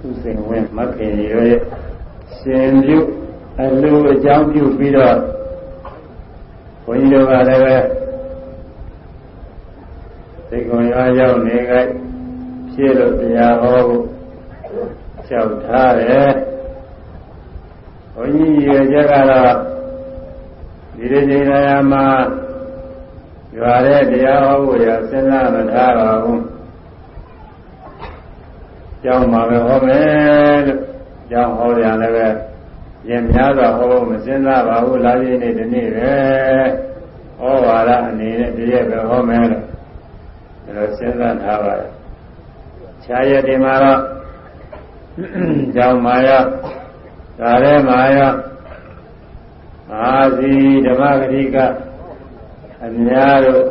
သူစိန်ဝင်းမခင်ရဲ့ရှင်ပြုအလူအကြောင်းပြုပြီးတော့ဘုန်းကြီးတို့ကလည်းပဲသိကွန်ရွာရောက်နေကြဖြစ်လို့တရားဟောဖို့လျှောက်ထားတယ်ဘုန်းကြီးရည်ချက်ကတော့ဒီဒီချိန်ရာမှာရွာတဲ့တရားဟောဖို့ရစဉ်းစားမထားပါဘူး ကျောင်းမှာပဲဟောမယ်လို့ကျောင်းဟောရလည်းပဲရင်များစွာဟောဖို့မစဉ်းစားပါဘူးလာပြည့်နေ့ဒီနေ့ပဲဟောဝါဒအနေနဲ့တရက်ပဲဟောမယ်လို့ဒါလိုစဉ်းစားထားပါတယ်ခြားရည်မှာတော့ကျောင်းမှာရောဒါထဲမှာရောအာစီဓမ္မဂတိကအများတို့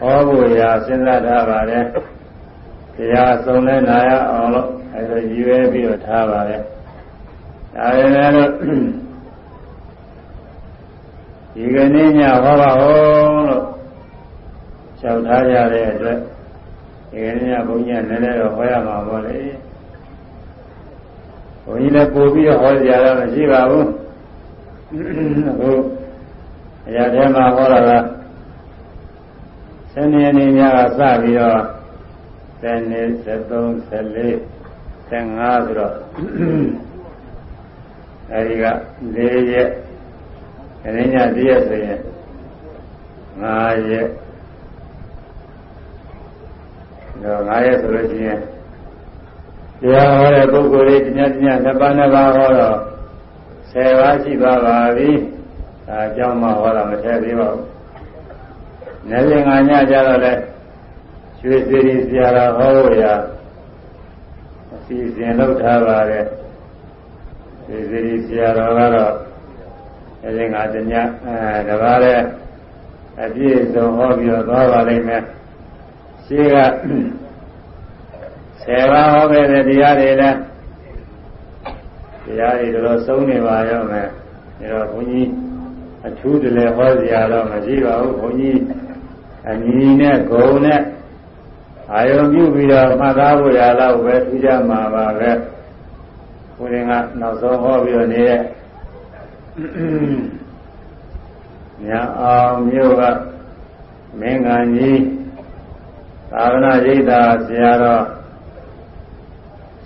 ဟောဖို့ရာစဉ်းစားထားပါတယ် တရားဆုံးလဲနာရအောင်လို့အဲဒါရည်ရွယ်ပြီးတော့ထားပါတယ်ဒါပေမဲ့လို့ဒီကနေ့ညဟောပါဦးလို့လျှောက်ထားကြတဲ့အတွက်ဒီကနေ့ညဘုန်းကြီးကလည်းလည်းတော့ဟောရမှာပေါ့လေဘုန်းကြီးလည်းပို့ပြီးတော့ဟောကြရတာမရှိပါဘူးအခုအရာထဲမှာဟောတာကဆယ်နှစ်နေများကစပြီးတော့ ဆယ်နှစ်ဆယ်သုံးဆယ်လေးဆယ်ငါးဆိုတော့အဲဒီက၄ရက်ခရင်းည၄ရက်ဆိုရင်၅ရက်တော့၅ရက်ဆိုလို့ရှိရင်တရားဟောတဲ့ပုဂ္ဂိုလ်လေးတ냐တ냐နှစ်ပါးနှစ်ပါးဟောတော့10ပါးရှိပါပါပြီဒါအကြောင်းမှဟောတာမထည့်သေးပါဘူး။နေ့စဉ်ငါညကြတော့လဲ ရွှေစီရီဆရာတော်ဟောဖို့ရာအစီအစဉ်လုပ်ထားပါတယ်။ရွှေစီရီဆရာတော်ကတော့နေ့စဉ်ငါတ냐အဲတပါးလဲအပြည့်စုံဟောပြီးတော့သွားပါလိမ့်မယ်။ရှိကဆယ်ပါးဟောခဲ့တဲ့တရားတွေလည်းတရားတွေတော့ဆုံးနေပါရောမယ်ဒါတော့ဘုန်းကြီးအထူးတလည်းဟောစရာတော့မရှိပါဘူးဘုန်းကြီးအညီနဲ့ဂုံနဲ့ အာယုံပြုပြီးတော့မှတ်သားဖို့ရတော့ပဲထူးခြားမှာပါပဲဘုရင်ကနောက်ဆုံးဟောပြီးတော့နေတဲ့ညာအောင်မြို့ကမင်းကကြီးသာဝနာရိပ်သာဆရာတော်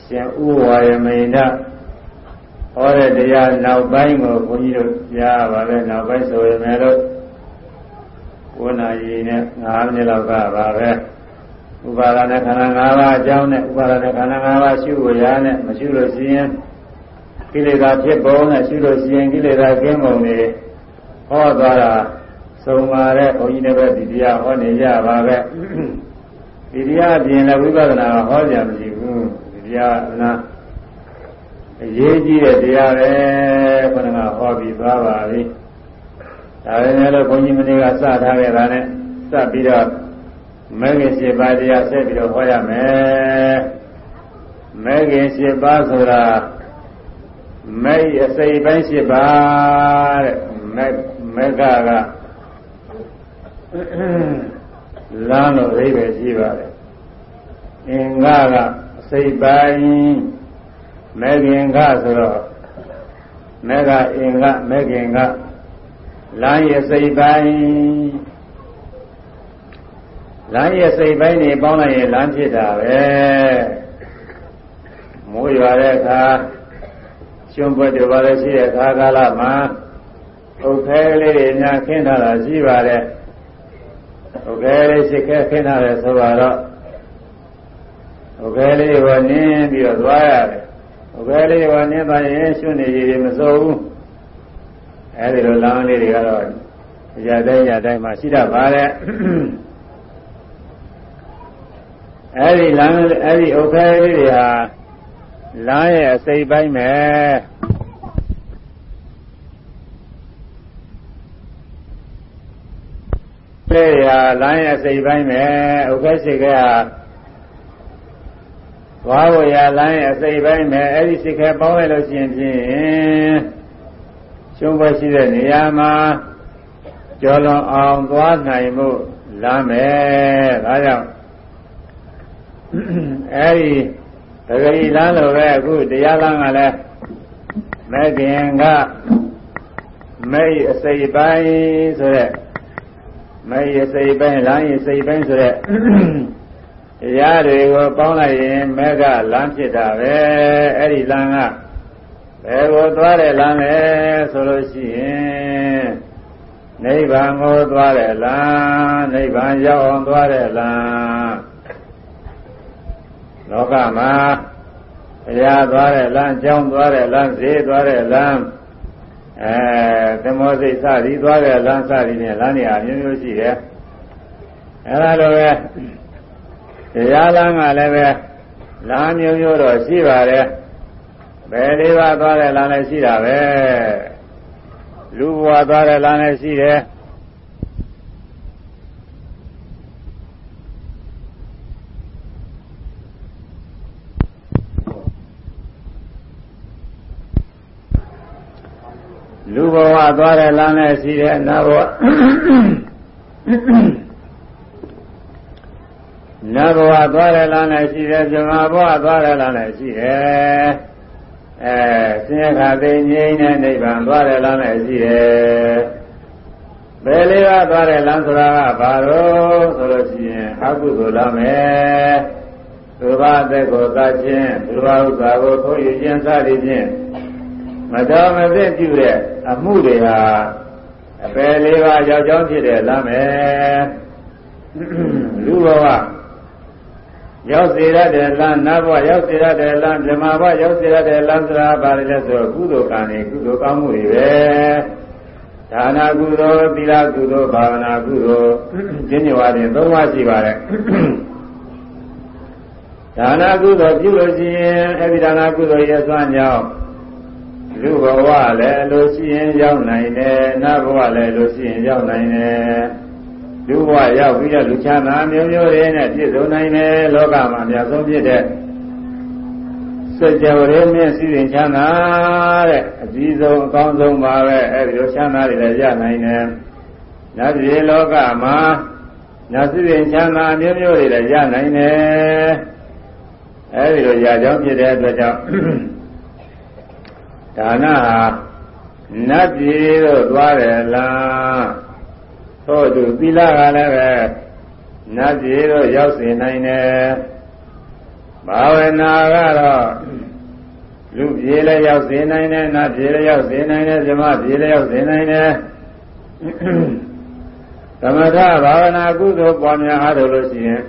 ရှင်ဥဝါယမိန်ဒဟောတဲ့တရားနောက်ပိုင်းကိုဘုန်းကြီးတို့ကြားပါပဲနောက်ပိုင်းဆိုရင်လည်း9နာရီနဲ့9မိနစ်လောက်ကပါပဲ ဥပါဒနဲ့ခန္ဓာ၅ပါးအကြောင်းနဲ့ဥပါဒနဲ့ခန္ဓာ၅ပါးရှုဝရနဲ့မရှုလို့ရှိရင်ကိလေသာဖြစ်ပုံနဲ့ရှုလို့ရှိရင်ကိလေသာကင်းပုံတွေဟောသွားတာသုံပါတဲ့ဘုန်းကြီးတွေပဲဒီတရားဟောနေကြပါပဲဒီတရားပြင်လည်းဝိပဿနာဟောကြမရှိဘူးဒီတရားနာအရေးကြီးတဲ့တရားပဲခဏကဟောပြီးသွားပါပြီဒါပေမဲ့လို့ဘုန်းကြီးမင်းကစထားခဲ့တာနဲ့စပြီးတော့ မဂ္ဂင်7ပါးတရားဆက်ပြီးတော့ဟောရမယ်မဂ္ဂင်7ပါးဆိုတာမဲအစိပ်ပိုင်း7ပါးတဲ့မမဂ္ဂကလမ်းလို့အိဗယ်ရှိပါတယ်အင်္ဂကအစိပ်ပိုင်းမဲခင်ကဆိုတော့မဲကအင်္ဂမဲခင်ကလမ်းရဲ့စိတ်ပိုင်း လမ်းရဲ့စိတ်ပိုင်းနေပေါင်းလိုက်ရင်လမ်းဖြစ်တာပဲမိုးရွာတဲ့အခါရှင်ဘွက်တွေပါလေရှိတဲ့အခါကာလမှာဥခဲလေးတွေညာခင်းထားတာရှိပါတယ်ဥခဲလေးရှိခဲခင်းထားတယ်ဆိုတော့ဥခဲလေးကိုနင်းပြီးတော့သွားရတယ်ဥခဲလေးကိုနင်းသွားရင်ရှင်နေရည်မစိုးဘူးအဲဒီလိုလမ်းလေးတွေကတော့ရတဲ့ရတိုင်းမှာရှိတတ်ပါတယ် အဲဒီလမ်းအဲဒီဥခဲလေးတွေဟာလမ်းရဲ့အစိပ်ပိုင်းပဲလေရာလမ်းရဲ့အစိပ်ပိုင်းပဲဥခဲရှိခဲဟာသွားဖို့ရလမ်းရဲ့အစိပ်ပိုင်းပဲအဲဒီစိတ်ခဲပေါင်းလိုက်လို့ရှိရင်ဖြင့်ရှုံးပွဲရှိတဲ့နေရာမှာကျော်လွန်အောင်သွားနိုင်မှုလမ်းမယ်ဒါကြောင့် အဲဒီသတိလမ်းလိုပဲအခုတရားလမ်းကလည်းမဲ့ခင်ကမဲ့အစိပ်ပိုင်းဆိုတဲ့မဲ့အစိပ်ပိုင်းလမ်းအစိပ်ပိုင်းဆိုတဲ့တရားတွေကိုပေါင်းလိုက်ရင်မဲ့ကလမ်းဖြစ်တာပဲအဲ့ဒီလမ်းကဘယ်ကိုသွားတဲ့လမ်းလဲဆိုလို့ရှိရင်နိဗ္ဗာန်ကိုသွားတဲ့လမ်းနိဗ္ဗာန်ရောက်အောင်သွားတဲ့လမ်း လောကမှာဘုရားသွားတဲ့လမ်းကျောင်းသွားတဲ့လမ်းဈေးသွားတဲ့လမ်းအဲသမောစိတ်စသည်သွားတဲ့လမ်းစသည်နဲ့လမ်းတွေအမျိုးမျိုးရှိတယ်အဲဒါလိုပဲတရားလမ်းကလည်းပဲလမ်းမျိုးမျိုးတော့ရှိပါတယ်ဘယ်လေးပါးသွားတဲ့လမ်းလည်းရှိတာပဲလူဘဝသွားတဲ့လမ်းလည်းရှိတယ် လူဘဝသွားတဲ့လမ်းနဲ့ရှိတယ်နတ်ဘဝနတ်ဘဝသွားတဲ့လမ်းနဲ့ရှိတယ်ဇမဘဝသွားတဲ့လမ်းနဲ့ရှိတယ်အဲဆင်းရဲခါသိငြိမ်းတဲ့နိဗ္ဗာန်သွားတဲ့လမ်းနဲ့ရှိတယ်ဘယ်လေးပါးသွားတဲ့လမ်းဆိုတာကဘာလို့ဆိုလို့ရှိရင်အကုသိုလ်လမ်းပဲသူဘာအသက်ကိုသတ်ခြင်းသူဘာဥစ္စာကိုထိုးယူခြင်းစသည်ဖြင့်မတော်မသင့်ပြုတဲ့ အမှုတွေဟာအပယ်လေးပါးရောက်ကြောင်းဖြစ်တဲ့လမ်းပဲလူဘဝရောက်စေရတဲ့လမ်းနတ်ဘဝရောက်စေရတဲ့လမ်းဓမ္မဘဝရောက်စေရတဲ့လမ်းဆိုတာဘာလဲဆိုတော့ကုသိုလ်ကံတွေကုသိုလ်ကောင်းမှုတွေပဲဒါနာကုသိုလ်သီလကုသိုလ်ဘာဝနာကုသိုလ်ကျင့်ကြွားခြင်းသုံးပါးရှိပါတယ်ဒါနာကုသိုလ်ပြုလို့ရှိရင်အဲဒီဒါနာကုသိုလ်ရဲ့ဆွမ်းကြောင်း လူဘဝလည်းလိုရှိရင်ရောက်နိုင်တယ်နတ်ဘဝလည်းလိုရှိရင်ရောက်နိုင်တယ်လူဘဝရောက်ပြီးတော့လူချမ်းသာမျိုးမျိုးတွေနဲ့ပြည့်စုံနိုင်တယ်လောကမှာအများဆုံးဖြစ်တဲ့စัจ java ရင်းမြင့်စီရင်ချမ်းသာတဲ့အကြီးဆုံးအကောင်းဆုံးပါပဲအဲဒီလိုချမ်းသာတွေလည်းရနိုင်တယ်နတ်ပြည်လောကမှာနတ်စီရင်ချမ်းသာမျိုးမျိုးတွေလည်းရနိုင်တယ်အဲဒီလိုရကြောင်းဖြစ်တဲ့အတွက်ကြောင့် ဒါနဟာနတ်ပြည်တို့သွားတယ်လားသို့သူသီလကလည်းပဲနတ်ပြည်တို့ရောက်စေနိုင်တယ်ဘာဝနာကတော့လူပြည်လည်းရောက်စေနိုင်တယ်နတ်ပြည်လည်းရောက်စေနိုင်တယ်ဇမပြည်လည်းရောက်စေနိုင်တယ်သမထဘာဝနာကုသိုလ်ပွားများအားထုတ်လို့ရှိရင်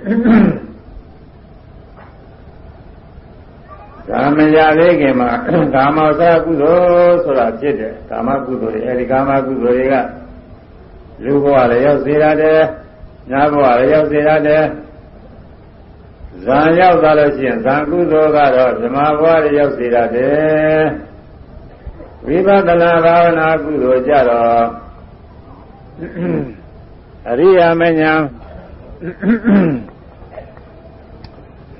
ကာမရလေးခင်မှာကာမစရာကုသိုလ်ဆိုတာဖြစ်တယ်ကာမကုသိုလ်တွေအဲဒီကာမကုသိုလ်တွေကလူဘဝလည်းရောက်စေရတယ်ညဘဝလည်းရောက်စေရတယ်ဇံရောက်သွားလို့ရှိရင်ဇံကုသိုလ်ကတော့ဓမ္မဘဝလည်းရောက်စေရတယ်ဝိပဿနာဘာဝနာကုသိုလ်ကြတော့အရိယာမဉ္ဇဉ်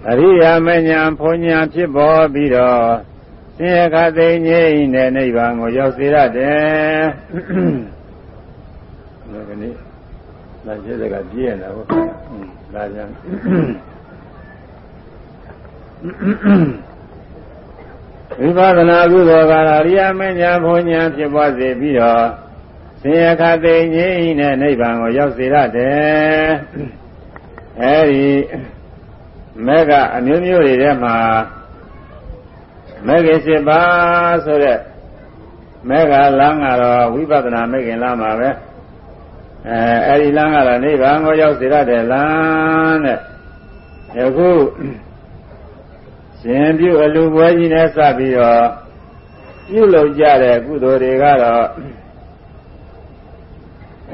အရိယာမဉ္ဇဉ်ဘုံညာဖြစ်ပေါ်ပြီးတော့ဆင်းရဲခါသိငြိမ့်တဲ့နိဗ္ဗာန်ကိုရောက်စေရတယ်။ဒါကနေ့လာကျတဲ့ကပြည့်နေတာဟုတ်။လာကြ။ဝိပဿနာကုသိုလ်ကအရိယာမဉ္ဇဉ်ဘုံညာဖြစ်ပေါ်စေပြီးတော့ဆင်းရဲခါသိငြိမ့်တဲ့နိဗ္ဗာန်ကိုရောက်စေရတယ်။အဲဒီ မဲကအမျိုးမျိုးတွေထဲမှာမဲခင်7ပါးဆိုတဲ့မဲကလမ်းကတော့ဝိပဿနာမဲခင်လမ်းပါပဲအဲအဲဒီလမ်းကတော့နိဗ္ဗာန်ကိုရောက်စေရတဲ့လမ်းတဲ့ယခုရှင်ပြုအလူပွဲကြီးနဲ့စပြီးတော့ပြုလုပ်ကြတဲ့ကုသိုလ်တွေကတော့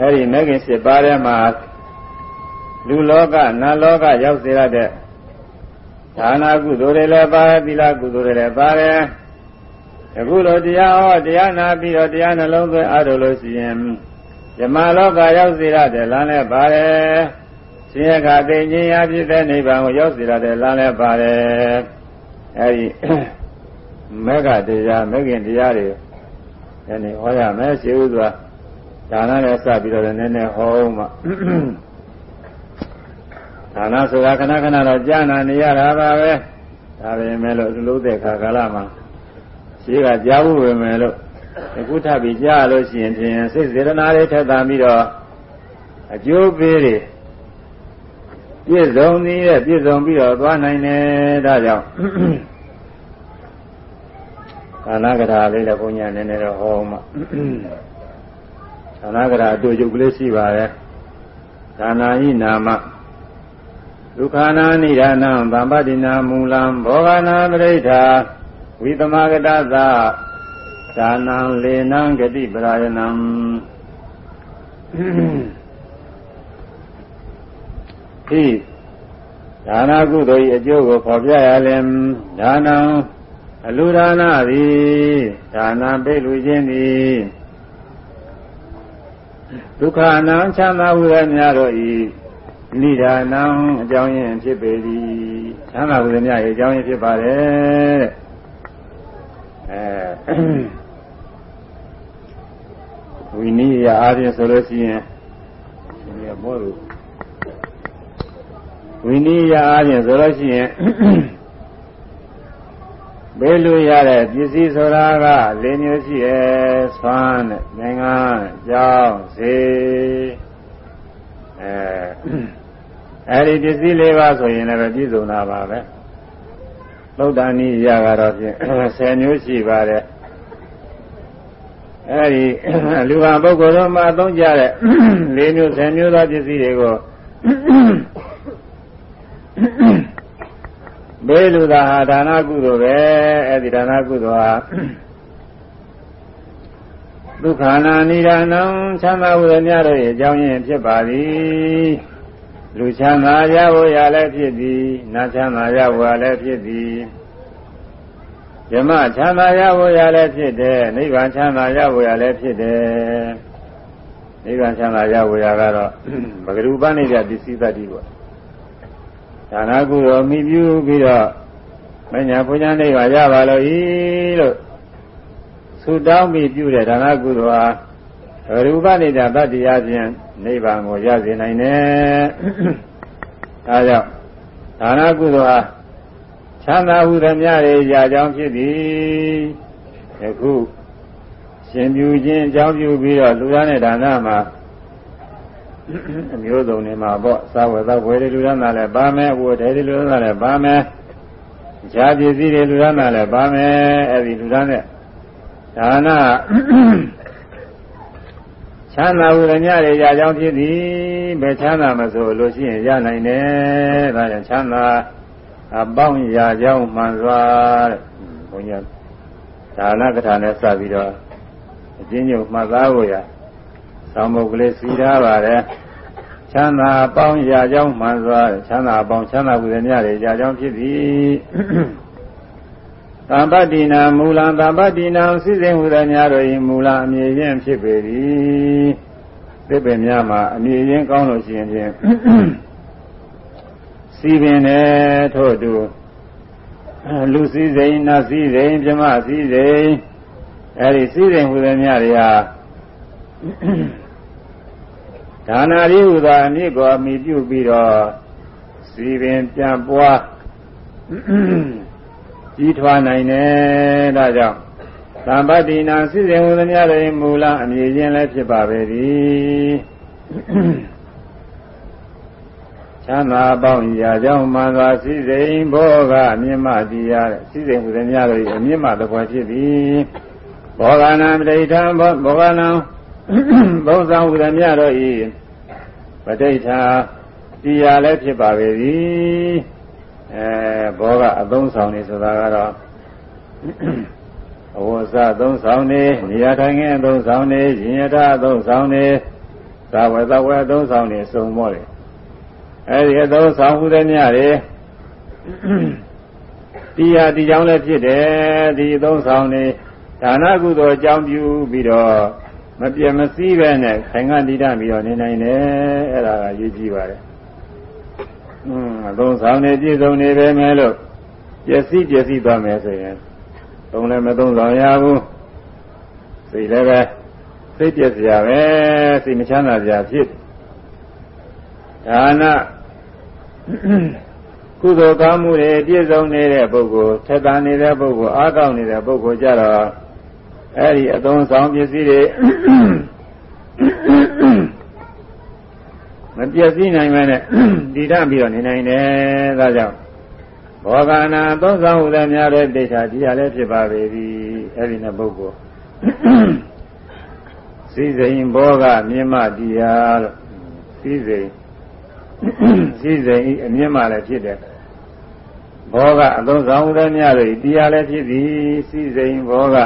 အဲဒီမဲခင်7ပါးထဲမှာလူလောကနတ်လောကရောက်စေရတဲ့ ဒါနာကုသိုလ်တွေလည်းပါတယ်သီလကုသိုလ်တွေလည်းပါတယ်အခုလိုတရားဟောတရားနာပြီးတော့တရားနှလုံးသွင်းအားထုတ်လို့ရှိရင်ဇမလောကရောက်စေရတဲ့လမ်းလည်းပါတယ်ဆင်းရဲခါသိခြင်းရာဖြစ်တဲ့နိဗ္ဗာန်ကိုရောက်စေရတဲ့လမ်းလည်းပါတယ်အဲဒီမေဃတရားမေခင်တရားတွေဒီနေ့ဟောရမယ်ရှိဥစွာဒါနနဲ့စပြီးတော့နည်းနည်းဟောမှ ဒါနဆိုတာခဏခဏတော့ကြားနာနေရတာပါပဲဒါဒါပဲမဲ့လို့လူလို့တဲ့ခါကာလမှာရှိကကြားဖို့ပဲမဲ့လို့အခုထပ်ပြီးကြားလို့ရှိရင်ဖြင့်စိတ်စေတနာလေးထက်သန်ပြီးတော့အကျိုးပေးတွေပြည့်စုံသည်ရဲ့ပြည့်စုံပြီးတော့သွားနိုင်တယ်ဒါကြောင့်ဌာနကရာလေးလည်းဘုညာနည်းနည်းတော့ဟောမှဌာနကရာအတူရုပ်ကလေးရှိပါရဲ့ဒါနာဤနာမ ဒုက္ခနာနိဒာနံဗမ္ပတိနာမူလံဘောဂနာပရိဋ္ဌာဝိသမဂတသဒါနံလေနံဂတိပရာယနံဤဒါနာကုသိုလ်၏အကျိုးကိုဖော်ပြရလင်ဒါနံအလူဒါနသည်ဒါနာပိလူခြင်းသည်ဒုက္ခနာချမ်းသာဝိရများတို့၏ နိဒာနံအကြောင်းရင်းဖြစ်ပေသည်ချမ်းသာဝိရများ၏အကြောင်းရင်းဖြစ်ပါတယ်အဲဝိနည်းရအားဖြင့်ဆိုလို့ရှိရင်ဒီဘောလို့ဝိနည်းရအားဖြင့်ဆိုလို့ရှိရင်ဘေးလူရတဲ့ပစ္စည်းဆိုတာက၄မျိုးရှိတယ်ဆွမ်းနဲ့နိုင်ငံကြောင်းစေအဲ အဲဒီပစ္စည်း၄ပါးဆိုရင်လည်းပြည့်စုံတာပါပဲသုဒ္ဓနိယကတော့ဖြင့်10မျိုးရှိပါတယ်အဲဒီလူကပုဂ္ဂိုလ်တို့မှာသုံးကြတဲ့၄မျိုး10မျိုးသောပစ္စည်းတွေကိုဘေးလူသာဟာဒါနကုသိုလ်ပဲအဲ့ဒီဒါနကုသိုလ်ဟာဒုက္ခနာနိဒာနံချမ်းသာဝိရမြတို့ရဲ့အကြောင်းရင်းဖြစ်ပါသည် လူချမ်းသာရဖို့ရလည်းဖြစ်သည်နာချမ်းသာရဖို့ရလည်းဖြစ်သည်ဓမ္မချမ်းသာရဖို့ရလည်းဖြစ်တယ်နိဗ္ဗာန်ချမ်းသာရဖို့ရလည်းဖြစ်တယ်နိဗ္ဗာန်ချမ်းသာရဖို့ရကတော့ဘဂရုပနိဒပစ္စည်းတတိပေါ့ဒါနကုသိုလ်မိပြုပြီးတော့မညာဘုရားနိဗ္ဗာန်ရပါလို့ဤလို့သုတောင်းပြီးပြုတဲ့ဒါနကုသိုလ်ဟာ ရူပနေတာတတ္တရားဖြင့်နိဗ္ဗာန်ကိုရစေနိုင်တယ်။ဒါကြောင့်ဒါနကုသိုလ်ဟာချမ်းသာဟုသမျှတွေရာကြောင်းဖြစ်သည်။ယခုရှင်ပြုခြင်းအကြောင်းပြုပြီးတော့လူသားနဲ့ဒါနမှာအမျိုးစုံနေမှာပေါ့စားဝယ်သောဝယ်တွေလူရမ်းတာလည်းပါမယ်ဝယ်တယ်လူရမ်းတာလည်းပါမယ်ဈာပစ္စည်းတွေလူရမ်းတာလည်းပါမယ်အဲ့ဒီလူရမ်းတဲ့ဒါန ချမ်းသာဝိရညတွေရာကြောင်းဖြစ်သည်ဘယ်ချမ်းသာမဆိုလို့ရှိရင်ရနိုင်တယ်ဒါကြောင့်ချမ်းသာအပေါင်းရာကြောင်းမှန်စွာတဲ့ဘုန်းကြီးဒါနကထာနဲ့စပြီးတော့အကျဉ်းချုပ်မှတ်သားဖို့ရသံမုတ်ကလေးစီထားပါတယ်ချမ်းသာပေါင်းရာကြောင်းမှန်စွာချမ်းသာပေါင်းချမ်းသာကုသမြတွေရာကြောင်းဖြစ်သည် သံပတ္တိနာမူလံသံပတ္တိနာစိစဉ်ဟူသောများတို့၏မူလအမြင်ချင်းဖြစ်ပေသည်သစ်ပင်များမှာအမြင်ချင်းကောင်းလို့ရှိရင်ဖြင့်စီပင်နဲ့ထို့တူလူစည်းစိမ်နတ်စည်းစိမ်ပြမစည်းစိမ်အဲဒီစည်းစိမ်ဟူသောများတွေဟာဒါနာရီဟူသောအမြင့်ကိုအမိပြုပြီးတော့စီပင်ပြန်ပွား ကြီးထွားနိုင်တယ်ဒါကြောင့်သံပတ္တိနာစိစဉ်ဟူသမျှတွေမူလအမြည်ချင်းလည်းဖြစ်ပါပဲသည်ချမ်းသာပေါင်းရာကြောင့်မှန်သာစိစိန်ဘောကအမြင့်မတရားတဲ့စိစိန်ဟူသမျှတွေအမြင့်မသဘောဖြစ်သည်ဘောဂနာပဋိဋ္ဌံဘောဂနာဘုံဆောင်ဟူသမျှတို့ဤပဋိဋ္ဌာတရားလည်းဖြစ်ပါပဲသည် အဲဘောကအသုံးဆောင်နေဆိုတာကတော့အဝဇ္ဇအသုံးဆောင်နေနေရာထိုင်ခင်းအသုံးဆောင်နေရင်ရထအသုံးဆောင်နေသာဝေသဝေအသုံးဆောင်နေစုံမောတယ်အဲဒီအသုံးဆောင်မှုတွေများတယ်တရားဒီကြောင့်လည်းဖြစ်တယ်ဒီအသုံးဆောင်နေဒါနကုသိုလ်အကြောင်းပြုပြီးတော့မပြတ်မစည်းပဲနဲ့ခိုင်ခံ့တည်တတ်ပြီးတော့နေနိုင်တယ်အဲ့ဒါကရည်ကြည့်ပါတယ်อืม အသုံးဆောင်နေပြည့်စုံနေပဲမဲ့လို့ပျက်စီးပျက်စီးသွားမယ်ဆိုရင်သုံးလည်းမသုံးဆောင်ရဘူးစိတ်လည်းပဲစိတ်ပြည့်စရာပဲစိတ်မချမ်းသာစရာဖြစ်ဒါနကုသိုလ်ကောင်းမှုတွေပြည့်စုံနေတဲ့ပုဂ္ဂိုလ်ထက်သန်နေတဲ့ပုဂ္ဂိုလ်အားကောင်းနေတဲ့ပုဂ္ဂိုလ်ကြတော့အဲ့ဒီအသုံးဆောင်ပစ္စည်းတွေ မပြည့်စည်နိုင်မဲနဲ့တည်ထပြီးတော့နေနိုင်တယ်ဒါကြောင့်ဘောဂနာသုံးဆောင်ဟူသည်များတဲ့ဒိဋ္ဌာဒီရလည်းဖြစ်ပါပေသည်အဲ့ဒီနဲ့ပုဂ္ဂိုလ်စည်းစိမ်ဘောကမြင့်မတရားလို့စည်းစိမ်စည်းစိမ်ဤအမြင့်မလည်းဖြစ်တယ်ဘောကအသုံးဆောင်ဟူသည်များတို့တရားလည်းဖြစ်သည်စည်းစိမ်ဘောက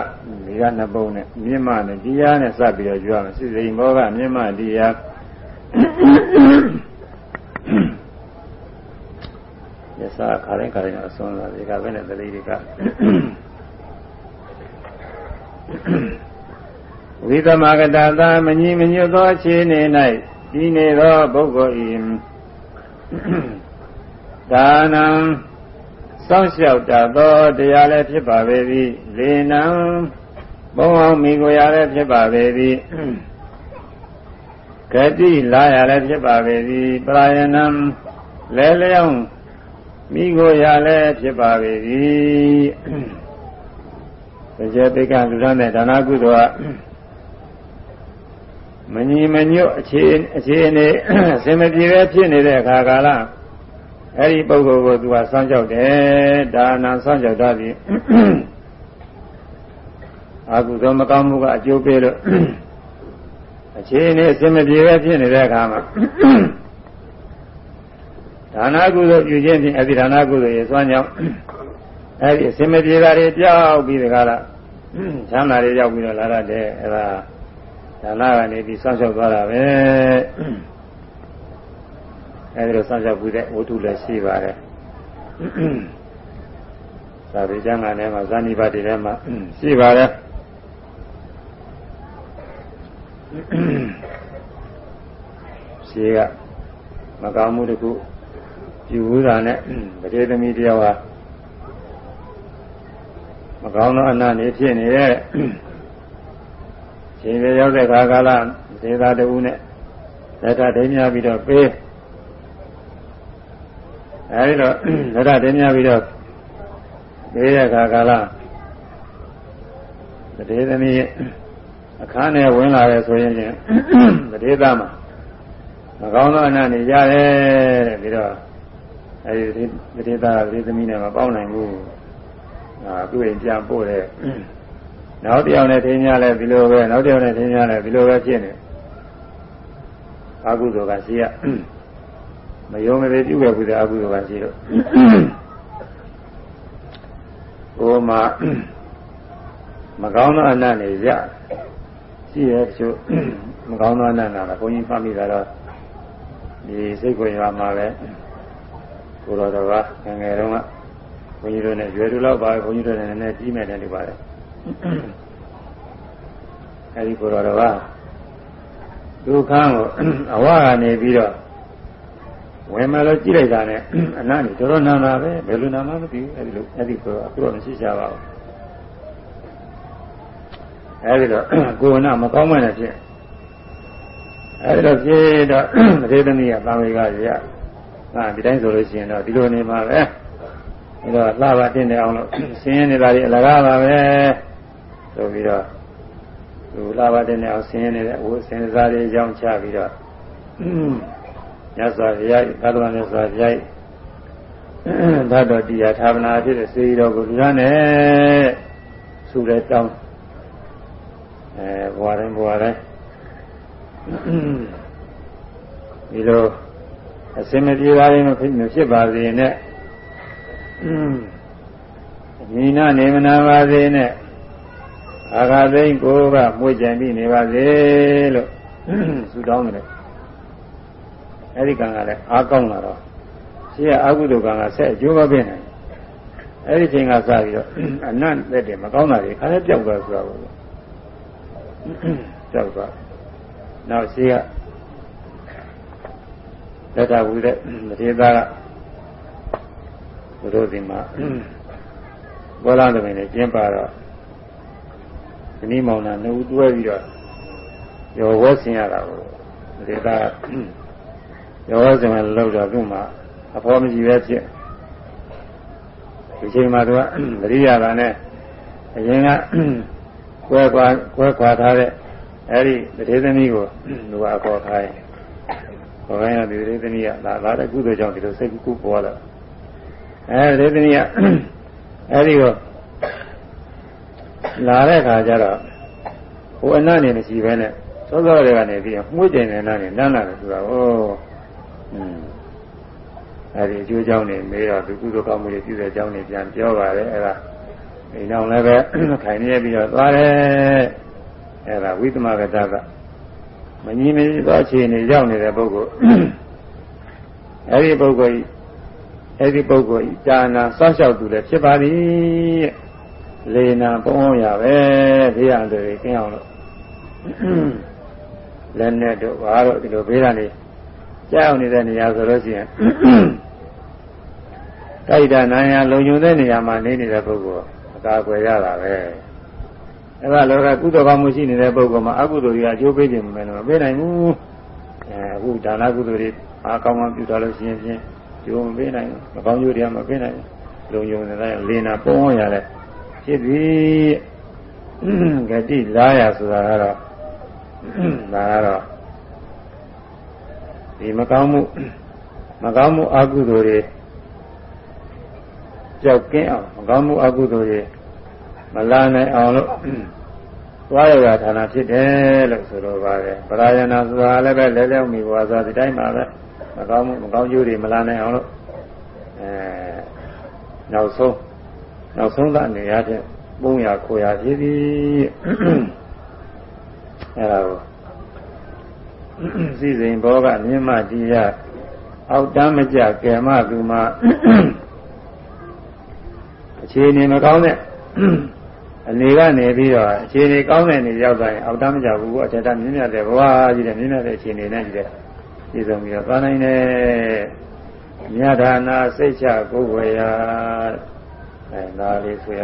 ဒီကနှစ်ပုံနဲ့မြင့်မနဲ့တရားနဲ့စပ်ပြီးတော့ကြွားမယ်စည်းစိမ်ဘောကမြင့်မတရား ရစာခါတိုင်းခါတိုင်းအစွန်းလာဒီကပဲနဲ့တလေးတွေကဝိသမဂတသာမညီမညွတ်သောအခြေအနေ၌ဒီနေသောပုဂ္ဂိုလ်၏ဒါနံစောင့်ရှောက်တတ်သောတရားလည်းဖြစ်ပါပေသည်လေနံဘုံအောင်မိကိုရလည်းဖြစ်ပါပေသည် ဂတိလာရလည်းဖြစ်ပါပေသည်ပရာယဏံလဲလျောင်းမိကိုရလည်းဖြစ်ပါပေသည်တကယ်ပိကလူရတဲ့ဒါနကုသိုလ်ကမညီမညွတ်အခြေအခြေအနေအစင်မပြေပဲဖြစ်နေတဲ့အခါကာလအဲ့ဒီပုဂ္ဂိုလ်ကိုသူကစောင့်ကြောက်တယ်ဒါနာစောင့်ကြောက်တာပြီအာဟုသောမကောင်းမှုကအကျိုးပေးလို့ အခြေအနေအစင်မပြေပဲဖြစ်နေတဲ့အခါမှာဒါနာကုသိုလ်ပြုခြင်းဖြင့်အဒီဒါနာကုသိုလ်ရဲ့စွမ်းကြောင့်အဲ့ဒီအစင်မပြေတာတွေကြောက်ပြီးတကားလားချမ်းသာတွေရောက်ပြီးတော့လာရတယ်အဲ့ဒါဒါနာကနေပြီးစောင့်ရှောက်သွားတာပဲအဲဒီလိုစောင့်ရှောက်ပြီးတဲ့ဝတ္ထုလည်းရှိပါတယ်သာဝေကျမ်းဂန်ထဲမှာဇာနိပါတိထဲမှာရှိပါတယ် ရှိကမကောင်းမှုတခုပြုဘူးတာနဲ့ဗတိသမီးတယောက်ဟာမကောင်းသောအနတ်နေဖြစ်နေတဲ့ရှင်ရရောက်တဲ့ခါကာလဒေသာတူနဲ့လက်ထဒိညာပြီးတော့ပေးအဲဒီတော့လက်ထဒိညာပြီးတော့ပေးတဲ့ခါကာလတရေသမီး အခန်းထဲဝင်လာတယ်ဆိုရင်ချင်းတရေသားမှာမကောင်းသောအနတ်နေကြတယ်တဲ့ပြီးတော့အဲဒီတရေသားတရေသမီးနဲ့မပေါင်းနိုင်ဘူးအာသူ့ရင်ပြန်ပို့တယ်နောက်တစ်ယောက်နဲ့ထင်းများလဲဒီလိုပဲနောက်တစ်ယောက်နဲ့ထင်းများလဲဒီလိုပဲဖြစ်နေအကုသိုလ်ကရှိရမယုံမသေးပြုခဲ့ဘူးတဲ့အကုသိုလ်ကရှိတော့ဟိုမှာမကောင်းသောအနတ်နေရ ရှိရဲ့တချို့မကောင်းသောအနတ်နာကဘုန်းကြီးဖတ်မိတာတော့ဒီစိတ်ကိုရွာမှာပဲကိုတော်တော်ကငငယ်တုန်းကဘုန်းကြီးတို့နဲ့ရွယ်တူလောက်ပါဘုန်းကြီးတို့နဲ့နည်းနည်းကြီးမယ်တယ်လို့ပါတယ်အဲဒီကိုတော်ကဒုက္ခကိုအဝကနေပြီးတော့ဝင်မလို့ကြည့်လိုက်တာနဲ့အနန္တိတော်တော်နာတာပဲဘယ်လိုနာမှမသိဘူးအဲဒီလိုအဲဒီကိုအခုတော့မရှိကြပါဘူး အဲဒီတော့ကိုယ်နာမကောင်းမှန်းဖြစ်အဲဒီတော့ပြေတော့သေသမီးကတာဝေကရရဟာဒီတိုင်းဆိုလို့ရှိရင်တော့ဒီလိုနေမှာပဲအဲတော့လှပါတင်နေအောင်လို့ဆင်းရဲနေတာတွေအလကားပါပဲဆိုပြီးတော့သူလာပါတယ်နဲ့အောင်ဆင်းရဲနေတဲ့ဝဆင်းစားတွေကြောင်းချပြီးတော့ညစွာရိုက်သာသနာ့ညစွာရိုက်ဓာတ်တော်တရားဌာနဖြစ်တဲ့စေတော်ကိုလူရနဲ့ဆူတဲ့တောင်း အဲဘွားတိုင်းဘွားတိုင်းဒီလိုအစင်မပြေတာရင်မဖြစ်မဖြစ်ပါစေနဲ့ညီနာနေမနာပါစေနဲ့အာဃာသိန်းကိုကမွေးကြံပြီးနေပါစေလို့ဆုတောင်းတယ်အဲ့ဒီကံကလည်းအားကောင်းလာတော့ရှိရအာဟုတုကံကဆက်အကျိုးမပေးနိုင်အဲ့ဒီချိန်ကစပြီးတော့အနတ်သက်တယ်မကောင်းတာတွေခါလည်းပြောက်သွားဆိုတာပေါ့ ပြောက်သွားနောက်ရှိရလက်တာဝူတဲ့မထေသားကဘုရားဒီမှာဘောလာသမီးနဲ့ကျင်းပါတော့ဇနီးမောင်နှံနှစ်ဦးတွဲပြီးတော့ရောဝဲဆင်ရတာကိုဒေတာရောဝဲဆင်မလို့တော့သူ့မှာအဖေါ်မရှိပဲဖြစ်ဒီချိန်မှာသူကသတိရတာနဲ့အရင်က ကွဲကွာကွဲခွာထားတဲ့အဲဒီတထေသမီးကိုသူကခေါ်ခိုင်းခေါ်ခိုင်းရဒီတထေသမီးကလာလာတဲ့ကုသိုလ်ကြောင့်ဒီလိုစိတ်ကူးပေါ်လာအဲဒီတထေသမီးကအဲဒီကိုလာတဲ့ခါကျတော့ဟိုအနတ်နေမရှိပဲနဲ့သောသောတွေကနေပြီးမှုကျင်နေတာနဲ့နန်းလာတယ်ဆိုတာဩอืมအဲဒီအကျိုးကြောင့်နေမေးတော့သူကုသိုလ်ကောင်းမှုတွေပြုတဲ့အကြောင်းတွေပြန်ပြောပါတယ်အဲဒါ အိမ်အောင်လည်းပဲခိုင်နေပြီးတော့သွားတယ်အဲဒါဝိသမဂတကမငြင်းမကြီးသောအခြေအနေရောက်နေတဲ့ပုဂ္ဂိုလ်အဲဒီပုဂ္ဂိုလ်အဲဒီပုဂ္ဂိုလ်ဤဒါနာစောင့်ရှောက်သူလည်းဖြစ်ပါသည်လေနာပုံအောင်ရပဲဘေးရန်တွေကင်းအောင်လို့လက်နဲ့တို့ဘာလို့ဒီလိုဘေးရန်တွေကြောက်နေတဲ့နေရာဆိုလို့ရှိရင်တိုက်တာနာရလုံခြုံတဲ့နေရာမှာနေနေတဲ့ပုဂ္ဂိုလ်အ ကာအကွယ်ရတာပဲအဲ့ဒါလောကကုသိုလ်ကောင်းမှုရှိနေတဲ့ပုဂ္ဂိုလ်မှာအကုသိုလ်တွေအကျိုးပေးခြင်းမမယ်လို့မပေးနိုင်ဘူးအဲအခုဒါနကုသိုလ်တွေအားကောင်းမှပြုထားလို့ရှိရင်ဖြင့်ကျိုးမပေးနိုင်ဘူးမကောင်းကျိုးတွေကမပေးနိုင်ဘူးလုံခြုံနေတဲ့လေနာပုံအောင်ရတဲ့ဖြစ်ပြီးဂတိလာရဆိုတာကတော့ဒါကတော့ဒီမကောင်းမှုမကောင်းမှုအကုသိုလ်တွေ ကြောက်ကင်းအောင်မကောင်းမှုအကုသိုလ်တွေမလာနိုင်အောင်လို့သွားရတာဌာနဖြစ်တယ်လို့ဆိုလိုပါတယ်ပရာယနာဆိုတာလည်းပဲလဲလဲမိဘသာဒီတိုင်းပါပဲမကောင်းမှုမကောင်းကျိုးတွေမလာနိုင်အောင်လို့အဲနောက်ဆုံးနောက်ဆုံးသအနေရတဲ့ပုံရခိုရဖြစ်သည်အဲဒါကိုစီစဉ်ဘောကမြင့်မတရားအောက်တမ်းမကြကယ်မသူမှာ အခြေအနေမကောင်းတဲ့အနေကနေပြီးတော့အခြေအနေကောင်းတဲ့နေရောက်သွားရင်အောက်တမ်းမကြဘူးအထက်တမြင့်မြတ်တဲ့ဘဝကြီးတဲ့မြင့်မြတ်တဲ့အခြေအနေနဲ့ကြီးတဲ့ပြည်စုံပြီးတော့သွားနိုင်တယ်မြတ်ဒါနာစိတ်ချကိုယ်ဝေယအဲဒါလေးဆိုရ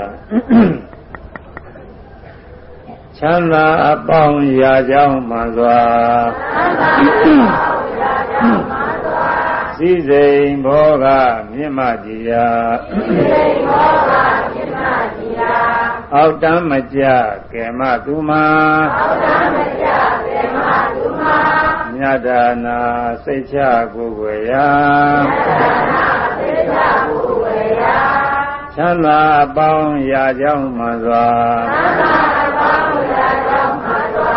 ချမ်းသာအပေါင်းရာကြောင်းမှစွာစည်းစိမ်ဘောကမြင့်မကြီးရာအောက်တမ်းမကြကဲမသူမာမြတ်ဒါနာစိတ်ချကိုယ်ဝေရာချမ်းသာအပေါင်းရာကြောင်းမှ စွာသီစိန်ဘောကမြင့်မတရားသီစိန်ဘောကမြင့်မတရားအောက်တမ်းမကြကဲမသူမာအောက်တမ်းမကြကဲမသူမာမြတ်ဒါနာစိတ်ချကိုယ်ဝေယမြတ်ဒါနာစိတ်ချကိုယ်ဝေယချမ်းသာအပေါင်းရာကြောင်းမှစွာချမ်းသာအပေါင်းရာကြောင်းမှစွာ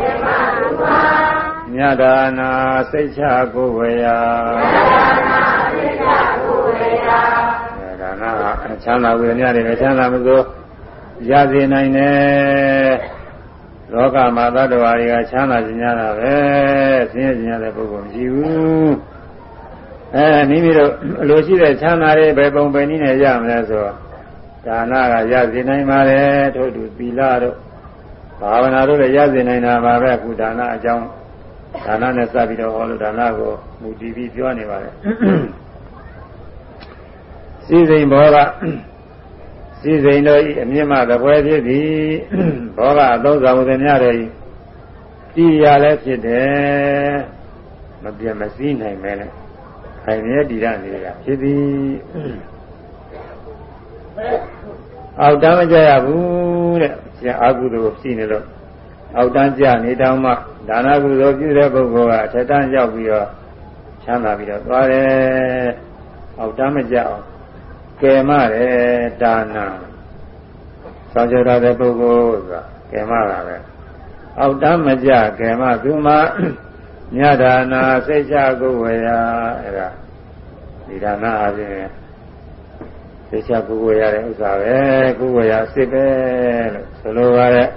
ညဒါနာစိတ်ချကိုဝေယညဒါနာစိတ်ချကိုဝေယဒါနာချမ်းသာဝေဒနာတွေနဲ့ချမ်းသာမစိုးရစေနိုင်တယ်လောကမှာသတ္တဝါတွေကချမ်းသာခြင်းများတာပဲဆင်းရဲခြင်းရတဲ့ပုဂ္ဂိုလ်မရှိဘူးအဲမိမိတို့အလိုရှိတဲ့ချမ်းသာတွေဘယ်ပုံပဲနည်းနဲ့ရမလဲဆိုတော့ဒါနကရစေနိုင်ပါတယ်ထို့တူသီလတို့ဘာဝနာတို့လည်းရစေနိုင်တာပါပဲအခုဒါနအကြောင်း ဒါနနဲ့စပ်ပြီးတော့ဟောလို့ဒါနကိုမူတည်ပြီးပြောနေပါတယ်စီစိန်ဘောကစီစိန်တို့ဤအမြင့်မသပွဲဖြစ်သည်ဘောကအသုံးဆောင်မှုတွေများတယ်ဤရလည်းဖြစ်တယ်မပြတ်မစည်းနိုင်မဲနဲ့ခိုင်မြဲတည်ရနေတာဖြစ်သည်အောက်တမ်းမကြရဘူးတဲ့ဆရာအာဟုသို့ရှိနေလို့ အောက်တန်းကြနေတောင်မှဒါနကုသိုလ်ပြုတဲ့ပုဂ္ဂိုလ်ကအထက်တန်းရောက်ပြီးတော့ချမ်းသာပြီးတော့သွားတယ်အောက်တန်းမကြအောင်ကယ်မတယ်ဒါနာဆောင်ကြရတဲ့ပုဂ္ဂိုလ်ဆိုတာကယ်မတာပဲအောက်တန်းမကြကယ်မသူမှညဒါနာစိတ်ချကိုဝေယအဲ့ဒါဒီဒါနာအပြင်သိချကုဝေရတဲ့ဥစ္စာပဲကုဝေရစစ်ပဲလို့ဆိုလိုပါရဲ့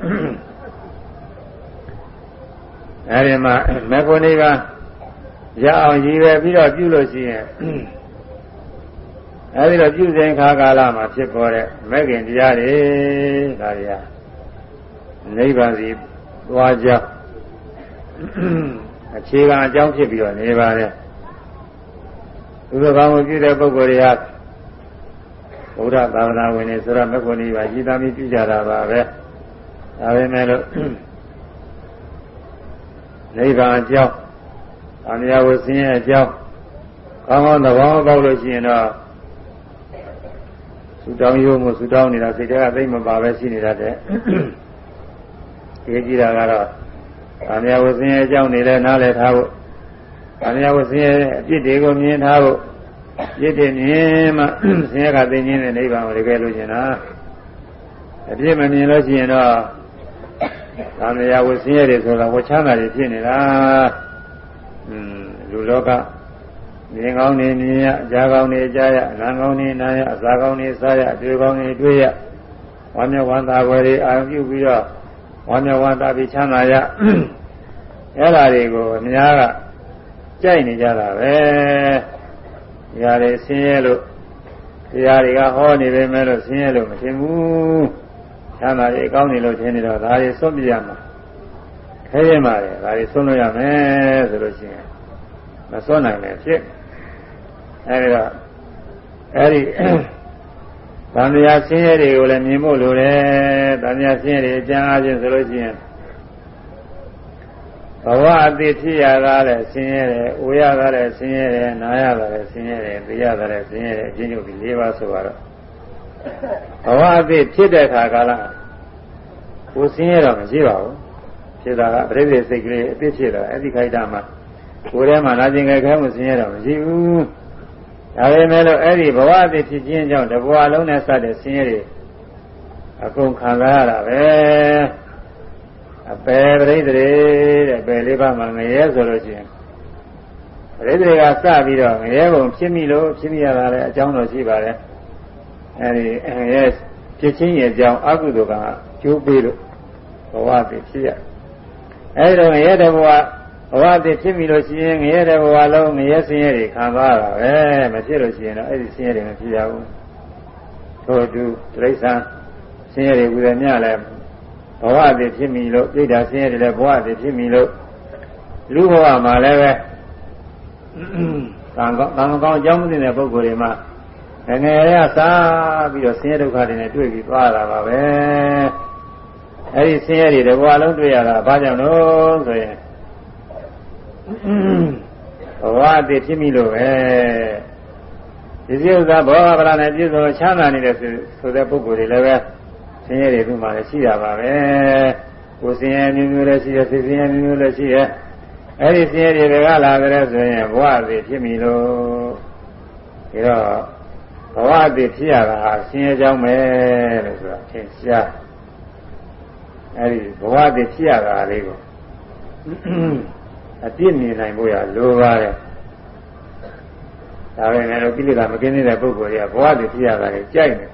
အဲဒီမှာမေခွန်ကြီးကရအောင်ရည်ပဲပြီးတော့ပြုလို့ရှိရင်အဲဒီတော့ပြုစဉ်ခါကာလမှာဖြစ်ပေါ်တဲ့မဲ့ခင်တရားတွေဒါတွေကနိဗ္ဗာန်စီသွားကြောင်းအခြေခံအကြောင်းဖြစ်ပြီးတော့နေပါတယ်သူတို့ကောင်းမှုပြုတဲ့ပုဂ္ဂိုလ်တွေဟာဘုရားသာသနာဝင်နေဆိုတော့မဂ္ဂနိဗ္ဗာန်ကြီးသားပြီးပြုကြတာပါပဲဒါပဲမဲ့လို့ နိဗ္ဗာန်အကြောင်းအမြဲဝဆင်းရဲ့အကြောင်းကောင်းကောင်းသဘောပေါက်လို့ရှိရင်တော့ဆူတောင်းရိုးမှုဆူတောင်းနေတာစိတ်ထဲကသိမပါပဲရှိနေတာတဲ့ဒီကြည့်တာကတော့အမြဲဝဆင်းရဲ့အကြောင်းနေလဲနားလည်ထားဖို့အမြဲဝဆင်းရဲ့အပြစ်တွေကိုမြင်ထားဖို့ပြစ်တယ်မြင်မှဆင်းရဲကသိခြင်းနဲ့နိဗ္ဗာန်ကိုတကယ်လို့ရှင်တာအပြစ်မမြင်လို့ရှိရင်တော့ သာမယာဝဆင်းရဲတွေဆိုတာဝချမ်းသာတွေဖြစ်နေတာอืมလူလောကမြင်ကောင်းနေမြင်ရကြားကောင်းနေကြားရနားကောင်းနေနားရအစာကောင်းနေစားရအတွေ့ကောင်းနေတွေ့ရဝမ်းမြောက်ဝမ်းသာွယ်တွေအာရုံပြုပြီးတော့ဝမ်းမြောက်ဝမ်းသာပြီးချမ်းသာရအဲ့ဒါတွေကိုအများကကြိုက်နေကြတာပဲ။ຢာတွေဆင်းရဲလို့တရားတွေကဟောနေပေမဲ့လို့ဆင်းရဲလို့မထင်ဘူး။ ချမ်းသာတွေကောင်းနေလို့ထင်နေတော့ဒါတွေစွန့်ပြရမှာ။ခဲရင်ပါလေဒါတွေစွန့်လို့ရမယ်ဆိုလို့ရှိရင်မစွန့်နိုင်လည်းဖြစ်။အဲဒီတော့အဲဒီသံဃာဆင်းရဲတွေကိုလည်းမြင်ဖို့လိုတယ်။သံဃာဆင်းရဲတွေအကျဉ်းအားဖြင့်ဆိုလို့ရှိရင်ဘဝအတိဖြစ်ရတာလည်းဆင်းရဲတယ်၊အိုရတာလည်းဆင်းရဲတယ်၊နာရတာလည်းဆင်းရဲတယ်၊သိရတာလည်းဆင်းရဲတယ်အချင်းချင်းဒီ၄ပါးဆိုတော့ ဘဝအတိဖြစ်တဲ့ခါကာလကိုဆင်းရဲတော့မရှိပါဘူးဖြစ်တာကပြိဋိစိတ်ကလေးအတိဖြစ်တာအဲ့ဒီခိုက်တာမှာကိုယ်ထဲမှာလာခြင်းကြခဲမှုဆင်းရဲတော့မရှိဘူးဒါပေမဲ့လို့အဲ့ဒီဘဝအတိဖြစ်ခြင်းကြောင့်တဘဝလုံးနဲ့စတဲ့ဆင်းရဲတွေအကုန်ခံစားရတာပဲအပယ်ပရိသေတဲ့ပယ်လေးပါးမှာငရဲဆိုလို့ရှိရင်ပရိသေကစပြီးတော့ငရဲပုံဖြစ်မိလို့ဖြစ်မိရတာလည်းအကြောင်းတော့ရှိပါတယ် အဲဒီငရဲဖြစ်ချင်းရဲ့အကြောင်းအကုသိုလ်ကကျိုးပေးလို့ဘဝတည်ဖြစ်ရအဲဒီတော့ငရဲတဲ့ဘဝဘဝတည်ဖြစ်မိလို့ရှိရင်ငရဲတဲ့ဘဝလုံးငရဲဆင်းရဲတွေခံသွားတာပဲမဖြစ်လို့ရှိရင်တော့အဲ့ဒီဆင်းရဲတွေမဖြစ်ရဘူးထို့တူတိရစ္ဆာန်ဆင်းရဲတွေဝိရမြလည်းဘဝတည်ဖြစ်မိလို့ပြိတ္တာဆင်းရဲတွေလည်းဘဝတည်ဖြစ်မိလို့လူဘဝမှာလည်းပဲကံကောင်းကံကောင်းအကြောင်းမသိတဲ့ပုဂ္ဂိုလ်တွေမှာ ငယ်ရစားပြီးတော့ဆင်းရဲဒုက္ခတွေနဲ့တွေ့ပြီးသွားတာပါပဲအဲဒီဆင်းရဲတွေတဘဝလုံးတွေ့ရတာဘာကြောင့်လို့ဆိုရင်ဘဝတည်ဖြစ်မိလို့ပဲဒီစိဥစ္စာဘောဂဗလာနဲ့ပြည့်စုံချမ်းသာနေတဲ့ဆိုတဲ့ပုဂ္ဂိုလ်တွေလည်းပဲဆင်းရဲတွေသူ့မှာလည်းရှိရပါပဲကိုယ်ဆင်းရဲမျိုးမျိုးလည်းရှိရစိတ်ဆင်းရဲမျိုးမျိုးလည်းရှိရအဲ့ဒီဆင်းရဲတွေကလာကြတဲ့ဆိုရင်ဘဝသည်ဖြစ်ပြီလို့ဒါတော့ ဘဝသည်ဖြစ်ရတာဆင်းရဲကြောင်းပဲလို့ဆိုတာသင်ရှားအဲ့ဒီဘဝသည်ဖြစ်ရတာလေးကိုအပြစ်မြင်နိုင်ဖို့ရလိုပါတယ်ဒါပဲလေကိလေသာမကင်းတဲ့ပုဂ္ဂိုလ်တွေကဘဝသည်ဖြစ်ရတာကိုကြိုက်တယ်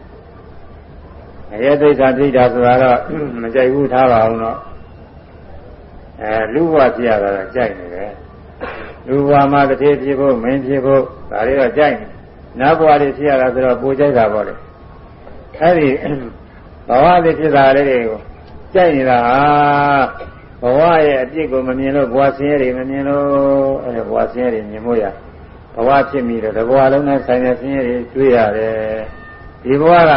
ငရဲဒိဋ္ဌာဒိဋ္ဌာဆိုတာတော့မကြိုက်ဘူးထားပါအောင်တော့အဲလူဘဝဖြစ်ရတာကြိုက်နေတယ်လူဘဝမှာတစ်ထေဖြစ်ဖို့မင်းဖြစ်ဖို့ဒါတွေတော့ကြိုက်နေ နတ်ဘဝတွေဖြစ်ရတာဆိုတော့ပိုကြိုက်တာပေါ့လေအဲဒီဘဝတွေဖြစ်တာလေးတွေကိုကြိုက်နေတာဟာဘဝရဲ့အပြစ်ကိုမမြင်လို့ဘဝဆင်းရဲတွေမမြင်လို့အဲဘဝဆင်းရဲတွေမြင်မို့ရဘဝဖြစ်ပြီးတော့ဘဝလုံးနဲ့ဆိုင်တဲ့ဆင်းရဲတွေတွေ့ရတယ်ဒီဘဝက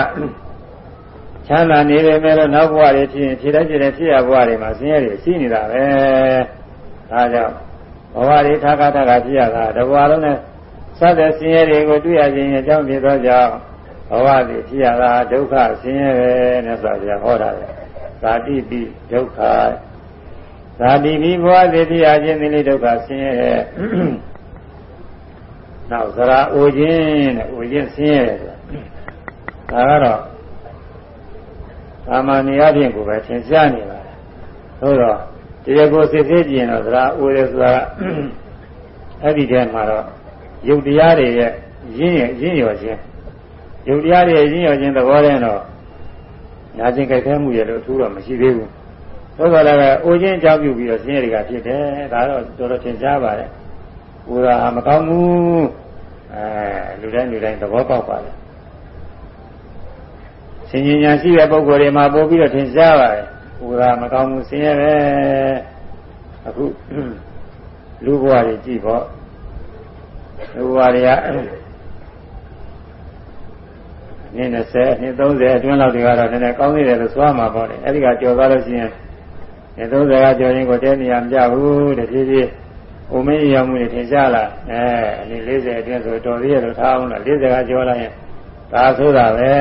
ချမ်းသာနေပေမဲ့လို့နောက်ဘဝတွေဖြစ်ရင်ဖြည့်တတ်ကြတဲ့ဖြစ်ရဘဝတွေမှာဆင်းရဲတွေရှိနေတာပဲဒါကြောင့်ဘဝတွေထာကထာကဖြစ်ရတာတဘဝလုံးနဲ့ စတဲ့ဆင်းရဲတွေကိုတွေ့ရခြင်းအကြောင်းဖြစ်သောကြောင့်ဘဝတွေဖြစ်ရတာဒုက္ခဆင်းရဲပဲနဲ့ဆိုကြဟောတာပဲဇာတိပိဒုက္ခဇာတိပိဘဝတွေဖြစ်ရခြင်းဒီလေးဒုက္ခဆင်းရဲနောက်ဇရာအိုခြင်းတဲ့အိုခြင်းဆင်းရဲဒါကတော့သာမဏေအပြင်ကိုပဲသင်ရှားနေပါတယ်သို့တော့တရားကိုစစ်စစ်ကြည့်ရင်တော့သရာအိုရဲဆိုတာအဲ့ဒီတည်းမှာတော့ ယုတ်တရားတွေရဲ့ရင်းရရင်းရောခြင်းယုတ်တရားတွေရင်းရောခြင်းသဘောတည်းတော့ညာခြင်းကြိုက်ခဲမှုရဲ့လို့အထူးတော့မရှိသေးဘူးသို့တော်လည်းပဲအိုခြင်းအကြောင်းပြုပြီးတော့ဆင်းရဲတွေကဖြစ်တယ်ဒါတော့တော်တော်သင်ရှားပါတယ်ကိုယ်ကမကောင်းဘူးအဲလူတိုင်းလူတိုင်းသဘောပေါက်ပါလေဆင်ញဉာဏ်ရှိတဲ့ပုဂ္ဂိုလ်တွေမှာပို့ပြီးတော့ထင်ရှားပါတယ်ဟိုကမကောင်းမှုဆင်းရဲပဲအခုလူဘဝတွေကြည့်ပေါ့ လူဘဝတွေကနေ့20နှစ်30အတွင်းလောက်တွေကတော့နည်းနည်းကောင်းသေးတယ်လို့ဆိုရမှာပေါ့လေအဲဒီကကြော်သွားလို့ရှိရင်နှစ်30ကကြော်ရင်ကိုတဲနေရမကြဘူးတဖြည်းဖြည်းအိုမင်းရောက်မှုတွေထင်ရှားလာအဲအနည်း40အတွင်းဆိုတော်သေးရလို့ထားအောင်လား40ကကြော်လာရင်ဒါဆိုတာပဲ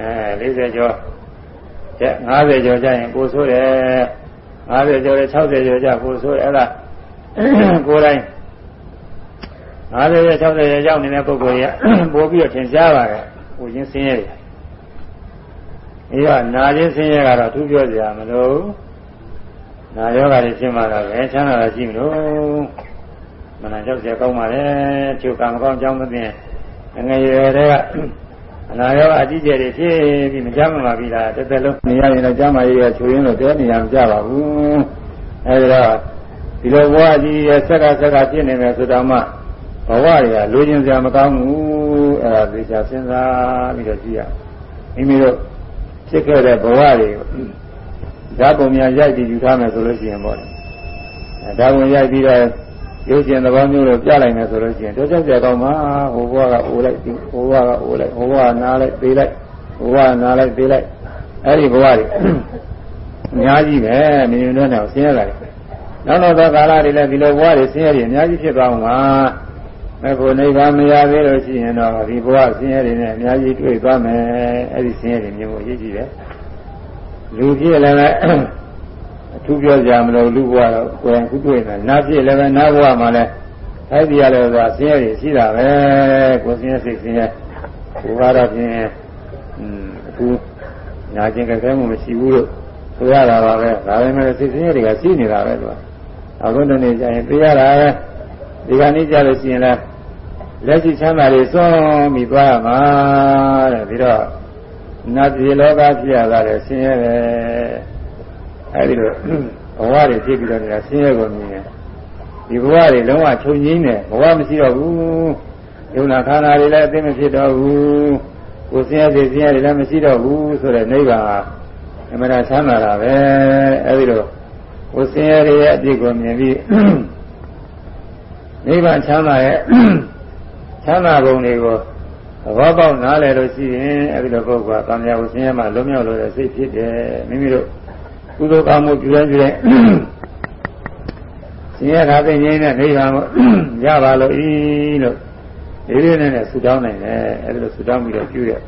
အဲ40ကျော်ကျ50ကျော်ကျရင်ကိုဆိုးတယ်50ကျော်နဲ့60ကျော်ကျကိုဆိုးတယ်အဲ့ဒါကိုယ်တိုင်း 50ကျော်60ကျော်ရောက်နေတဲ့ပုဂ္ဂိုလ်ကြီးပို့ပြီးတော့ထင်ရှားပါတယ်ကိုချင်းဆင်းရဲတယ်ဒီကနာချင်းဆင်းရဲကတော့သူပြောကြရမလို့နာယောဂါတွေရှင်းမှတော့ပဲချမ်းသာတာရှိမလို့မနာကြောက်ကြကောင်းပါလေချုပ်ကံမကောင်းကြောင်းမသိရင်ငငယ်ရွယ်တဲ့အနာရောအကြီးကျယ်တွေဖြစ်ပြီးမကြမ်းမှာပြီလားတစ်သက်လုံးနေရရင်တော့ကြမ်းမာရေးကချွေရင်းတော့တဲနေရမကြပါဘူးအဲဒီတော့ဒီလိုဘဝကြီးရဲ့ဆက်ကဆက်ကဖြစ်နေမယ်ဆိုတော့မှ ဘဝတွေကလိုချင်စရာမကောင်းဘူးအဲဒါသေချာစဉ်းစားပြီးတော့ကြည့်ရမိမိတို့ဖြစ်ခဲ့တဲ့ဘဝတွေကိုဓာတ်ပုံများရိုက်ပြီးယူထားမယ်ဆိုလို့ရှိရင်ပေါ့လေအဲဓာတ်ပုံရိုက်ပြီးတော့ရုပ်ရှင်သဘောမျိုးလို့ပြလိုက်မယ်ဆိုလို့ရှိရင်တော့ကြောက်ကြကောင်းမှာဟိုဘဝကအိုးလိုက်ဟိုဘဝကအိုးလိုက်ဟိုဘဝနားလိုက်သေးလိုက်ဟိုဘဝနားလိုက်သေးလိုက်အဲ့ဒီဘဝတွေအများကြီးပဲမြင်မြင်နဲ့တော့ဆင်းရဲလာတယ်နောက်တော့သောကာလတွေလည်းဒီလိုဘဝတွေဆင်းရဲတွေအများကြီးဖြစ်သွားမှာ မဲ့ဖို့နိဗ္ဗာန်မရသေးလို့ရှိရင်တော့ဒီဘဝဆင်းရဲတွေနဲ့အများကြီးတွေ့သွားမယ်အဲ့ဒီဆင်းရဲတွေမျိုးကိုရည်ကြည့်တယ်လူဖြစ်လည်းအထူးပြောကြမလို့လူဘဝတော့ကိုယ်တိုင်ခုတွေ့နေနာပြည့်လည်းပဲနာဘဝမှာလည်းထိုက်ပြရလဲဆိုတာဆင်းရဲတွေရှိတာပဲကိုယ်ဆင်းရဲစိတ်ဆင်းရဲကိုယ်ကတော့ဖြင့်อืมအခုညာကျင်ကြဲမှုမရှိဘူးလို့ဆိုရတာပါပဲဒါပေမဲ့စိတ်ဆင်းရဲတွေကရှိနေတာပဲသူကအခုတနေ့ကျရင်သိရတာပဲ ဒီကနေ့ကြလို့ရှိရင်လည်းလက်ရှိချမ်းသာတွေစွန့်ပြီးသွားရမှာတဲ့ပြီးတော့နတ်ပြည်လောကဖြစ်ရတာလည်းဆင်းရဲတယ်အဲဒီလိုဘဝတွေဖြစ်ပြီးတော့နေတာဆင်းရဲကိုမြင်ရင်ဒီဘဝတွေလုံးဝချုပ်ငိမ့်တယ်ဘဝမရှိတော့ဘူးယုံနာခန္ဓာတွေလည်းအသိမဖြစ်တော့ဘူးကိုယ်ဆင်းရဲစေဆင်းရဲတွေလည်းမရှိတော့ဘူးဆိုတဲ့နိဗ္ဗာန်ဟာအမှန်တရားချမ်းသာတာပဲအဲဒီလိုကိုယ်ဆင်းရဲတွေရဲ့အပြစ်ကိုမြင်ပြီး နိဗ္ဗာန်ချမ်းသာရဲ့ချမ်းသာပုံတွေကိုသဘောပေါက်နားလည်လို့ရှိရင်အဲဒီလိုပုဂ္ဂိုလ်ကသံဃာကိုဆင်းရဲမှလွတ်မြောက်လို့တဲ့စိတ်ဖြစ်တယ်မိမိတို့ကုသိုလ်ကောင်းမှုပြုတိုင်းပြုတိုင်းဆင်းရဲတာသိငြိမ်းတဲ့နိဗ္ဗာန်ကိုရပါလို့ဤလို့ဒီလိုနဲ့နဲ့ဆူတောင်းနိုင်တယ်အဲဒီလိုဆူတောင်းပြီးတော့ပြုတဲ့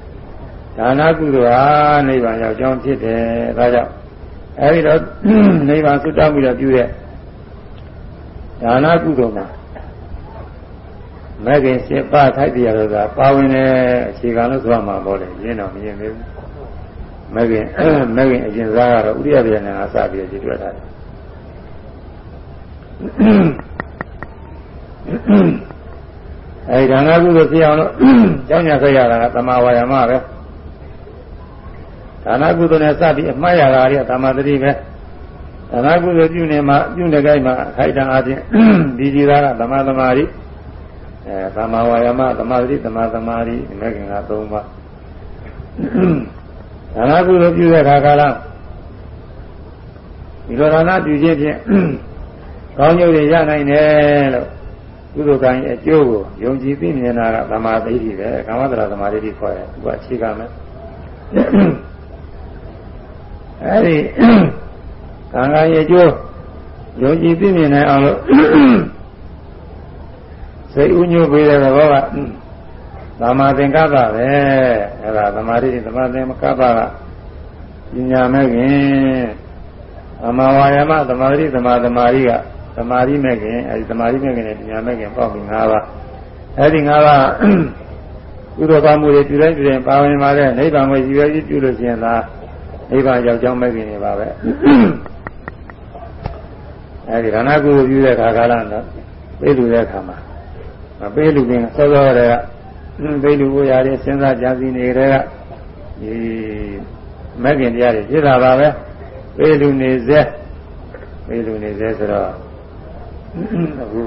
ဒါနကုသိုလ်ဟာနိဗ္ဗာန်ရောက်ကြောင်းဖြစ်တယ်ဒါကြောင့်အဲဒီတော့နိဗ္ဗာန်ဆူတောင်းပြီးတော့ပြုတဲ့ဒါနကုသိုလ်မှာ မဂ္ဂင်7ပါးထိုက်တရားလို့ကပါဝင်တဲ့အခြေခံလို့ဆိုရမှာပေါ့လေရင်းတော့မရင်သေးဘူးမဂ္ဂင်မဂ္ဂင်အကျဉ်းစားကတော့ဥရိယဗျာဏကစပြီးကြည့်တွေ့ထားတယ်အဲဒီဒါနကုသိုလ်ဖြစ်အောင်လို့ကြောင်းညာဆက်ရတာကသမာဝါယာမပဲဒါနကုသိုလ်နဲ့စပြီးအမှားရတာတွေကသမာဓိပဲဒါနကုသိုလ်ပြုနေမှာပြုနေကြမှာအခိုက်အတန့်အချင်းဒီကြည်သားကသမာသမာဓိ အဲသမာဝါယာမသမာဓိသမာသမာဓိဒီမဲ့ခင်က၃ပါးဒါနကုသိုလ်ပြုတဲ့အခါကာလဒီလိုဒါနပြုခြင်းဖြင့်ကောင်းကျိုးတွေရနိုင်တယ်လို့ကုသိုလ်ကံရဲ့အကျိုးကိုယုံကြည်သိမြင်တာကသမာဓိပဲကာမတရာသမာဓိခေါ်တယ်သူကအခြေခံမယ်အဲဒီကံကံရဲ့အကျိုးယုံကြည်သိမြင်နိုင်အောင်လို့ စိတ်ဥညွတ်ပေးတဲ့ဘောကသမာသင်္ကပ္ပပဲအဲ့ဒါသမာဓိသမာသင်္ကပ္ပကပညာမဲ့ခင်သမာဝါယမသမာဓိသမာသမာဓိကသမာဓိမဲ့ခင်အဲဒီသမာဓိမဲ့ခင်နဲ့ပညာမဲ့ခင်ပေါက်ပြီး၅ပါးအဲဒီ၅ပါးကုသိုလ်ကောင်းမှုတွေပြုတိုင်းပြုတိုင်းပါဝင်ပါတဲ့နိဗ္ဗာန်ကိုရည်ရွယ်ပြီးပြုလို့ရှိရင်သာနိဗ္ဗာန်ရောက်ကြောင်းမဲ့ခင်နေပါပဲအဲဒီဒါနကုသိုလ်ပြုတဲ့ခါကာလတော့ပြေးလူတဲ့ခါမှာ မပေးလူခင်စောစောတည်းကသိလူကိုရတယ်စဉ်းစားကြံစည်နေတဲ့ကဒီမဂ္ဂင်တရားတွေဖြစ်တာပါပဲပေးလူနေစေပေးလူနေစေဆိုတော့အခု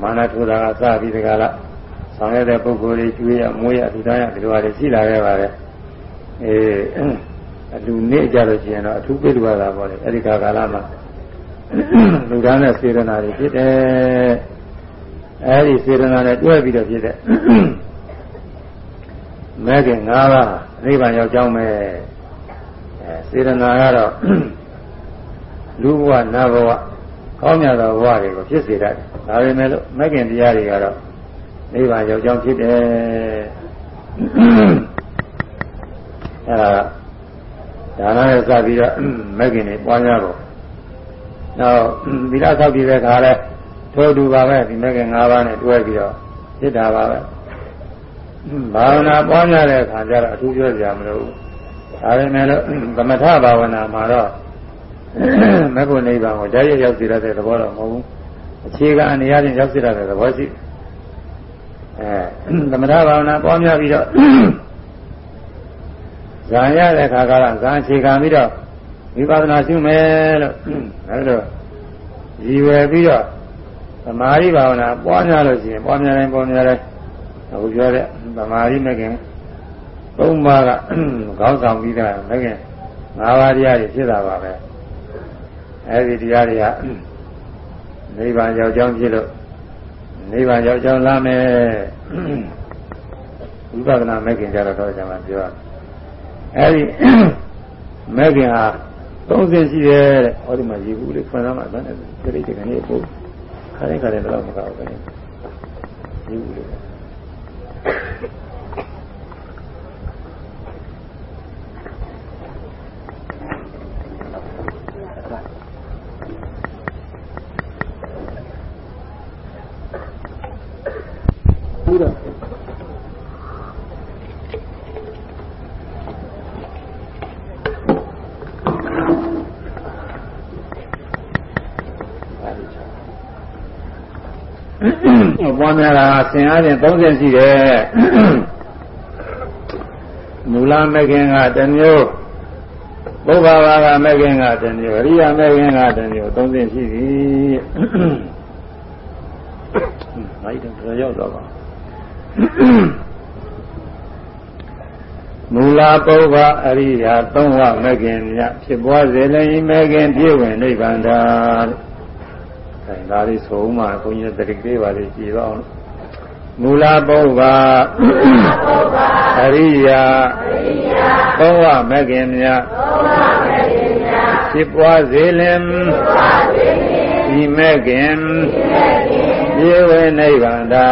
မာနထိုးတာကစပြီးတကလားဆောင်ရတဲ့ပုဂ္ဂိုလ်တွေကျွေးရမွေးရလူသားရဒီလိုဟာတွေရှိလာခဲ့ပါတယ်အေးအလူနေကြလို့ရှိရင်တော့အထူးပြေလူရတာပေါ့လေအဲ့ဒီကာလမှာ လူသားနဲ့စေရနာတွေဖြစ်တယ်အဲ့ဒီစေရနာနဲ့တွဲပြီးတော့ဖြစ်တဲ့မဲခင်၅ပါးနိဗ္ဗာန်ရောက်ကြောင်းပဲအဲစေရနာကတော့လူဘဝနတ်ဘဝကောင်းမြတ်သောဘဝတွေကိုဖြစ်စေတတ်တယ်ဒါပေမဲ့လို့မဲခင်တရားတွေကတော့နိဗ္ဗာန်ရောက်ကြောင်းဖြစ်တယ်အဲဒါဒါနနဲ့စပြီးတော့မဲခင်တွေပွားများတော့ နောက်သီလဆောက်ပြီးတဲ့ခါလဲထိုးတူပါပဲဒီမဲခင်၅ပါးနဲ့တွဲပြီးတော့ဖြစ်တာပါပဲဘာဝနာပွားများတဲ့အခါကျတော့အထူးပြောကြမလို့ဒါပေမဲ့လို့သမထဘာဝနာမှာတော့မဂ္ဂုနိဗ္ဗာန်ကိုဓာတ်ရရောက်စီရတဲ့သဘောတော့မဟုတ်ဘူးအခြေခံအနေအချင်းရောက်စီရတဲ့သဘောရှိအဲသမထဘာဝနာပွားများပြီးတော့ဇာရတဲ့ခါကလည်းဇာအခြေခံပြီးတော့ ဝိပဿနာရှုမယ်လို့အဲဒါရည်ဝယ်ပြီးတော့သမာဓိဘာဝနာပွားများလို့ရှိရင်ပွားများတိုင်းပွားများတိုင်းအခုပြောတဲ့သမာဓိမကင်သုံးပါးကခေါင်းဆောင်ပြီးသားမကင်၅ပါးတရားတွေဖြစ်တာပါပဲအဲဒီတရားတွေကနိဗ္ဗာန်ရောက်ကြောင်းဖြစ်လို့နိဗ္ဗာန်ရောက်ကြောင်းလာမယ်ဝိပဿနာမကင်ကြတော့တော့ကျွန်တော်ပြောရအဲဒီမကင်ဟာ သုံးဆင့်ရှိတယ်တဲ့ဟောဒီမှာရေဘူးလေးဖွင့်သားမှာဗန်းတယ်ပြိတ္တိကနေပို့ခါရင်ခါရင်တော့မကောက်ဘူးရေဘူးလေးဘူးတော့ ပွားများတာဆင်အားဖြင့်30ရှိတယ်မူလမဂ္ဂင်ကတစ်မျိုးဘုရားဘာကမဂ္ဂင်ကတစ်မျိုးအရိယာမဂ္ဂင်ကတစ်မျိုး30ရှိပြီမိုက်တော့ရောက်တော့ပါမူလပုဗ္ဗအရိယာသုံးဝမဂ္ဂင်မြဖြစ်ပွားစေလည်းမဂ္ဂင်ပြည့်ဝင်နိဗ္ဗာန်သာအဲ ဒါလေးဆုံးမှဘုန်းကြီးတတိလေးပါလေးကြည်တော့အောင်မူလပုဗ္ဗအရိယာသုံးဝမဂ္ဂင်မြဖြစ်ပွားစေလည်းဒီမဂ္ဂင်ပြေဝေနိဗ္ဗာန်သာ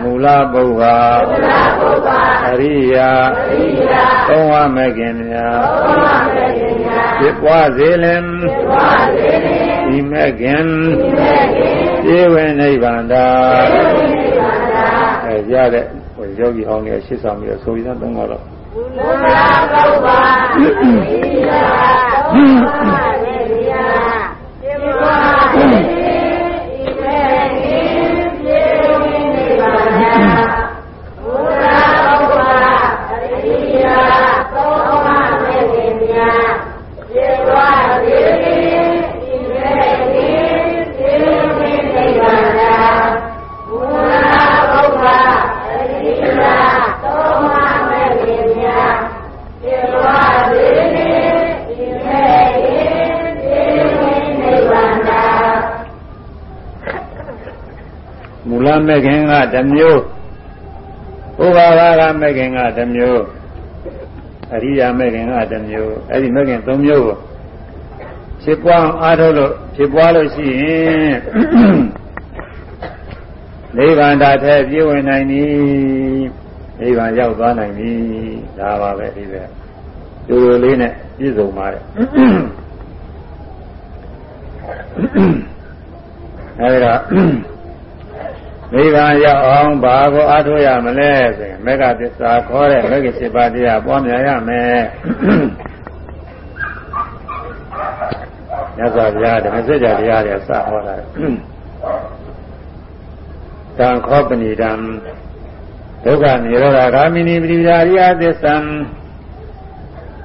မူလပုဗ္ဗအရိယာသုံးဝမဂ္ဂင်များဖြစ်ပွားစေလင် ဒီမဂ္ဂင်ပြေဝေနိဗ္ဗာန်သာအဲရတဲ့ဟိုယောဂီဟောင်းလေးရှစ်ဆောင်ပြီးတော့ဆိုပြီးတော့သုံးတော့မူလပုဗ္ဗအရိယာသုံးဝမဂ္ဂင်များဖြစ် ပွားစေမဲ့ခင်ကတစ်မျိုးဥပါဘာကမဲ့ခင်ကတစ်မျိုးအရိယာမဲ့ခင်ကတစ်မျိုးအဲ့ဒီမဲ့ခင်၃မျိုးကိုဖြစ်ပွားအားထုတ်လို့ဖြစ်ပွားလို့ရှိရင်နိဗ္ဗာန်တာထဲပြည့်ဝင်နိုင်ပြီနိဗ္ဗာန်ရောက်သွားနိုင်ပြီဒါပါပဲဒီပဲဒီလိုလေးနဲ့ပြည့်စုံပါတယ်အဲဒီတော့ နိဗ္ဗာန်ရောက်အောင်ဘာကိုအားထုတ်ရမလဲဆိုရင်မေဃသစ္စာခေါ်တဲ့မေဃ7ပါးတရားပွားများရမယ်မြတ်စွာဘုရားဓမ္မစကြာတရားတွေစဟောတာတံခောပဏိတံဒုက္ခនិရောဓဂာမိနိပရိဒါရိယသစ္ဆံ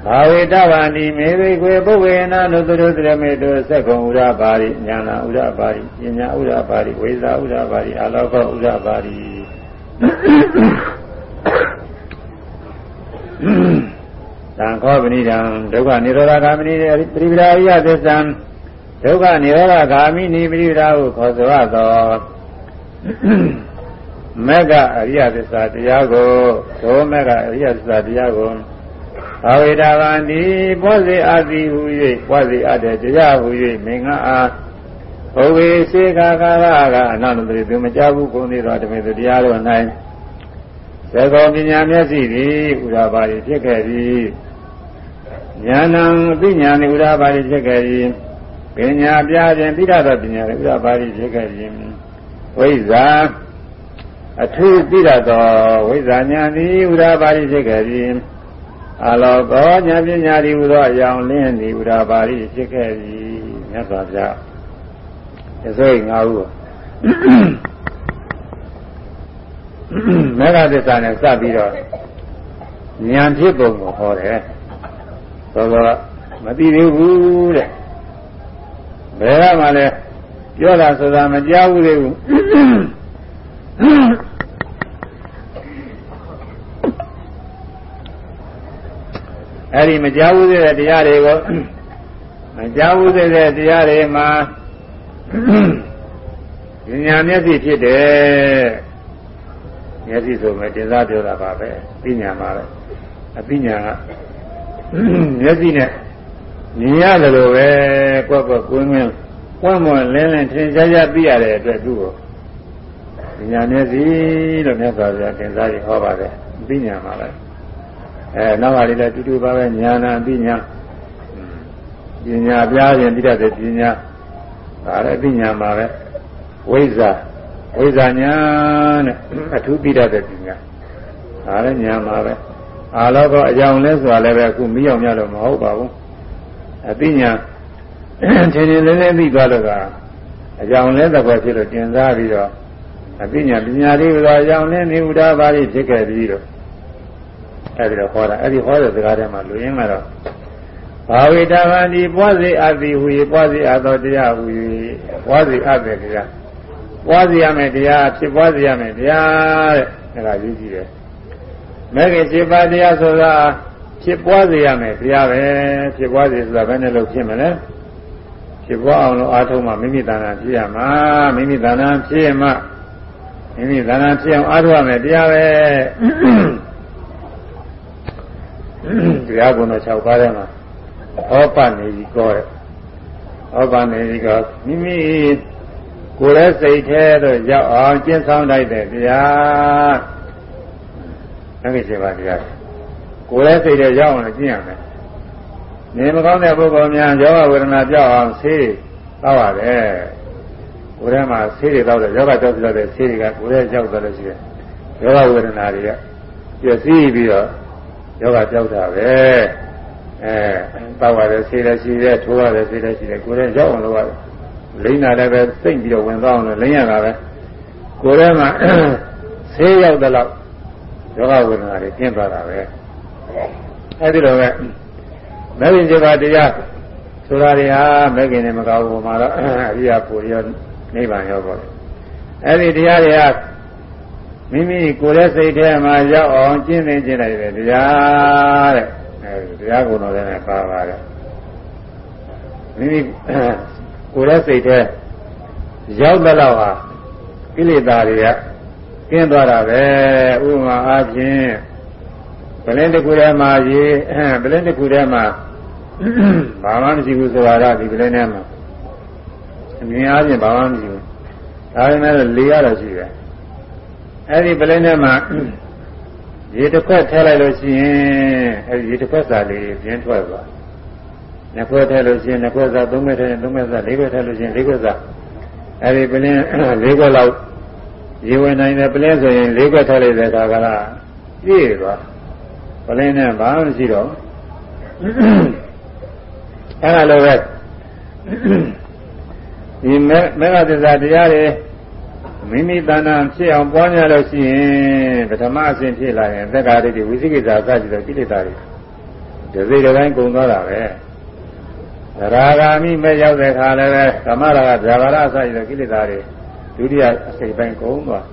ဘာဝေတဗန္တိမေဝိကွေပုဗ္ဗေနနုတရုတရမေတုသက္ကုံဥရပါရိညာနာဥရပါရိပညာဥရပါရိဝိဇာဥရပါရိအာလောကဥရပါရိသံခောပဏိတံဒုက္ခនិရောဓဂာမိနိပရိပရာရိယသစ္ဆံဒုက္ခនិရောဓဂာမိနိပရိပရာဟုခေါ်ဆိုရသောမဂ္ဂအရိယသစ္စာတရားကိုဒုမဂ္ဂအရိယသစ္စာတရားကို ဘာဝေတာဗန္တိပွားစေအပ်သည်ဟူ၍ပွားစေအပ်တဲ့တရားဟူ၍မင်္ဂအားဘဝေရှိခါကာလကအနန္တတိသူမကြဘူးကုန်သေးသောတမေသူတရားတော်၌သေကောပညာမျက်စိသည်ဥရာပါရီဖြစ်ခဲ့သည်ဉာဏံအသိဉာဏ်ဤဥရာပါရီဖြစ်ခဲ့သည်ပညာပြခြင်းသိရသောပညာဤဥရာပါရီဖြစ်ခဲ့သည်ဝိဇ္ဇာအထူးသိရသောဝိဇ္ဇာဉာဏ်သည်ဥရာပါရီဖြစ်ခဲ့သည် အလောကောဉာဏ်ပညာဤဟူသောအယောင်လင်းသည်ဥရာပါရီဖြစ်ခဲ့သည်မြတ်စွာဘုရားအစိုးရငါးဦးမေဃသစ္စာနဲ့စပြီးတော့ဉာဏ်ဖြစ်ပုံကိုဟောတယ်သောသောမသိသေးဘူးတဲ့ဘယ်ကမှလည်းပြောတာဆိုတာမကြားဘူးသေးဘူး အဲ့ဒီမကြားဘူးသေးတဲ့တရားတွေကိုမကြားဘူးသေးတဲ့တရားတွေမှာဉာဏ်မျက်စိဖြစ်တယ်မျက်စိဆိုမဲ့တင်စားပြောတာပါပဲပညာမှာပဲအပညာကမျက်စိနဲ့မြင်ရတယ်လို့ပဲကွက်ကွက်ကွင်းကွင်းပွင့်ပွင့်လင်းလင်းထင်ရှားရှားသိရတဲ့အတွက်သူ့ကိုပညာမျက်စိလို့မြတ်စွာဘုရားတင်စားပြီးဟောပါတယ်ပညာမှာပဲ အဲနောက်ပါလေတူတူပါပဲဉာဏ်ပညာပညာပြားရင်ပြီးတဲ့ပညာဒါလည်းပညာမှာပဲဝိဇ္ဇာဝိဇ္ဇာညာတဲ့အထူးပြီးတဲ့ပညာဒါလည်းညာမှာပဲအာလောကအကြောင်းလဲဆိုတာလည်းပဲအခုမီးအောင်များလို့မဟုတ်ပါဘူးအပညာထင်ထင်လင်းလင်းသိသွားလို့ကအကြောင်းလဲတစ်ခွက်ဖြစ်လို့တင်စားပြီးတော့အပညာပညာလေးကတော့အကြောင်းလင်းနေဥဒါပါလိဖြစ်ခဲ့ပြီးတော့ အဲဒီတော့ဟောတာအဲဒီဟောတဲ့စကားထဲမှာလူရင်းကတော့ဘာဝေတဗန္ဒီပွားစေအပ်သည်ဟူ၍ပွားစေအပ်သောတရားဟူ၍ပွားစေအပ်တဲ့တရားပွားစေရမယ်တရားဖြစ်ပွားစေရမယ်တရားတဲ့ဒါကရေးကြည့်တယ်မဲ့ခင်7ပါးတရားဆိုတာဖြစ်ပွားစေရမယ်တရားပဲဖြစ်ပွားစေဆိုတာဘယ်နဲ့လို့ဖြစ်မလဲဖြစ်ပွားအောင်လို့အားထုတ်မှမိမိတဏ္ဍာဖြစ်ရမှာမိမိတဏ္ဍာဖြစ်မှမိမိတဏ္ဍာဖြစ်အောင်အားထုတ်ရမယ်တရားပဲ တရားကုံတော်6ပါးထဲမှာဩပနေကြီးကောတဲ့ဩပနေကြီးကမိမိကိုယ်ရဲ့စိတ်ထဲတော့ရောက်အောင်ကျင့်ဆောင်လိုက်တဲ့တရားအဲ့ဒီစေပါတရားကိုယ်ရဲ့စိတ်ထဲရောက်အောင်ကျင့်ရမယ်နေမကောင်းတဲ့ပုဂ္ဂိုလ်များယောဂဝေဒနာပြောက်အောင်ဆေးတောက်ရတယ်ကိုယ်ထဲမှာဆေးတွေတောက်တယ်ယောဂကြောက်ကြတဲ့ဆေးတွေကကိုယ်ထဲကြောက်တယ်လို့ရှိရင်ယောဂဝေဒနာတွေကပြည့်စည်ပြီးတော့ ယောဂကြောက်တာပဲအဲတောက်ရတယ်ဆေးလည်းရှိတယ်ထိုးရတယ်ဆေးလည်းရှိတယ်ကိုယ်ထဲရောက်အောင်လုပ်ရတယ်လိမ့်တာလည်းပဲစိတ်ပြီးတော့ဝင်သွားအောင်လို့လိမ့်ရတာပဲကိုယ်ထဲမှာဆေးရောက်တဲ့လောက်ယောဂဝေဒနာတွေကျင်းသွားတာပဲအဲဒီလိုပဲမဂ္ဂင်7ပါးတရားဆိုတာတွေဟာမဂ္ဂင်နဲ့မကောင်းဘူးမှာတော့အရိယာပူရောနိဗ္ဗာန်ရောက်ပါလေအဲဒီတရားတွေဟာ မိမိကိုယ်ရဲ့စိတ်ထဲမှာရောက်အောင်ကျင့်သင်ကျင့်လိုက်တယ်တရားတဲ့အဲဒီတရားကုံတော်လည်းပါပါတယ်မိမိကိုယ်ရဲ့စိတ်ထဲရောက်တဲ့လောက်ဟာကိလေသာတွေကကျင်းသွားတာပဲဥပမာအားဖြင့်ပလင်းတစ်ခုထဲမှာရေပလင်းတစ်ခုထဲမှာဘာမှမရှိဘူးဆိုတာကဒီပလင်းထဲမှာအမြင်အားဖြင့်ဘာမှမရှိဘူးဒါပေမဲ့လေရတော့ရှိတယ် အဲ့ဒီပလင်းထဲမှာရေတစ်ခွက်ထည့်လိုက်လို့ရှိရင်အဲ့ဒီရေတစ်ခွက်စာလေးပြင်းထွက်သွားနှစ်ခွက်ထည့်လို့ရှိရင်နှစ်ခွက်စာသုံးခွက်ထည့်ရင်သုံးခွက်စာလေးခွက်ထည့်လို့ရှိရင်လေးခွက်စာအဲ့ဒီပလင်းလေးခွက်လောက်ရေဝင်နိုင်တဲ့ပလင်းဆိုရင်လေးခွက်ထည့်လိုက်တဲ့အခါကလားပြည့်သွားပလင်းနဲ့ဘာမှမရှိတော့အဲ့ဒါလိုပဲဒီမေဃသစ္စာတရားတွေ မိမိတဏ္ဍာဖြစ်အောင်ပွားများလို့ရှိရင်ပထမအဆင့်ဖြစ်လာရင်သက္ကာရိတိဝိသိကိစ္စစသဖြင့်ကိလေသာတွေဒီစိတ်တိုင်းကုန်သွားတာပဲရာဂာမိမဲ့ရောက်တဲ့ခါလည်းပဲကမရာဂဇာဘာရအစရှိတဲ့ကိလေသာတွေဒုတိယအစိတ်ပိုင်းကုန်သွား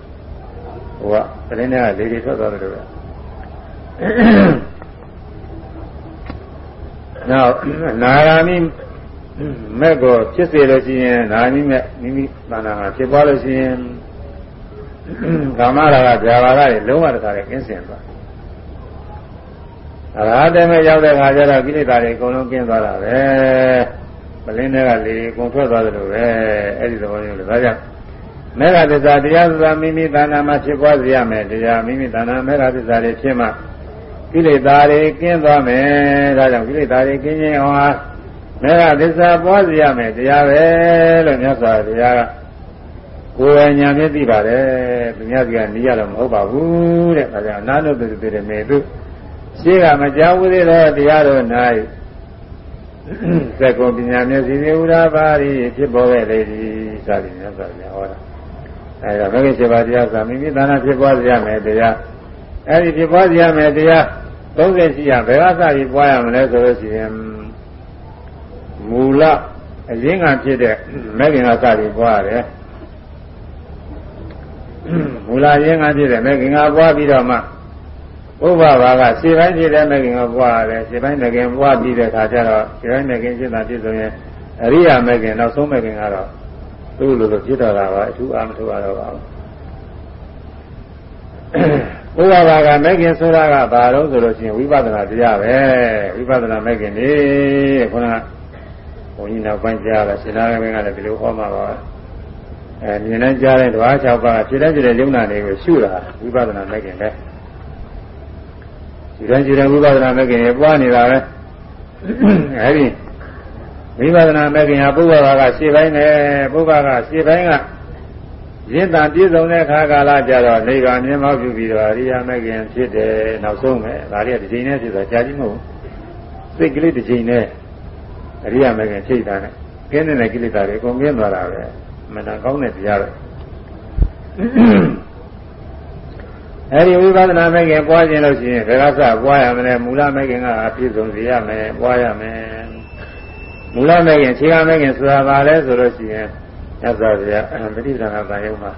ဟိုကသတင်းတွေကလေတွေထွက်သွားတယ်လို့ပဲနောက်နာဂာမိမဲ့ကိုဖြစ်စေလို့ရှိရင်နာမိမဲ့မိမိတဏ္ဍာမှာဖြစ်သွားလို့ရှိရင် ကာမရာဂဇာဘာရတွေလုံးဝတခါတည်းကင်းစင်သွားအရဟတမေရောက်တဲ့ခါကျတော့ကိလေသာတွေအကုန်လုံးကျင်းသွားတာပဲမလင်းတဲ့ကလေအကုန်ထွက်သွားတယ်လို့ပဲအဲ့ဒီသဘောမျိုးလေဒါကြောင့်မေဃသစ္စာတရားဆိုတာမိမိတဏ္ဍာမှာဖြစ်ပွားစေရမယ်တရားမိမိတဏ္ဍာမေဃသစ္စာတွေဖြစ်မှကိလေသာတွေကင်းသွားမယ်ဒါကြောင့်ကိလေသာတွေကင်းခြင်းအောင်ဟာမေဃသစ္စာပွားစေရမယ်တရားပဲလို့မြတ်စွာဘုရားက ကိုယ်ဉာဏ်ဖြင့်သိပါတယ်သူများကနီးရတော့မဟုတ်ပါဘူးတဲ့ဒါကြောင့်အနာနုတ္တိတေမေသူရှိကမကြောက်ဘူးသေးတော့တရားတော်၌သက္ကုံပညာမျက်စိဝိဥရာပါရီဖြစ်ပေါ်ခဲ့လေသည်စသည်များဆိုကြဟောတာအဲဒါမဂ္ဂင်7ပါးတရားဆိုမိမိသာနာဖြစ်ပွားစေရမယ်တရားအဲဒီဖြစ်ပွားစေရမယ်တရား30ရှိရဘယ်ကစပြီးပွားရမလဲဆိုလို့ရှိရင်မူလအရင်းကဖြစ်တဲ့မဂ္ဂင်ကစပြီးပွားရတယ် မူလရင်းကဖြစ်တဲ့မဂ္ဂင်ကပွားပြီးတော့မှဥပဘာကခြေပိုင်းခြေတဲ့မကင်ကိုပွားရတယ်ခြေပိုင်းမကင်ပွားပြီးတဲ့အခါကျတော့ခြေပိုင်းမကင်ဖြစ်တာပြည့်စုံရင်အရိယာမကင်နောက်ဆုံးမကင်ကတော့သူ့လိုလိုဖြစ်တော့တာပါအထူးအားမထူရတော့ပါဘူးဥပဘာကမကင်ဆိုတာကဘာလို့ဆိုလို့ရှိရင်ဝိပဿနာတရားပဲဝိပဿနာမကင်နေခုနကဘုန်းကြီးနောက်ပိုင်းကြားလာရှင်နာမင်းကလည်းဒီလိုဟောမှာပါ အဲမြင်နိုင်ကြားတဲ့ဓဝါ၆ပါးဖြစ်တဲ့ဖြစ်တဲ့ယုံနာတွေကိုရှုတာဝိပဿနာမကင်ပဲဒီတိုင်းဒီတိုင်းဝိပဿနာမဲ့ခင်ရပွားနေတာပဲအဲဒီဝိပဿနာမဲ့ခင်ဟာပုဗ္ဗဘာကရှေ့ပိုင်းနဲ့ပုဗ္ဗကရှေ့ပိုင်းကရင့်တန်ပြည့်စုံတဲ့ခါကာလကြတော့နိဗ္ဗာန်မြင်မောက်ပြုပြီးတော့အရိယာမဲ့ခင်ဖြစ်တယ်နောက်ဆုံးပဲဒါလေးကဒီချိန်နဲ့ဖြစ်တာကြာကြီးမဟုတ်စိတ်ကလေးဒီချိန်နဲ့အရိယာမဲ့ခင်ဖြစ်တာနဲ့ကျင်းနေတဲ့ကိလေသာတွေအကုန်ကျင်းသွားတာပဲ မနာကောင်းတဲ့တရားပဲအဲဒီဝိပဿနာမဲ့ခင်ပွားခြင်းလို့ရှိရင်ဘယ်ကစပွားရမလဲမူလမဲ့ခင်ကအပြည့်စုံစေရမယ်ပွားရမယ်မူလမဲ့ခင်ခြေကမဲ့ခင်ဆိုတာဘာလဲဆိုလို့ရှိရင်သစ္စာဗျာပဋိသန္ဓဘာယုံမှာ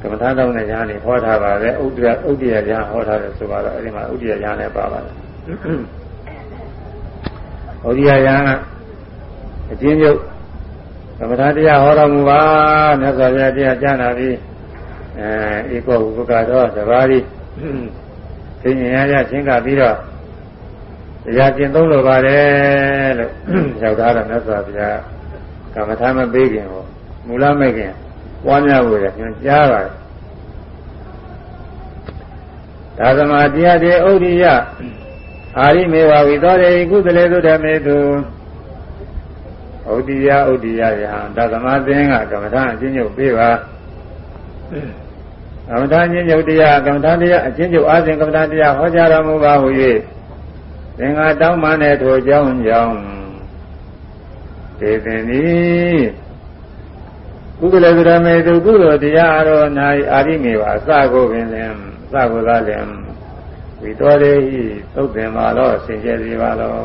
ကမ္မထာတောင်းတဲ့ညာနေဟောထားပါပဲဥဒ္ဒရဥဒ္ဒရညာဟောထားတယ်ဆိုတော့အဲဒီမှာဥဒ္ဒရညာလည်းပါပါတယ်ဥဒ္ဒရညာကအချင်းချုပ် ကမ္မထာတရားဟောတော်မူပါမြတ်စွာဘုရားတရားကြားနာပြီးအဲဧကောဥပကတော့တပါးလေးသိဉာဏ်ရရချင်းကပြီးတော့တရားကျင့်သုံးလိုပါတယ်လို့ရောက်တာတော့မြတ်စွာဘုရားကမ္မထာမပေးခင်ဟောမူလမဲ့ခင်ပွားများဖို့ရညွှန်ကြားပါတယ်သာသမာတရားတွေဩရိယအာရိမေဝဝိသောရေကုသလေသုဓမေတု ဩဒိယဩဒိယယဟံသာသမာသင်္ကကမ္မထာအချင်းချုပ်ပေးပါကမ္မထာညညုတ်တရားကမ္မထာတရားအချင်းချုပ်အားဖြင့်ကမ္မထာတရားဟောကြားတော်မူပါဟု၍သင်္ဃာတောင်းမှနဲ့ထိုကြောင်းကြောင့်ဒေသင်သည်ကုသလကရမေသူကုသိုလ်တရားတော်၌အာရိမေပါအစကိုပင်လင်အစကိုသာလင်ဝိတော်ရေဤသုတ်ပင်ပါတော့ဆင်ကျဲစီပါတော့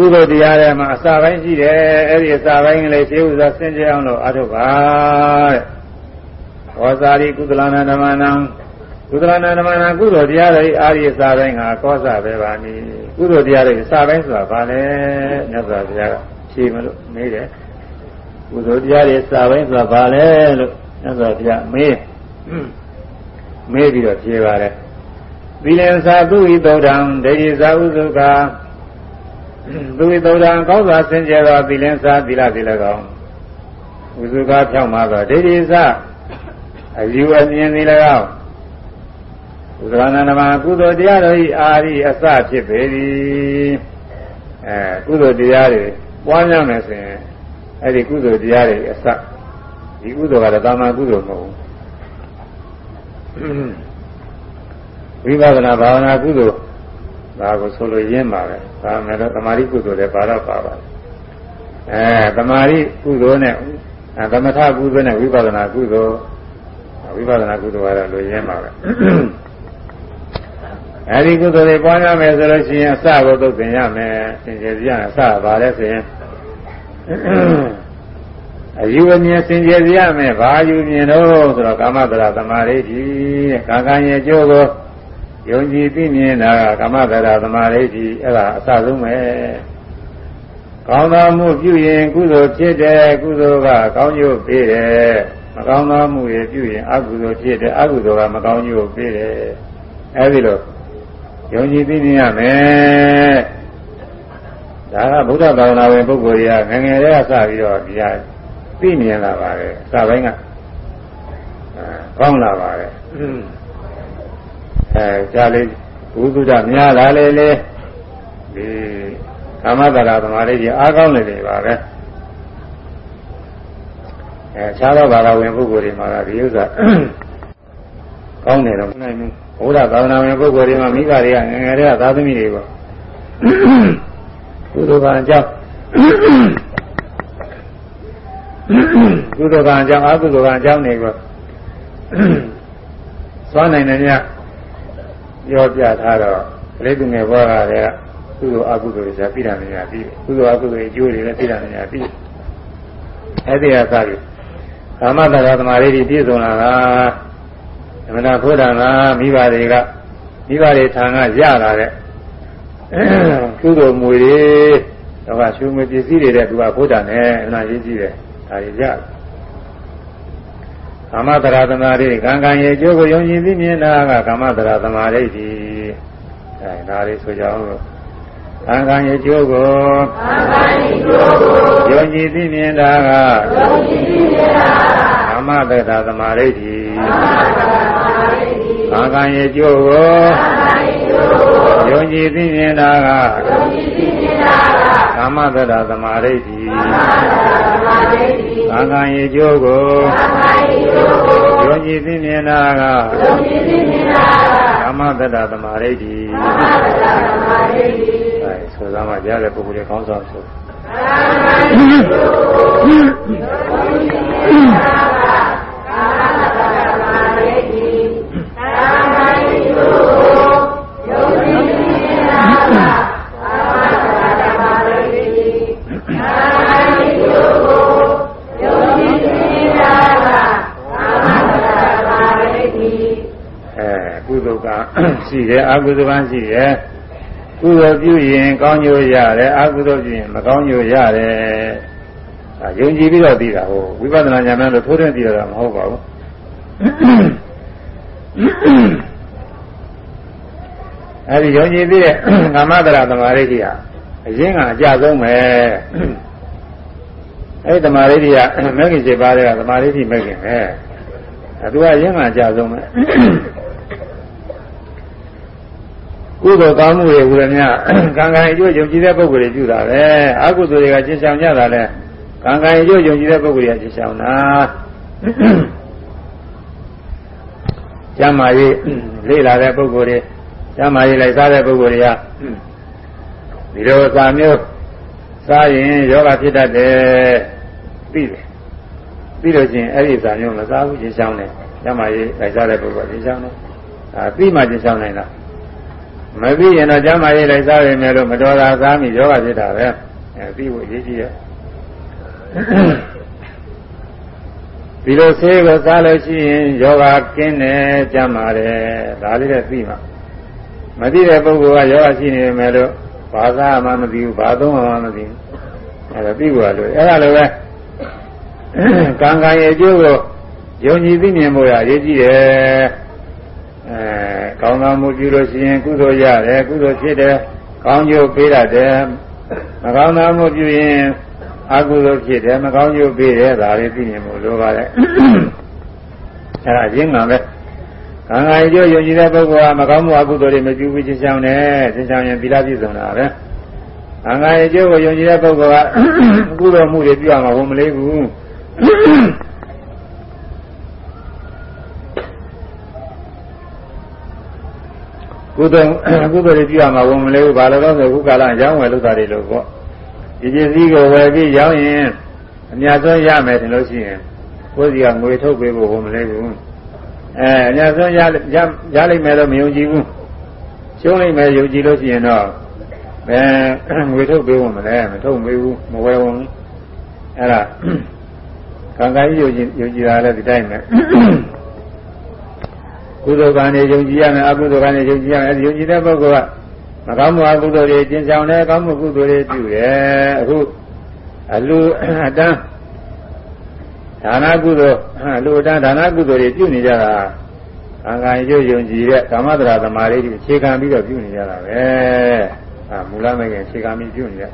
ကုသိုလ်တရားထဲမှာအစာပိုင်းရှိတယ်အဲ့ဒီအစာပိုင်းကလေးရှင်းဥစွာဆင်ကြအောင်လို့အထုပါတဲ့ဝါစာရိကုသလနာဓမ္မနံကုသလနာဓမ္မနံကုသိုလ်တရားတွေအာရိအစာပိုင်းကကောစပဲပါနီကုသိုလ်တရားတွေအစာပိုင်းဆိုတာဘာလဲမြတ်စွာဘုရားကဖြေမလို့မေးတယ်ကုသိုလ်တရားတွေအစာပိုင်းဆိုတာဘာလဲလို့မြတ်စွာဘုရားမေးမေးပြီးတော့ဖြေပါတယ်သီလင်္သာသူဤသုဒ္ဓံဒိဋ္ဌိသာဥစုကာ သူဝိသုဒ္ဓံကောင်းစွာဆင်ကြယ်သောသီလင်းစားသီလသီလကောင်ဝိစုကားဖြောင်းမှာသောဒိဋ္ဌိစအယူအမြင်သီလကောင်ဥဒ္ဒနာနမကုသိုလ်တရားတို့ဤအာရိအစဖြစ်ပေသည်အဲကုသိုလ်တရားတွေပွားများမယ်ဆိုရင်အဲ့ဒီကုသိုလ်တရားတွေအစဒီကုသိုလ်ကတော့တာမန်ကုသိုလ်မဟုတ်ဘူးဝိပဿနာဘာဝနာကုသိုလ် ဒါကိုဆိုလို့ရင်းပါပဲဒါမှလည်းသမာဓိကုသိုလ်လည်းပါတော့ပါပါအဲသမာဓိကုသိုလ်နဲ့သမထကုသိုလ်နဲ့ဝိပဿနာကုသိုလ်ဝိပဿနာကုသိုလ်ကတော့လိုရင်းပါပဲအဲဒီကုသိုလ်တွေပွားများမယ်ဆိုလို့ရှိရင်အစကိုသုတ်သင်ရမယ်သင်္ကြန်ပြရအစပါလဲဆိုရင်အယူအမြင်စင်ကြယ်ရမယ်ဘာယူမြင်တော့ဆိုတော့ကာမတရာသမာဓိကြီးကာကံရဲ့ကျိုးကို ယုံကြည်သိမြင်တာကာမတရာသမာဓိကြီးအဲ့ဒါအစဆုံးပဲကောင်းသောမှုပြုရင်ကုသိုလ်ဖြစ်တယ်ကုသိုလ်ကကောင်းကျိုးပေးတယ်မကောင်းသောမှုတွေပြုရင်အကုသိုလ်ဖြစ်တယ်အကုသိုလ်ကမကောင်းကျိုးပေးတယ်အဲဒီလိုယုံကြည်သိမြင်ရမယ်ဒါကဗုဒ္ဓဘာသာဝင်ပုဂ္ဂိုလ်တွေကငငယ်လေးကစပြီးတော့ဒီဟာသိမြင်လာပါတယ်စပိုင်းကအဲကောင်းလာပါတယ် အဲကြားလေးဘုသူဒ္ဓများလာလေလေဒီကာမတရာသမားလေးကြီးအားကောင်းနေတယ်ပါပဲအဲခြားသောဘာသာဝင်ပုဂ္ဂိုလ်တွေမှာဒီဥစ္စာကောင်းတယ်တော့နိုင်ဘူးဘုရားသာသနာဝင်ပုဂ္ဂိုလ်တွေမှာမိဘတွေကငငယ်တွေကသာသမီတွေပေါ့ကုသိုလ်ကံကြောင့်ကုသိုလ်ကံကြောင့်အကုသိုလ်ကံကြောင့်နေကောသွားနိုင်တယ်ည ပြောပြထားတော့ကလေးသူငယ်ဘွားကလည်းကုသိုလ်အကုသိုလ်တွေဆိုပြီးတာနေရပြီးကုသိုလ်အကုသိုလ်အကျိုးတွေလည်းပြီးတာနေရပြီးအဲ့ဒီအစားကြီးကာမတရာသမားလေးတွေပြည့်စုံလာတာအမှန်တရားဘုရားကမိဘတွေကမိဘတွေထံကရလာတဲ့ကုသိုလ်မွေတွေတော့ရှုမပစ္စည်းတွေတဲ့သူကဘုရားနဲ့အနာရေးကြည့်တယ်ဒါတွေရ ကာမတရာသမာဓိကံကံရဲ့အကျိုးကိုယုံကြည်သိမြင်တာကကာမတရာသမာဓိဒီအဲဒါလေးဆိုကြအောင်လို့ကံကံရဲ့အကျိုးကိုကံကံရဲ့အကျိုးကိုယုံကြည်သိမြင်တာကယုံကြည်သိမြင်တာကာမတရာသမာဓိဒီကာမတရာသမာဓိဒီကံကံရဲ့အကျိုးကိုကံကံရဲ့အကျိုးကိုယုံကြည်သိမြင်တာကယုံကြည်သိမြင်တာကကာ မတရာသမာဓိဒီကာမတရာသမာဓိဒီကံကံရဲ့အကျိုးကိုယုံကြည်သိမြင်တာကကာမတ္တသမာဓိတိအဲဆိုသားမှကြားတဲ့ပုဂ္ဂိုလ်ရဲ့ခေါင်းဆောင်ဆို ရှိတယ်အကုသိုလ်ကံရှိတယ်ကုသိုလ်ပြုရင်ကောင်းကျိုးရတယ်အကုသိုလ်ပြုရင်မကောင်းကျိုးရတယ်ဒါယုံကြည်ပြီးတော့သိတာဟိုဝိပဿနာဉာဏ်နဲ့လို့ထိုးတဲ့သိတာမဟုတ်ပါဘူးအဲဒီယုံကြည်ပြီးတဲ့ကာမတရာသမာဓိကြီးဟာအရင်ကအကြဆုံးပဲအဲဒီသမာဓိကြီးကမဂ္ဂင်7ပါးတွေကသမာဓိကြီးမဂ္ဂင်ပဲအဲသူကအရင်ကအကြဆုံးပဲ ကုသိုလ်ကောင်းမှုတွေဟူရမြကံကံအကျိုးယုံကြည်တဲ့ပုဂ္ဂိုလ်တွေပြုတာပဲအကုသိုလ်တွေကရှင်းဆောင်ကြတာလဲကံကံအကျိုးယုံကြည်တဲ့ပုဂ္ဂိုလ်တွေကရှင်းဆောင်တာကျမ်းမာရေးလေ့လာတဲ့ပုဂ္ဂိုလ်တွေကျမ်းမာရေးလိုက်စားတဲ့ပုဂ္ဂိုလ်တွေကဒီလိုစာမျိုးစားရင်ယောဂဖြစ်တတ်တယ်ပြီးတယ်ပြီးလို့ချင်းအဲ့ဒီစာမျိုးမစားဘူးရှင်းဆောင်တယ်ကျမ်းမာရေးလိုက်စားတဲ့ပုဂ္ဂိုလ်ရှင်းဆောင်တယ်ဒါပြီးမှရှင်းဆောင်နိုင်တာ မသိရင်တော့ကျမ်းမာရေးလိုက်စားရမယ်လို့မတော်တာစားမိယောဂဖြစ်တာပဲအဲသိဖို့အရေးကြီးရဲ့ဒီလိုဆေးကိုစားလို့ရှိရင်ယောဂကင်းတယ်ကျမ်းမာတယ်ဒါလေးနဲ့သိမှာမသိတဲ့ပုဂ္ဂိုလ်ကယောဂရှိနေမယ်လို့ဘာသာမှမသိဘူးဘာသုံးမှမသိဘူးအဲဒါသိဖို့လို့အဲ့ဒါလိုပဲကံကံရဲ့အကျိုးကိုယုံကြည်သိမြင်ဖို့ရအရေးကြီးတယ်အဲ ကောင်းသောမှုပြုလို့ရှိရင်ကုသိုလ်ရတယ်ကုသိုလ်ဖြစ်တယ်ကောင်းကျိုးပေးရတယ်မကောင်းသောမှုပြုရင်အကုသိုလ်ဖြစ်တယ်မကောင်းကျိုးပေးတယ်ဒါလေးသိမြင်မှုလိုပါတယ်အဲဒါရင်းငံပဲကံကံကျိုးယုံကြည်တဲ့ပုဂ္ဂိုလ်ကမကောင်းမှုအကုသိုလ်တွေမပြုဘူးချင်းချောင်းတယ်ချင်းချောင်းရင်သီလပြည့်စုံတာပဲကံကံကျိုးကိုယုံကြည်တဲ့ပုဂ္ဂိုလ်ကကုသိုလ်မှုတွေပြုရမှာဝန်မလေးဘူး ကုသိုလ်ကုသိုလ်တွေပြုရမှာဝန်မလေးဘူးဘာလို့လဲဆိုခုကာလရောင်းဝယ်လုပ်တာတွေလို့ပေါ့ဒီပစ္စည်းကိုဝယ်ပြီးရောင်းရင်အများဆုံးရမယ်ထင်လို့ရှိရင်ကိုယ်စီကငွေထုတ်ပေးဖို့ဝန်မလေးဘူးအဲအများဆုံးရရရလိမ့်မယ်လို့မယုံကြည်ဘူးရှုံးလိုက်မယ်ယုံကြည်လို့ရှိရင်တော့ဘယ်ငွေထုတ်ပေးဝင်မလဲမထုတ်ပေးဘူးမဝယ်ဝင်အဲ့ဒါကံကံကြီးယုံကြည်ယုံကြည်တာလည်းဒီတိုင်းပဲ ကုသိုလ်ကံနေယုံကြည်ရမယ်အကုသိုလ်ကံနေယုံကြည်ရမယ်အဲဒီယုံကြည်တဲ့ပုဂ္ဂိုလ်ကမကောင်းမှုအကုသိုလ်တွေကျင့်ဆောင်တယ်ကောင်းမှုကုသိုလ်တွေပြုတယ်အခုအလူအတန်းဒါနကုသိုလ်အလူအတန်းဒါနကုသိုလ်တွေပြုနေကြတာကံကံရုပ်ယုံကြည်တဲ့ကာမတရာသမာဓိတွေအခြေခံပြီးတော့ပြုနေကြတာပဲအာမူလမဂ္ဂင်အခြေခံပြီးပြုနေကြ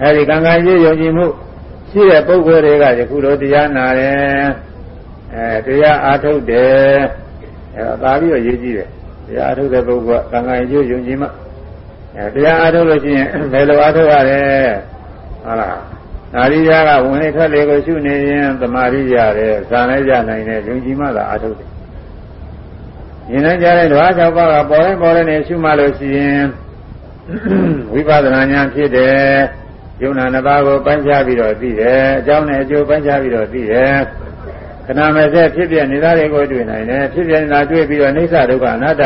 အဲဒီကံကံရုပ်ယုံကြည်မှုရှိတဲ့ပုဂ္ဂိုလ်တွေကယခုလိုတရားနာတယ် အဲတရားအားထုတ်တယ်အဲဒါပြီးတော့ရေးကြည့်တယ်တရားအားထုတ်တဲ့ပုဂ္ဂိုလ်ကကံကံရုပ်ယုံကြည်မှအဲတရားအားထုတ်လို့ရှိရင်ဘယ်လိုအားထုတ်ရလဲဟုတ်လားနာရိယာကဝင်လေထွက်လေကိုရှုနေရင်သမာဓိရတယ်ဇာလည်းရနိုင်တယ်ယုံကြည်မှသာအားထုတ်တယ်။ရင်နဲ့ကြားတဲ့ဓဝါ၆ပါးကပေါ်တိုင်းပေါ်တိုင်းနဲ့ရှုမှလို့ရှိရင်ဝိပဿနာဉာဏ်ဖြစ်တယ်။ယုံနာနှစ်ပါးကိုပိုင်းခြားပြီးတော့သိတယ်။အကြောင်းနဲ့အကျိုးပိုင်းခြားပြီးတော့သိတယ်။ ခဏမဲ့ဆက်ဖြစ်ပြနေတာတွေကိုတွေ့နိုင်တယ်။ဖြစ်ပြနေတာတွေ့ပြီးတော့အိဋ္ဌဒုက္ခအနတ္တ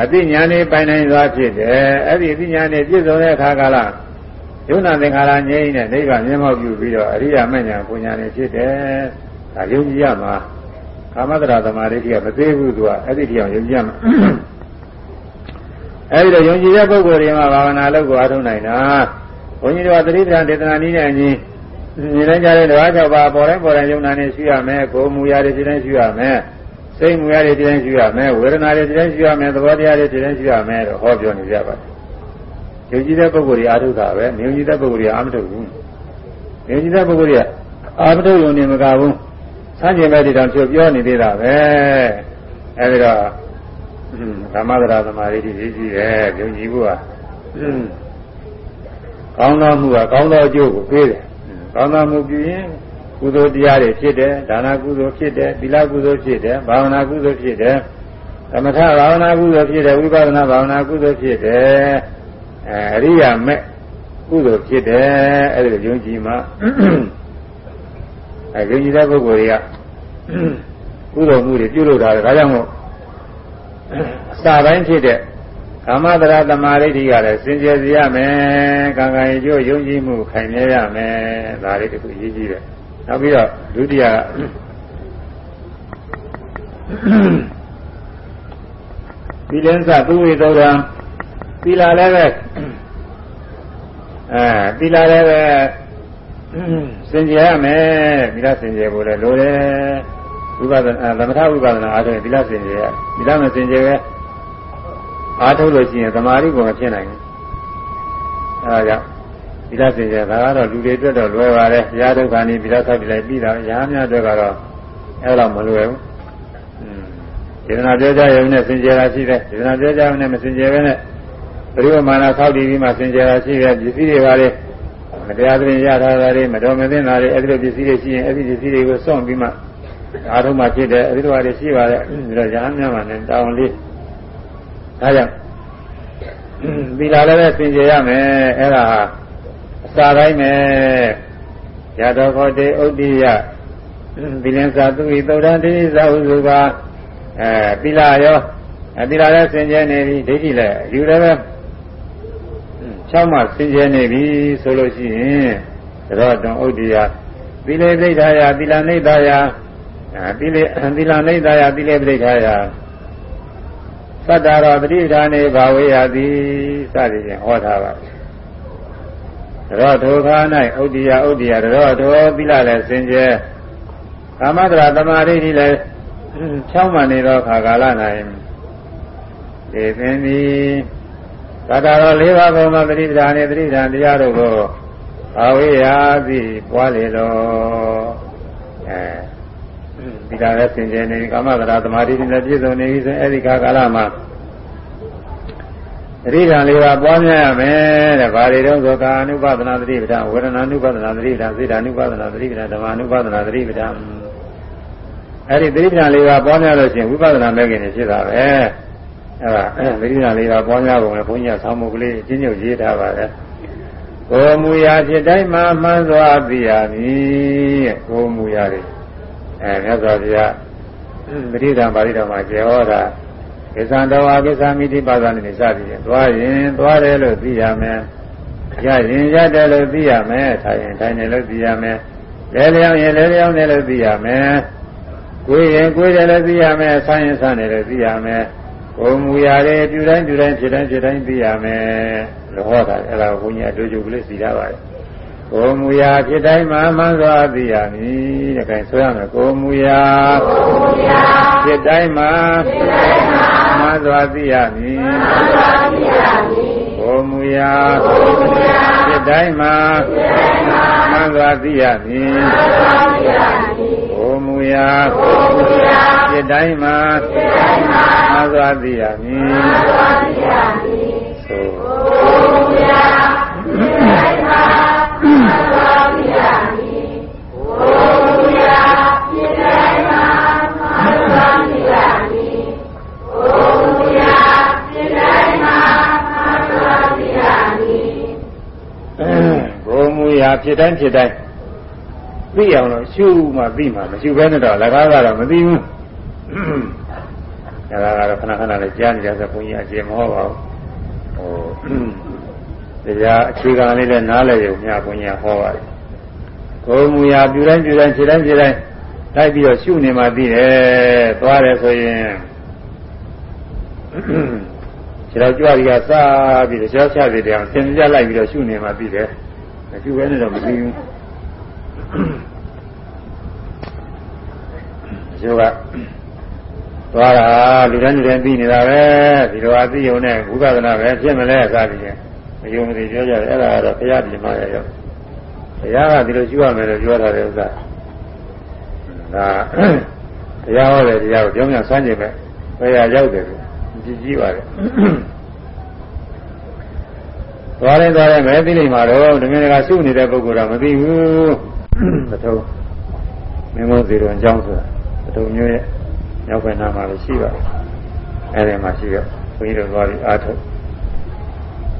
အသိဉာဏ်နဲ့ပိုင်နိုင်သွားဖြစ်တယ်။အဲ့ဒီအသိဉာဏ်နဲ့ပြည့်စုံတဲ့အခါကလားယုံနာသင်္ခါရငြိမ်းတဲ့နိဗ္ဗာန်မျက်မှောက်ပြုပြီးတော့အရိယာမဉ္ဇဉ်ပူညာနေဖြစ်တယ်။ဒါယုံကြည်ရမှာကာမတရာသမာဓိကမသေးဘူးသူကအဲ့ဒီတရားယုံကြည်ရမှာ။အဲ့ဒီတော့ယုံကြည်တဲ့ပုဂ္ဂိုလ်တွေမှာဘာဝနာလုပ်ကိုအားထုတ်နိုင်တာ။ဘုန်းကြီးတို့ကသတိပဋ္ဌာန်ဒေသနာနည်းနဲ့အညီ နေတိုင်းကြတဲ့ဓဝါ၆ပါးပေါ်တိုင်းပေါ်တိုင်းယုံနာနေရှိရမယ်။ကိုယ်မူရာတွေဒီတိုင်းရှိရမယ်။စိတ်မူရာတွေဒီတိုင်းရှိရမယ်။ဝေဒနာတွေဒီတိုင်းရှိရမယ်။သဘောတရားတွေဒီတိုင်းရှိရမယ်လို့ဟောပြောနေကြပါတယ်ယုံကြည်တဲ့ပုဂ္ဂိုလ်တွေအာထုတာပဲမယုံကြည်တဲ့ပုဂ္ဂိုလ်တွေအာမထုတ်ဘူးယုံကြည်တဲ့ပုဂ္ဂိုလ်တွေကအာမထုတ်ယုံနေမကဘူးဆန်းကျင်မဲ့ဒီတောင်ပြောပြောနေသေးတာပဲအဲဒီတော့ဓမ္မဒရာသမာဓိတွေကြီးကြီးတယ်ယုံကြည်ဖို့ကကောင်းသောမှုကကောင်းသောအကျိုးကိုပေးတယ် ကောင်းသောမှုပြုရင်ကုသိုလ်တရားတွေဖြစ်တယ်ဒါနကုသိုလ်ဖြစ်တယ်သီလကုသိုလ်ဖြစ်တယ်ဘာဝနာကုသိုလ်ဖြစ်တယ်သမထဘာဝနာကုသိုလ်ဖြစ်တယ်ဝိပဿနာဘာဝနာကုသိုလ်ဖြစ်တယ်အဲအရိယာမဲ့ကုသိုလ်ဖြစ်တယ်အဲ့ဒါယုံကြည်မှအဲယုံကြည်တဲ့ပုဂ္ဂိုလ်တွေကကုသိုလ်မှုတွေပြုလုပ်တာဒါကြောင့်မို့အစာပိုင်းဖြစ်တဲ့ ကာမတရာတမာရိဋ္ဌိကလည်းစင်ကြယ်စေရမယ်ကံကံရကျိုးယုံကြည်မှုခိုင်မြဲရမယ်ဒါလေးတခုရေးကြည့်တယ်နောက်ပြီးတော့ဒုတိယသီလင်းစသုဝေသောတံသီလလည်းပဲအဲသီလလည်းပဲစင်ကြယ်ရမယ်သီလစင်ကြယ်ဖို့လည်းလိုတယ်ဝိပဿနာသမထဝိပဿနာအားထုတ်ရင်သီလစင်ကြယ်ရသီလမစင်ကြယ်ပဲ အားထုတ်လို့ရှိရင်သမာဓိကိုမဖြစ်နိုင်ဘူးအဲဒါကြောင့်သီလစင်ကြယ်ဒါကတော့လူတွေအတွက်တော့လွယ်ပါတယ်ဘုရားဒုက္ခနိသီလဆောက်ပြီးလိုက်ပြီးတာရာများအတွက်ကတော့အဲ့လိုမလွယ်ဘူးဒေသနာပြောကြရုံနဲ့စင်ကြယ်တာရှိတယ်ဒေသနာပြောကြရုံနဲ့မစင်ကြယ်ပဲနဲ့ပရိဝမာနာဆောက်တည်ပြီးမှစင်ကြယ်တာရှိတယ်ပစ္စည်းတွေပါလေမတရားသဖြင့်ရထားတာတွေမတော်မသင့်တာတွေအဲ့ဒီလိုပစ္စည်းတွေရှိရင်အဲ့ဒီပစ္စည်းတွေကိုစွန့်ပြီးမှအားထုတ်မှဖြစ်တယ်အဲ့ဒီလိုဟာတွေရှိပါတယ်ဒါတော့ရဟန်းများမှလည်းတောင်းလေး ဒါကြောင့်သီလလည်းပဲစင်ကြယ်ရမယ်အဲ့ဒါဟာအစာတိုင်းပဲရတော်ခေါ်တေဥဒ္ဓိယသီလင်္စာသူဤသုဒ္ဓံတိဇာဟုစုပါအဲသီလရောအဲသီလလည်းစင်ကြယ်နေပြီဒိဋ္ဌိလည်းယူလည်းပဲချောင်းမှစင်ကြယ်နေပြီဆိုလို့ရှိရင်တော့တွန်ဥဒ္ဓိယသီလေသိဋ္ဌာယသီလနိဋ္ဌာယသီလေသီလနိဋ္ဌာယသီလေပဋိဋ္ဌာယ သတ္တရောပဋိဋ္ဌာနေဘာဝေယတိစသည်ဖြင့်ဟောထားပါရောထိုခါ၌ဥဒ္ဓိယဥဒ္ဓိယရောထိုသီလလည်းစင်ကြယ်ကာမတရာတမာရိတိလည်းချောင်းမှနေတော့ခါကာလ၌ဒီသင်သည်သတ္တရော၄ပါးဘုံမှာပဋိပဒါနေပဋိပဒါတရားတို့ကိုအဝိယာသိပွားလေတော့အဲ ဒီကလည်းစင်ကြယ်နေကာမတရာသမာဓိနဲ့ပြည့်စုံနေပြီဆိုအဲ့ဒီခါကာလမှာသတိဓာန်လေးပါပွားများရမယ်တဲ့။ဘာတွေတော့ဆိုကာအနုပဒနာသတိပဋ္ဌာန်ဝေဒနာနုပဒနာသတိပဋ္ဌာန်စိတ္တအနုပဒနာသတိပဋ္ဌာန်ဓမ္မအနုပဒနာသတိပဋ္ဌာန်အဲ့ဒီသတိပဋ္ဌာန်လေးပါပွားများလို့ရှိရင်ဝိပဿနာမဲ့ခင်နေဖြစ်တာပဲ။အဲ့ဒါသတိပဋ္ဌာန်လေးပါပွားများပုံနဲ့ဘုန်းကြီးကဆောင်းမှုကလေးအချင်းချင်းရေးထားပါတယ်။ကိုမူရာဖြစ်တိုင်းမှာမှန်းစွာသိရမည်။ကိုမူရာတွေ အဲမြတ်စွာဘုရားသတိဓာန်ပါဠိတော်မှာကျေဟောတာကိစ္စံတော်ဝါကိစ္စမိတိပါဒနဲ့စသည်ဖြင့်သွားရင်သွားတယ်လို့သိရမယ်ရရင်ရတယ်လို့သိရမယ်ထိုင်ရင်ထိုင်တယ်လို့သိရမယ်လဲလျောင်းရင်လဲလျောင်းတယ်လို့သိရမယ်ကိုယ်ရင်ကိုယ်တယ်လို့သိရမယ်ဆန်းရင်ဆန်းတယ်လို့သိရမယ်ကိုယ်မူရာတွေပြုတိုင်းပြုတိုင်းဖြစ်တိုင်းဖြစ်တိုင်းသိရမယ်လို့ဟောတာအဲ့ဒါကိုဘုန်းကြီးအတူတူကလေးစီထားပါတယ် ကိုယ်မူရာဖြစ်တိုင်းမှာမှန်စွာသိရမည်တဲ့ခိုင်ဆိုရမယ်ကိုယ်မူရာဖြစ်တိုင်းမှာမှန်စွာသိရမည်ကိုယ်မူရာဖြစ်တိုင်းမှာမှန်စွာသိရမည်ကိုယ်မူရာဖြစ်တိုင်းမှာမှန်စွာသိရမည် ရာဖြစ်တိုင်းဖြစ်တိုင်းသိအောင်လို့ရှုမှသိမှာမရှုဘဲနဲ့တော့လကားကတော့မသိဘူးအဲဒါကတော့ခဏခဏလေးကြားနေကြဆိုဘုန်းကြီးအကျေမဟုတ်ပါဘူးဟိုတရားအခြေခံလေးနဲ့နားလည်ရုံများဘုန်းကြီးဟောပါတယ်ကိုယ်မူရာပြုတိုင်းပြုတိုင်းခြေတိုင်းခြေတိုင်းလိုက်ပြီးတော့ရှုနေမှသိတယ်သွားတယ်ဆိုရင်ခြေတော်ကြွရီကစားပြီးတော့ช้าချပြီးတယ်အောင်သင်ပြလိုက်ပြီးတော့ရှုနေမှသိတယ် မကျူပဲနဲ့တော့မသိဘူးကျိုးကသွားတာလူတိုင်းလူတိုင်းပြီးနေတာပဲဒီလိုအသိယုံနဲ့ဘုရားသနာပဲဖြစ်မလဲအစားပြီးရင်မယုံမသိပြောကြတယ်အဲ့ဒါကတော့ဘုရားပြင်မရရောဘုရားကဒီလိုရှိရမယ်လို့ပြောထားတဲ့ဥစ္စာဒါဘုရားဟောတဲ့တရားကိုပြောင်းပြန်ဆန်းကျင်ပဲဘယ်ရရောက်တယ်ကြည့်ကြည့်ပါလေ သွားရင်သွားရင်ပဲသိလိမ့်မှာတော့ဒီမင်းကရှုနေတဲ့ပုဂ္ဂိုလ်ကမသိဘူးသထုံမင်းမို့စီတော်အကြောင်းဆိုတာသထုံမျိုးရဲ့ရောက်ပဲနာမှာလည်းရှိပါတယ်အဲဒီမှာရှိတော့ဘုန်းကြီးတို့သွားပြီးအားထုတ်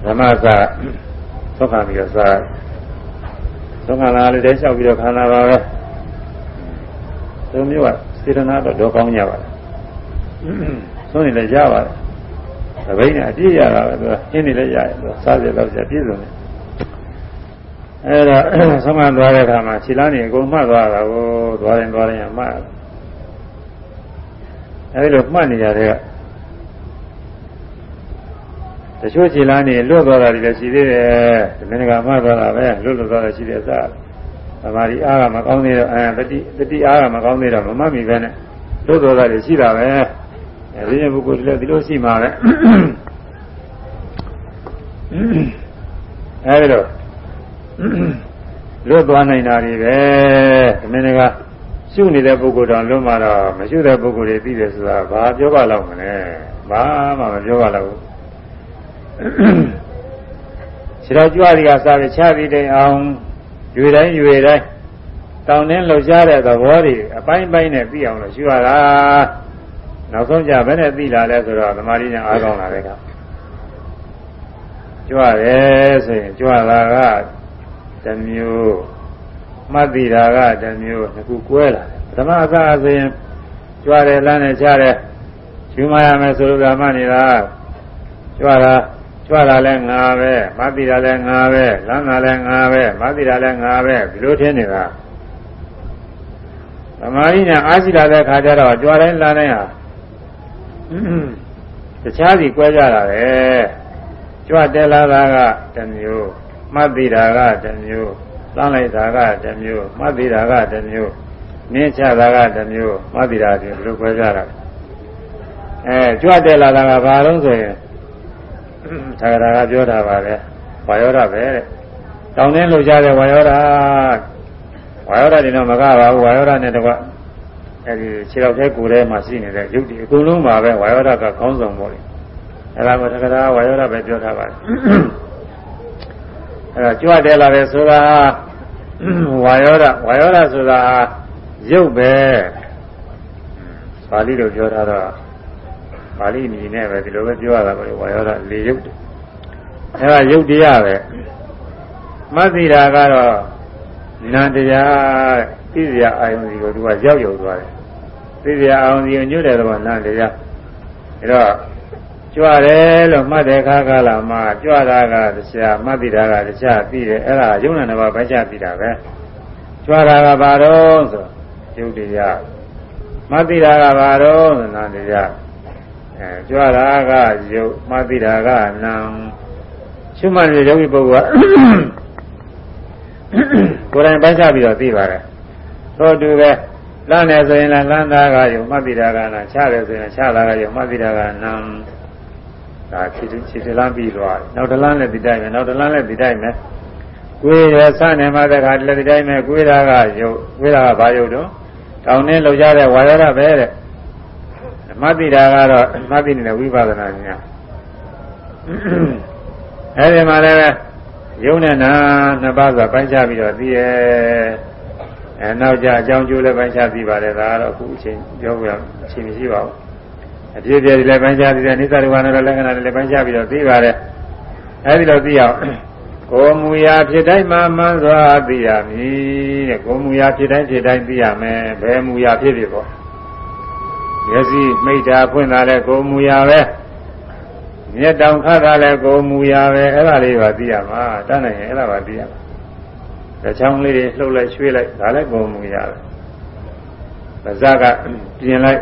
ဓမ္မစာသုခပြီးတော့စာသုခလာလေးတည်းလျှောက်ပြီးတော့ခန္ဓာပါပဲသူမျိုးကစေတနာတော့တော့ကောင်းကြပါလားဆုံးနေလည်းရပါတယ် သဘိန်းနဲ့အပြည့်ရတာပဲသူကရှင်းနေလည်းရတယ်သူစားရတော့ပြည့်စုံတယ်အဲဒါဆုံးမသွားတဲ့အခါမှာခြေလမ်းနေအကုန်မှတ်သွားတာကိုသွားရင်သွားရင်မှတ်အဲဒီလိုမှတ်နေရတဲ့ကတချို့ခြေလမ်းနေလွတ်သွားတာတွေလည်းရှိသေးတယ်ဒီမင်းကမှတ်သွားတာပဲလွတ်လွတ်သွားတာရှိတယ်စားသမာဓိအားကမကောင်းသေးတော့အဲတတိတတိအားကမကောင်းသေးတော့မမှတ်မိပဲနဲ့လွတ်သွားတာတွေရှိတာပဲ အဲဒီရင်ပုဂ္ဂိုလ်တွေလည်းဒီလိုရှိမှာပဲအဲဒီတော့လွတ်သွားနိုင်တာတွေပဲဒီမင်းကရှုနေတဲ့ပုဂ္ဂိုလ်တော်လွတ်မှာတော့မရှုတဲ့ပုဂ္ဂိုလ်တွေသိတယ်ဆိုတာဘာပြောပါလောက်မလဲဘာမှမပြောပါလောက်ဘူးခြေတော်ကြွရီကစားပြီးချပြီးတိုင်အောင်ရွေတိုင်းရွေတိုင်းတောင်းတင်းလှုပ်ရှားတဲ့သဘောတွေအပိုင်းပိုင်းနဲ့သိအောင်လို့ရှုရတာ နောက်ဆုံးကြဘယ်နဲ့သိလာလဲဆိုတော့သမာဓိညာအားကောင်းလာတဲ့ကကြွတယ်ဆိုရင်ကြွတာကတစ်မျိုးမှတ်သိတာကတစ်မျိုးတစ်ခုကွဲလာတယ်ပထမအစအဆိုရင်ကြွတယ်လမ်းနဲ့ချတယ်ယူမရမယ်ဆိုလို့ဓမ္မနေတာကြွတာကြွတာလည်းငါပဲမှတ်သိတာလည်းငါပဲလမ်းတာလည်းငါပဲမှတ်သိတာလည်းငါပဲဒီလိုထင်နေတာသမာဓိညာအားရှိလာတဲ့ခါကျတော့ကြွတိုင်းလမ်းတိုင်းဟာ တခြားစီကွဲကြတာပဲကြွတက်လာတာကတစ်မျိုးမှတ်သိတာကတစ်မျိုးသမ်းလိုက်တာကတစ်မျိုးမှတ်သိတာကတစ်မျိုးနင်းချတာကတစ်မျိုးမှတ်သိတာဒီလိုကွဲကြတာအဲကြွတက်လာတာကဘာလို့ဆိုရင်သာဂရာကပြောတာပါပဲဝါယောဓပဲတဲ့တောင်းတင်းလှုပ်ရှားတဲ့ဝါယောဓဝါယောဓဒီတော့မကပါဘူးဝါယောဓနဲ့တကွ အဲဒီခြေတော်ထဲကိုယ်ထဲမှာရှိနေတဲ့ယုတ်ဒီအကုန်လုံးပါပဲဝါယောဓကခေါင်းဆောင်ပေါ့လေအဲဒါကသက္ကရာဝါယောဓပဲပြောထားပါတယ်အဲဒါကြွတယ်လာတယ်ဆိုတာဝါယောဓဝါယောဓဆိုတာယုတ်ပဲပါဠိလိုပြောထားတော့ပါဠိအမည်နဲ့ပဲဒီလိုပဲပြောရတာပဲဝါယောဓလေယုတ်အဲဒါယုတ်တရားပဲမသိတာကတော့နန္တရား သိစရာအာယုံစီကိုသူကရောက်ရောက်သွားတယ်သိစရာအာယုံစီကိုညွတ်တဲ့သဘောနန္တရားတော့ကြွတယ်လို့မှတ်တဲ့အခါကလာမှကြွတာကတရားမှတ်တိတာကတရားပြီးတယ်အဲ့ဒါယုံနာနှစ်ပါးပဲချပြီးတာပဲကြွတာကဘာတော့ဆိုယုတ်တရားမှတ်တိတာကဘာတော့ဆိုနာတရားအဲကြွတာကယုတ်မှတ်တိတာကနာရှုမှတ်တဲ့ယောဂီပုဂ္ဂိုလ်ကကိုယ်တိုင်ပိုင်းခြားပြီးတော့သိပါတယ် သောတူပဲလမ်းနေဆိုရင်လည်းလမ်းသားကယုံမှတ်တိတာကနာခြားတယ်ဆိုရင်ခြားတာကယုံမှတ်တိတာကနာဒါခြေခြေခြေလမ်းပြီးသွားတယ်နောက်တစ်လမ်းလည်းဒီတိုင်းပဲနောက်တစ်လမ်းလည်းဒီတိုင်းပဲကိုယ်ရဆနေမှတဲ့ခါလည်းဒီတိုင်းပဲကိုယ်တာကယုံကိုယ်တာကဘာယုံတော့တောင်းနေလောက်ကြတဲ့ဝါရရပဲတဲ့မှတ်တိတာကတော့မှတ်တိနေတဲ့ဝိပဿနာညာအဲဒီမှာလည်းယုံနဲ့နာနှစ်ပါးဆိုပိုင်းခြားပြီးတော့သိရဲ့ အဲနောက်ကြအကြောင်းကျိုးလည်းပိုင်းခြားသိပါတယ်ဒါကတော့အခုအချိန်ပြောပြအချိန်မရှိပါဘူးအပြည့်အပြည့်လည်းပိုင်းခြားသိတယ်နိစ္စဒုက္ခနဲ့လက္ခဏာတွေလည်းပိုင်းခြားပြီးတော့သိပါတယ်အဲဒီလိုသိအောင်ကိုမူရာဖြစ်တိုင်းမှာမှန်စွာသိရမည်တဲ့ကိုမူရာဖြစ်တိုင်းဖြစ်တိုင်းသိရမယ်ဘယ်မူရာဖြစ်ဖြစ်ပေါ့မျက်စိမိတ်တာဖွင့်တာလည်းကိုမူရာပဲမျက်တောင်ခါတာလည်းကိုမူရာပဲအဲ့ဒါလေးပါသိရမှာတတ်နိုင်ရင်အဲ့ဒါပါသိရမှာ တချောင်းလေးတွေလှုပ်လိုက်ရွှေ့လိုက်ဒါလည်းကိုမူရာပဲပါးစပ်ကပြင်လိုက်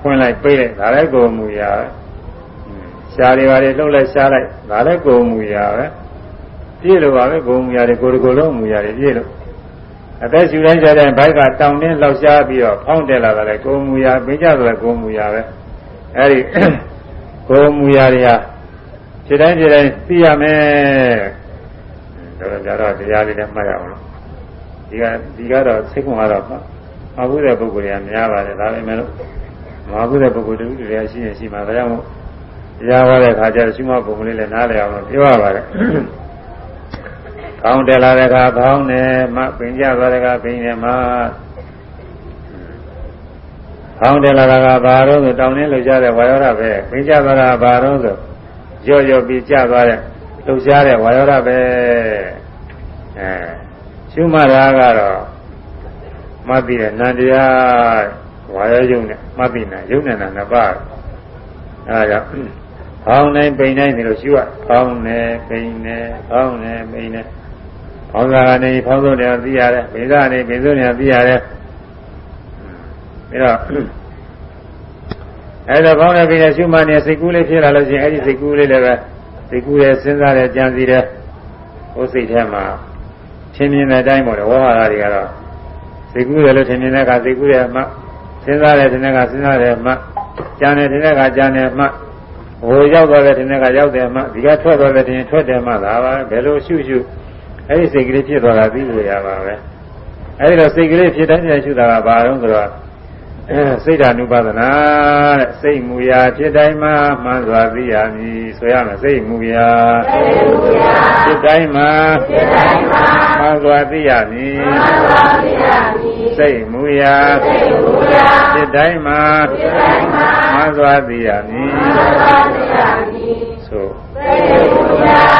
ဖွင့်လိုက်ပိတ်လိုက်ဒါလည်းကိုမူရာပဲရှားတွေပါလေလှုပ်လိုက်ရှားလိုက်ဒါလည်းကိုမူရာပဲပြည့်လို့ပါပဲကိုမူရာတွေကိုယ်ကိုယ်လုံးမူရာတွေပြည့်လို့အသက်ရှူတိုင်းကြတဲ့ဘိုက်ကတောင်တင်းလောက်ရှားပြီးတော့ဖောင်းတက်လာတာလေကိုမူရာပြကြဆိုလည်းကိုမူရာပဲအဲဒီကိုမူရာတွေဟာခြေတိုင်းခြေတိုင်းသိရမယ်ဒါ တော့ကြတော့တရားလေးနဲ့မှတ်ရအောင်လို့ဒီကဒီကတော့စိတ်ခွန်ကတော့မဟုတ်တဲ့ပုဂ္ဂိုလ်တွေကများပါတယ်ဒါပေမဲ့လို့မဟုတ်တဲ့ပုဂ္ဂိုလ်တူတူတွေကရှိရင်ရှိမှာဒါကြောင့်တရားဟောတဲ့အခါကျတော့ရှိမပုံကလေးလည်းနားလည်အောင်လို့ပြောရပါတယ်ကောင်းတယ်လာတဲ့အခါကောင်းတယ်မှပင်ကြသွားတဲ့အခါပင်တယ်မှကောင်းတယ်လာတာကဘာတော့ဆိုတောင်းနေလို့ကြတဲ့ဝါယောဓပဲပင်ကြသွားတာဘာတော့ဆိုရော့ရော့ပြီးကြသွားတဲ့လှုပ်ရှားတဲ့ဝါယောဓပဲ အဲရှုမှတ်တာကတော့မှတ်ပြီးတဲ့နန္တရားဝါယောယုံနဲ့မှတ်ပြီးနေယုံနဲ့နာနှစ်ပါးအဲဒါကြောင့်ဖောင်းနေပိန်နေတယ်လို့ရှုရဖောင်းနေပိန်နေဖောင်းနေပိန်နေဖောင်းစားကနေဖောင်းဆုံးတယ်သိရတယ်ပိန်စားနေပိန်ဆုံးတယ်သိရတယ်ပြီးတော့အဲဒါကောင်းတဲ့ပိနေရှုမှနေစိတ်ကူးလေးဖြစ်လာလို့ရှိရင်အဲဒီစိတ်ကူးလေးလည်းပဲစိတ်ကူးရဲ့စဉ်းစားတဲ့ကြံစီတဲ့ဟိုစိတ်ထဲမှာ ထင်မြင်တဲ့အတိုင်းပေါ့လေဝေါဟာရတွေကတော့စိတ်ကူးတယ်လို့ထင်မြင်တဲ့အခါစိတ်ကူးရဲ့မှစဉ်းစားတဲ့တဲ့ကစဉ်းစားတဲ့မှကြံတဲ့တဲ့ကကြံတဲ့မှဟိုရောက်သွားတဲ့တဲ့ကရောက်တယ်မှဒီကထွက်သွားတဲ့တဲ့ထွက်တယ်မှဒါပါဘယ်လိုရှုရှုအဲဒီစိတ်ကလေးဖြစ်သွားတာသိလို့ရပါပဲအဲဒီတော့စိတ်ကလေးဖြစ်တိုင်းပြန်ရှုတာကဘာလို့ဆိုတော့ စိတ်ဓာနုပါဒနာတဲ့စိတ်မူရာဖြစ်တိုင်းမှာမှန်စွာသိရမည်ဆိုရမယ်စိတ်မူရာဖြစ်တိုင်းမှာမှန်စွာသိရမည်စိတ်မူရာဖြစ်တိုင်းမှာမှန်စွာသိရမည်ဆိုစိတ်မူရာ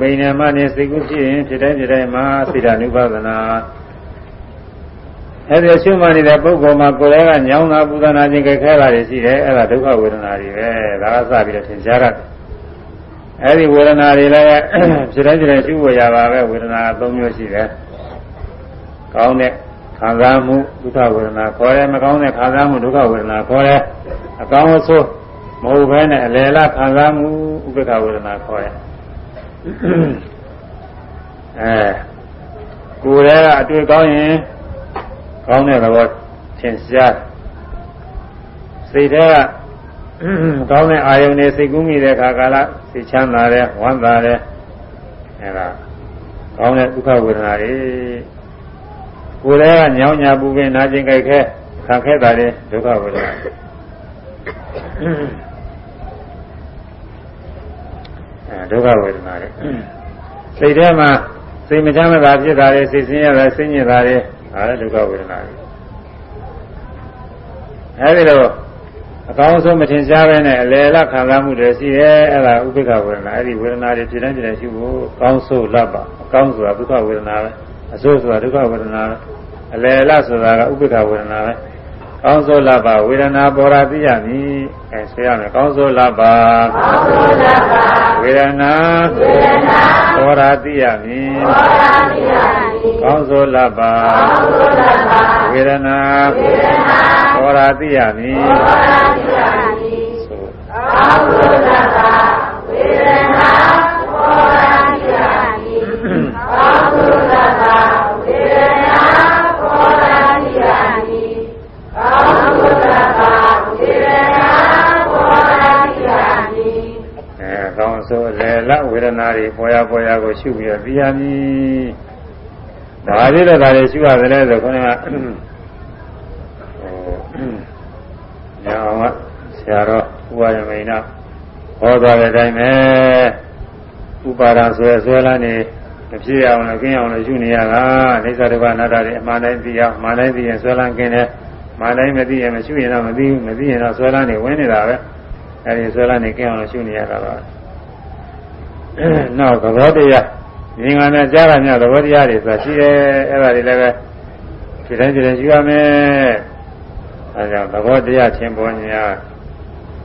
ပိဏမနဲ့စိတ်ကူးဖြစ်ရင်ဖြစ်တိုင်းဖြစ်တိုင်းမှာစိတ္တ ानु ပါဒနာအဲ့ဒီရှုမှတ်နေတဲ့ပုဂ္ဂိုလ်မှာကိုယ်ရဲ့ကညောင်းတာပူဇနာခြင်းကြခဲတာတွေရှိတယ်အဲ့ဒါဒုက္ခဝေဒနာတွေပဲဒါကစပြီးတော့သင်ကြားရတယ်အဲ့ဒီဝေဒနာတွေလည်းဖြစ်တိုင်းဖြစ်တိုင်းရှုဝေရပါပဲဝေဒနာ၃မျိုးရှိတယ်ကောင်းတဲ့ခံစားမှုဒုက္ခဝေဒနာခေါ်တယ်မကောင်းတဲ့ခံစားမှုဒုက္ခဝေဒနာခေါ်တယ်အကောင်းအဆိုးမဟုတ်ဘဲနဲ့အလယ်လားခံစားမှုဥပ္ပခဝေဒနာခေါ်တယ် အဲကိုယ်ရဲ့အတွေ့ကောင်းရင်ကောင်းတဲ့သဘောသင်ရှားစိတ်ထဲကကောင်းတဲ့အာယုန်တွေစိတ်ကူးမိတဲ့အခါကာလစိတ်ချမ်းသာတယ်ဝမ်းသာတယ်အဲဒါကောင်းတဲ့ဒုက္ခဝေဒနာတွေကိုယ်လည်းကညောင်းညာပူပင်နာကျင်ကြိုက်ခဲခံခဲ့တာလေဒုက္ခဝေဒနာအဲ ဒုက္ခဝေဒနာလေစိတ်ထဲမှာစိတ်မချမ်းသာဖြစ်တာလေစိတ်ဆင်းရဲတာဆင်းရဲတာလေဒါလည်းဒုက္ခဝေဒနာလေအဲဒီလိုအကောင်းဆုံးမထင်ရှားပဲနဲ့အလယ်လခံစားမှုတွေရှိရဲအဲ့ဒါဥပိ္ပခဝေဒနာအဲ့ဒီဝေဒနာတွေဖြစ်တိုင်းဖြစ်တိုင်းရှိဖို့ကောင်းဆိုးလပ်ပါအကောင်းဆိုတာဒုက္ခဝေဒနာပဲအဆိုးဆိုတာဒုက္ခဝေဒနာပဲအလယ်လဆိုတာကဥပိ္ပခဝေဒနာပဲ ကောင်းစိုးလပါဝေဒနာပေါ်ရာသိရမည်အဲဆိုရမယ်ကောင်းစိုးလပါကောင်းစိုးလပါဝေဒနာဝေဒနာပေါ်ရာသိရမည်ပေါ်ရာသိရမည်ကောင်းစိုးလပါကောင်းစိုးလပါဝေဒနာဝေဒနာပေါ်ရာသိရမည်ပေါ်ရာသိရမည်ကောင်းစိုးလပါဝေဒနာ ဆိုလေလဝေဒနာတွေပေါ်ရပေါ်ရကိုရှုပြီးတော့သိရမည်ဒါလေးတော့ဒါလေးရှုရတယ်လေဆိုခေါင်းကဟိုညာအောင်ကဆရာတော်ဥပါယမိန်နာဟောသွားတဲ့အတိုင်းပဲဥပါဒဆွဲဆွဲလာနေမဖြစ်အောင်လည်းကင်းအောင်လည်းရှုနေရတာအိသဒုက္ခနာတာတွေအမှန်တိုင်းသိအောင်မှန်တိုင်းသိရင်ဆွဲလန်းကင်းတယ်မှန်တိုင်းမသိရင်မရှုရင်တော့မသိဘူးမသိရင်တော့ဆွဲလန်းနေဝင်နေတာပဲအဲဒီဆွဲလန်းနေကင်းအောင်လည်းရှုနေရတာပါ နောက်သဘောတရားဉာဏ်ကနဲ့ကြားရမြသဘောတရားတွေဆိုတာရှိတယ်အဲ့ဒါတွေလည်းပဲဒီတိုင်းဒီတိုင်းရှိရမယ်အဲကြောင့်သဘောတရားချင်းပေါ်ညာ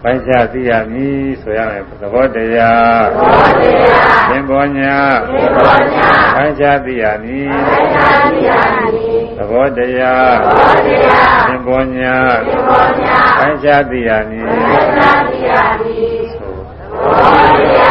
ပိုင်းခြားသိရမည်ဆိုရမယ်သဘောတရားသဘောတရားချင်းပေါ်ညာချင်းပေါ်ညာပိုင်းခြားသိရမည်ပိုင်းခြားသိရမည်သဘောတရားသဘောတရားချင်းပေါ်ညာချင်းပေါ်ညာပိုင်းခြားသိရမည်ပိုင်းခြားသိရမည်သဘောတရား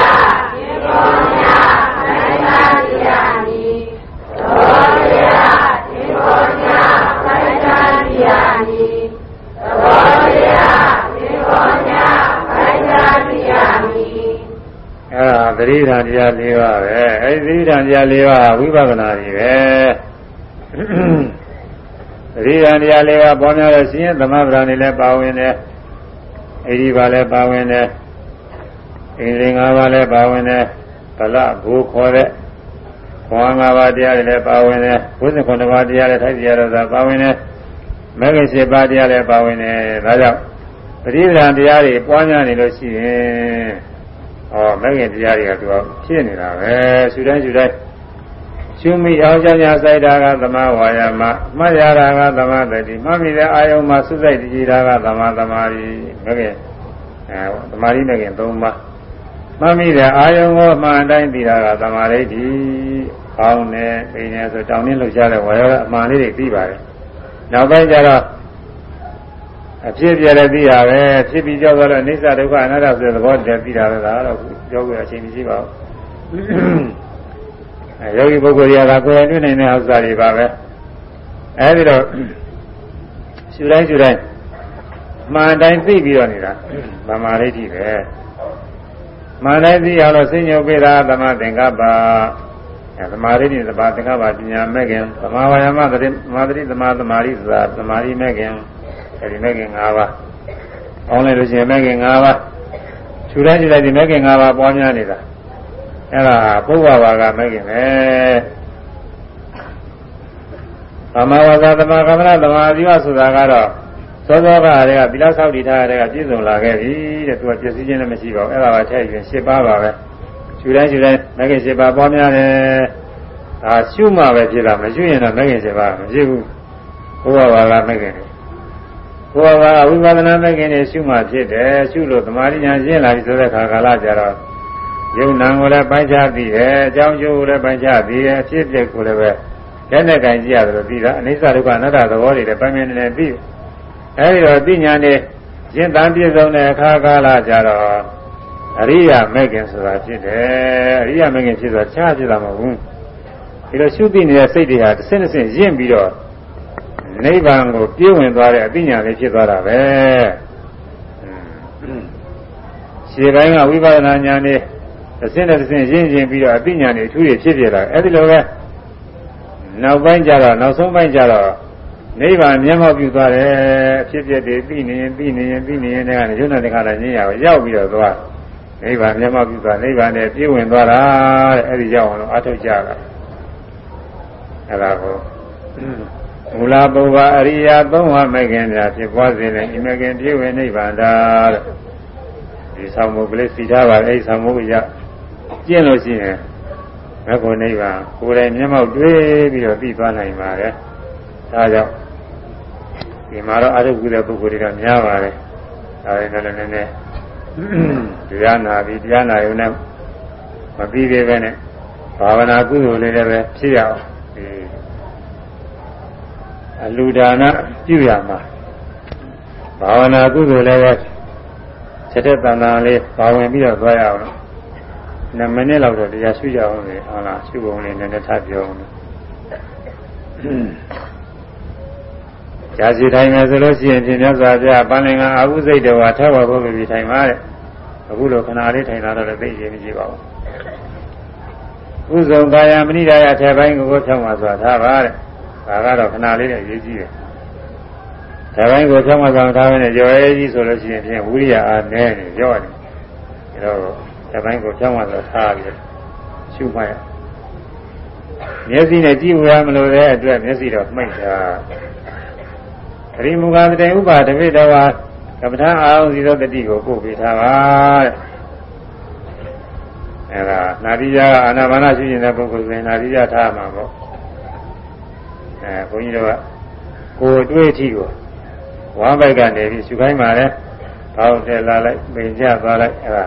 သတိဓာန်တရား၄ပါးပဲအဲဒီသတိဓာန်တရား၄ပါးဝိပဿနာတွေပဲသတိဓာန်တရား၄ပါးပေါ်များတဲ့ရှင်သမဗ္ဗရာနေလည်းပါဝင်တယ်ဣတိပါလည်းပါဝင်တယ်အင်းလေး၅ပါးလည်းပါဝင်တယ်ဗလဘိုးခေါ်တဲ့ခွန်၅ပါးတရားတွေလည်းပါဝင်တယ်ဘုဇင်ခွန်၅ပါးတရားလည်းထိုက်တရားတော်သာပါဝင်တယ်မဂ္ဂင်၈ပါးတရားလည်းပါဝင်တယ်ဒါကြောင့်ပရိသတ်တရားတွေပွားများနေလို့ရှိရင် ဩမဂ္ဂင်တရားတွေကသူကဖြစ်နေတာပဲရှုတိုင်းရှုတိုင်းရှုမိအောင်ကြောင့်ညာစိုက်တာကသမာဝါယာမမှတ်ရတာကသမာတတိမှတ်မိတဲ့အာယုံမှာစုစိုက်တည်တာကသမာသမာဓိမဂ္ဂင်အဲသမာဓိမဂ္ဂင်၃ပါးမှတ်မိတဲ့အာယုံကိုမှန်တိုင်းသိတာကသမာဓိတိကောင်းတယ်ပိနေဆိုတောင်းနှင်းလှုပ်ရှားတဲ့ဝါရောအမှန်လေးတွေသိပါတယ်နောက်ပိုင်းကျတော့ အဖြစ်ပြတဲ့သိရပဲဖြစ်ပြီးကြောက်တော့အိသဒုက္ခအနတ္တဆိုတဲ့သဘောတည်းသိတာပဲဒါတော့ပြောကြအချိန်မရှိပါဘူးအဲယောဂီပုဂ္ဂိုလ်တွေကကိုယ်ရတွေ့နိုင်တဲ့ဥစ္စာတွေပါပဲအဲဒီတော့ရှုတိုင်းရှုတိုင်းမှန်တိုင်းသိပြီးတော့နေတာဗမာရိဋ္ဌိပဲမှန်တိုင်းသိအောင်လို့စိတ်ညုတ်ပေးတာသမသင်္ကပ္ပအဲသမာဓိနဲ့သဘာသင်္ကပ္ပပညာမဲ့ခင်သမာဝါယမသတိသမာဓိသမာသမာဓိဆိုတာသမာဓိမဲ့ခင် အဲဒီမဲ့ခင်၅ပါးအောင်းလိုက်လို့ရှိရင်မဲ့ခင်၅ပါးခြူတိုင်းခြူတိုင်းဒီမဲ့ခင်၅ပါးပွားများနေတာအဲဒါပုဗ္ဗဘာကမဲ့ခင်ပဲသမာဝါစာသမာကမ္မနာသမာဓိဝဆိုတာကတော့သောသောကတွေကသီလဆောက်တည်ထားတဲ့ကပြည့်စုံလာခဲ့ပြီတဲ့သူကပြည့်စည်ခြင်းလည်းမရှိပါဘူးအဲ့ဒါကထည့်ရင်၈ပါးပါပဲရှုတိုင်းရှုတိုင်းမဂ္ဂင်၈ပါးပွားများတယ်ဒါရှုမှပဲဖြစ်တာမရှုရင်တော့မဂ္ဂင်၈ပါးမဖြစ်ဘူးဘုရားဘာသာမဂ္ဂင် ဘုရားဘာဝိပဿနာမဂ္ဂင်တွေရှုမှဖြစ်တယ်ရှုလို့သမာဓိဉာဏ်ရှင်းလာပြီဆိုတဲ့ခါကာလကြတော့ယုံနာကိုလည်းပိုင်းခြားသိတယ်အကြောင်းကျိုးကိုလည်းပိုင်းခြားသိတယ်အဖြစ်အပျက်ကိုလည်းပဲလက်နဲ့ကင်ကြည့်ရတယ်လို့သိတာအနိစ္စဒုက္ခအနတ္တသဘောတွေလည်းပိုင်းမြင်နေသိအဲဒီတော့သိညာနဲ့ရှင်းတန်ပြည့်စုံတဲ့အခါကာလကြတော့အရိယာမဂ်ခင်ဆိုတာဖြစ်တယ်အရိယာမဂ်ခင်ဖြစ်ဆိုတာချားဖြစ်တာမဟုတ်ဘူးဒီလိုရှုသိနေတဲ့စိတ်တွေဟာတစ်ဆင့်တစ်ဆင့်ရင့်ပြီးတော့ နိဗ္ဗာန်ကိုပြည့်ဝင်သွားတဲ့အသိဉာဏ်လေးဖြစ်သွားတာပဲရှင်းပိုင်းကဝိပဿနာဉာဏ်နဲ့တစ်ဆင့်တစ်ဆင့်ရင့်ရင့်ပြီးတော့အသိဉာဏ်တွေအထူးတွေဖြစ်ပြလာအဲဒီလိုပဲနောက်ပိုင်းကျတော့နောက်ဆုံးပိုင်းကျတော့နိဗ္ဗာန်မျက်မှောက်ပြုသွားတယ်အဖြစ်ပြတွေပြီးနေရင်ပြီးနေရင်ပြီးနေရင်လည်းညွန့်တဲ့ခါတိုင်းညင်ရရောက်ပြီးတော့သွားနိဗ္ဗာန်မျက်မှောက်ပြုသွားနိဗ္ဗာန်နဲ့ပြည့်ဝင်သွားတာတဲ့အဲဒီကြောင့်လို့အထုတ်ကြတာအဲဒါကို မူလပုဗ္ဗအရိယာသုံးဝမဂ္ဂင်များဖြစ်ပွားစေတဲ့ဤမဂ္ဂင်ပြည့်ဝနိဗ္ဗာန်တာတဲ့ဒီဆောင်မှုကလေးစီထားပါအဲဒီဆောင်မှုရကျင့်လို့ရှိရင်မဂ္ဂနိဗ္ဗာန်ကိုယ်တိုင်မျက်မှောက်တွေ့ပြီးတော့သိသွားနိုင်ပါတယ်ဒါကြောင့်ဒီမှာတော့အရုပ်ကုတဲ့ပုဂ္ဂိုလ်တွေကများပါတယ်ဒါလည်းလည်းနည်းနည်းတရားနာပြီးတရားနာရုံနဲ့မပြီးသေးပဲနဲ့ဘာဝနာကုသိုလ်လေးလည်းပဲဖြစ်ရအောင်ဒီ အလူဒါနပြုရမှာဘာဝနာကုသိုလ်လည်းပဲချက်တဲ့တန်တန်လေးပါဝင်ပြီးတော့သွားရအောင်2မိနစ်လောက်တော့တရားရှုကြအောင်လေဟုတ်လားရှုပုံလေးနည်းနည်းထားပြောအောင်ကြာစီထိုင်မယ်ဆိုလို့ရှိရင်ပြင်မြတ်စွာဘုရားပန်းလင်္ကာအာဟုစိတ်တော်ဟာထပ်ဝဖို့ပြီးထိုင်ပါတဲ့အခုလိုခဏလေးထိုင်လာတော့လည်းသိရင်မကြည့်ပါဘူးဥဇုံကာယမဏိဒါယအထက်ပိုင်းကိုကိုဖြောင်းပါဆိုတာထားပါတဲ့ ဒါကတော့ခဏလေးနဲ့ရေးကြည့်တယ်ထက်ပိုင်းကိုဖြောင်းပါဆိုတာထားမယ်ရော်ရဲကြီးဆိုလို့ရှိရင်ဖြင့်ဝိရိယအားနည်းနေရော့နေဒါတော့ထက်ပိုင်းကိုဖြောင်းပါဆိုတာထားပြီးရှုမှတ်ရမျက်စိနဲ့ကြည့်ဝရမလို့တဲ့အတွက်မျက်စိတော့မှိတ်တာပရိမုခာတေဥပါဒပိတဝါကပ္ပထာအာဟုစီသောတတိကိုပို့ပေးထားပါတဲ့အဲဒါနာတိယအာနာပါနရှိနေတဲ့ပုဂ္ဂိုလ်ဆိုရင်နာတိယထားမှာပေါ့ အဲဘုန်းကြီးတို့ကကိုယ်တွေးထီကိုဝမ်းပိုက်ကနေပြီးရှုခိုင်းပါလေပေါက်တယ်လာလိုက်ပင်ကျသွားလိုက်အဲဒါ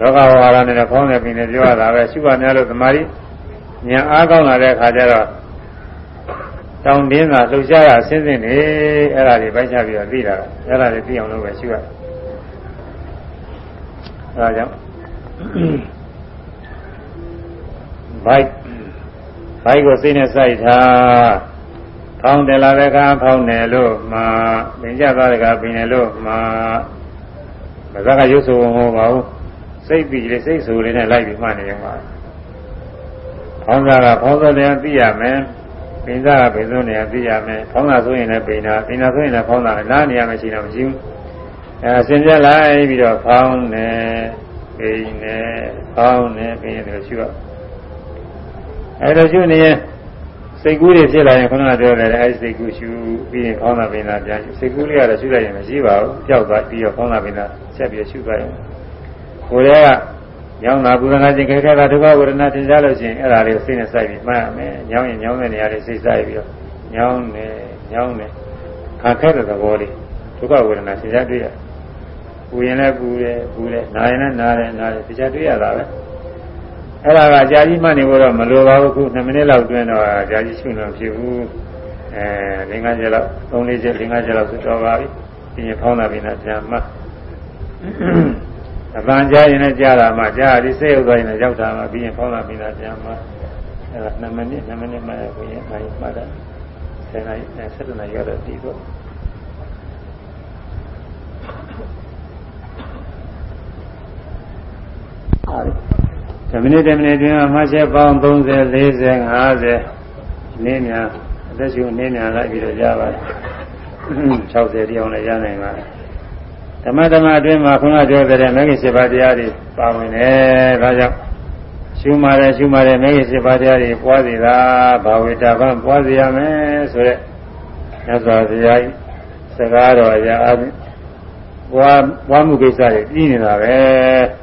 လောကဝါဒနဲ့ခေါင်းနဲ့ပင်နဲ့ပြောရတာပဲရှုပါများလို့သမာဓိဉာဏ်အားကောင်းလာတဲ့အခါကျတော့တောင်းတင်းတာလှုပ်ရှားတာဆင်းဆင်းနေအဲ့ဒါတွေပိုင်းခြားပြီးတော့သိတာအဲ့ဒါတွေသိအောင်လုပ်ပဲရှုရအဲ့ဒါကြောင့်ဘို က်ဘိုက်ကိုစိတ်နဲ့စိုက်ထားဖောင်းတယ်လာတဲ့အခါဖောင်းတယ်လို့မှပင်ကြသွားတဲ့အခါပင်တယ်လို့မှမဇ္ဇကရုပ်ဆိုမဟုတ်ပါဘူးစိတ်ပြီးလေစိတ်ဆိုလေးနဲ့လိုက်ပြီးမှနေရင်ပါဖောင်းစားတာဖောင်းစားတယ်သိရမယ်ပင်စားကပင်စုံနေရသိရမယ်ဖောင်းတာဆိုရင်လည်းပင်တာပင်တာဆိုရင်လည်းဖောင်းတာနားနေရမယ်ရှိတော့မရှိဘူးအဲဆင်ပြလိုက်ပြီးတော့ဖောင်းနေပင်နေဖောင်းနေပင်နေလို့ရှိတော့ အဲလိုရှိနေရင်စိတ်ကူးတွေဖြစ်လာရင်ခဏပြောတယ်အဲဒီစိတ်ကူးရှုပြီးရင်ဖောင်းတာပင်တာပြန်စိတ်ကူးလေးကတော့ရှုလိုက်ရင်မရှိပါဘူးကြောက်သွားပြီးတော့ဖောင်းတာပင်တာဆက်ပြီးရှုသွားရင်ကိုယ်ရဲ့ညောင်းတာဘုရားရှင်ခေခေတာဒုက္ခဝေဒနာသင်ကြားလို့ရှိရင်အဲ့ဒါလေးကိုစိတ်နဲ့စိုက်ပြီးမှတ်ရမယ်။ညောင်းရင်ညောင်းတဲ့နေရာလေးစိတ်စိုက်ပြီးတော့ညောင်းနေညောင်းနေခါခဲတဲ့သဘောလေးဒုက္ခဝေဒနာသင်ကြားတွေ့ရ။ပူရင်လည်းပူတယ်ပူတယ်နာရင်လည်းနာတယ်နာတယ်သင်ကြားတွေ့ရတာပဲ။ အဲ့ဒါကကြာကြီးမှတ်နေဖို့တော့မလိုပါဘူးခု2မိနစ်လောက်တွင်းတော့ကြာကြီးရှုလို့ဖြစ်ဘူး။အဲလင်္ကာကျလောက်3လေးချက်လင်္ကာကျလောက်ဆိုတော့ပါပြီ။ဒီရင်ဖောင်းတာပြီးတော့ပြန်မှတ်အပန်းကြားရင်လည်းကြားတာမှကြားဒီစိတ်ရောက်သွားရင်လည်းရောက်တာမှပြီးရင်ဖောင်းလာပြီးတာပြန်မှအဲ့ဒါ2မိနစ်2မိနစ်မှကိုရင်နိုင်မှတ်တယ်10နာရီ7နာရီရတော့ဒီတော့ 10မိနစ်10မိနစ်တွင်မှချက်ပေါင်း30 40 50နည်းများအသက်ရှင်နည်းများလိုက်ပြီးတော့ရပါတယ်60တိအောင်လည်းရနိုင်ပါတယ်ဓမ္မဓမ္မအတွင်းမှာခုနပြောတဲ့မဂ္ဂင်7ပါးတရားတွေပါဝင်တယ်။ဒါကြောင့်ရှုမှတယ်ရှုမှတယ်မဂ္ဂင်7ပါးတရားတွေပွားစီတာဘာဝေတာဗံပွားစီရမယ်ဆိုရက်မြတ်စွာဘုရားစကားတော်အရာအပြင်ပွားပွားမှုကိစ္စတွေပြီးနေတာပဲ။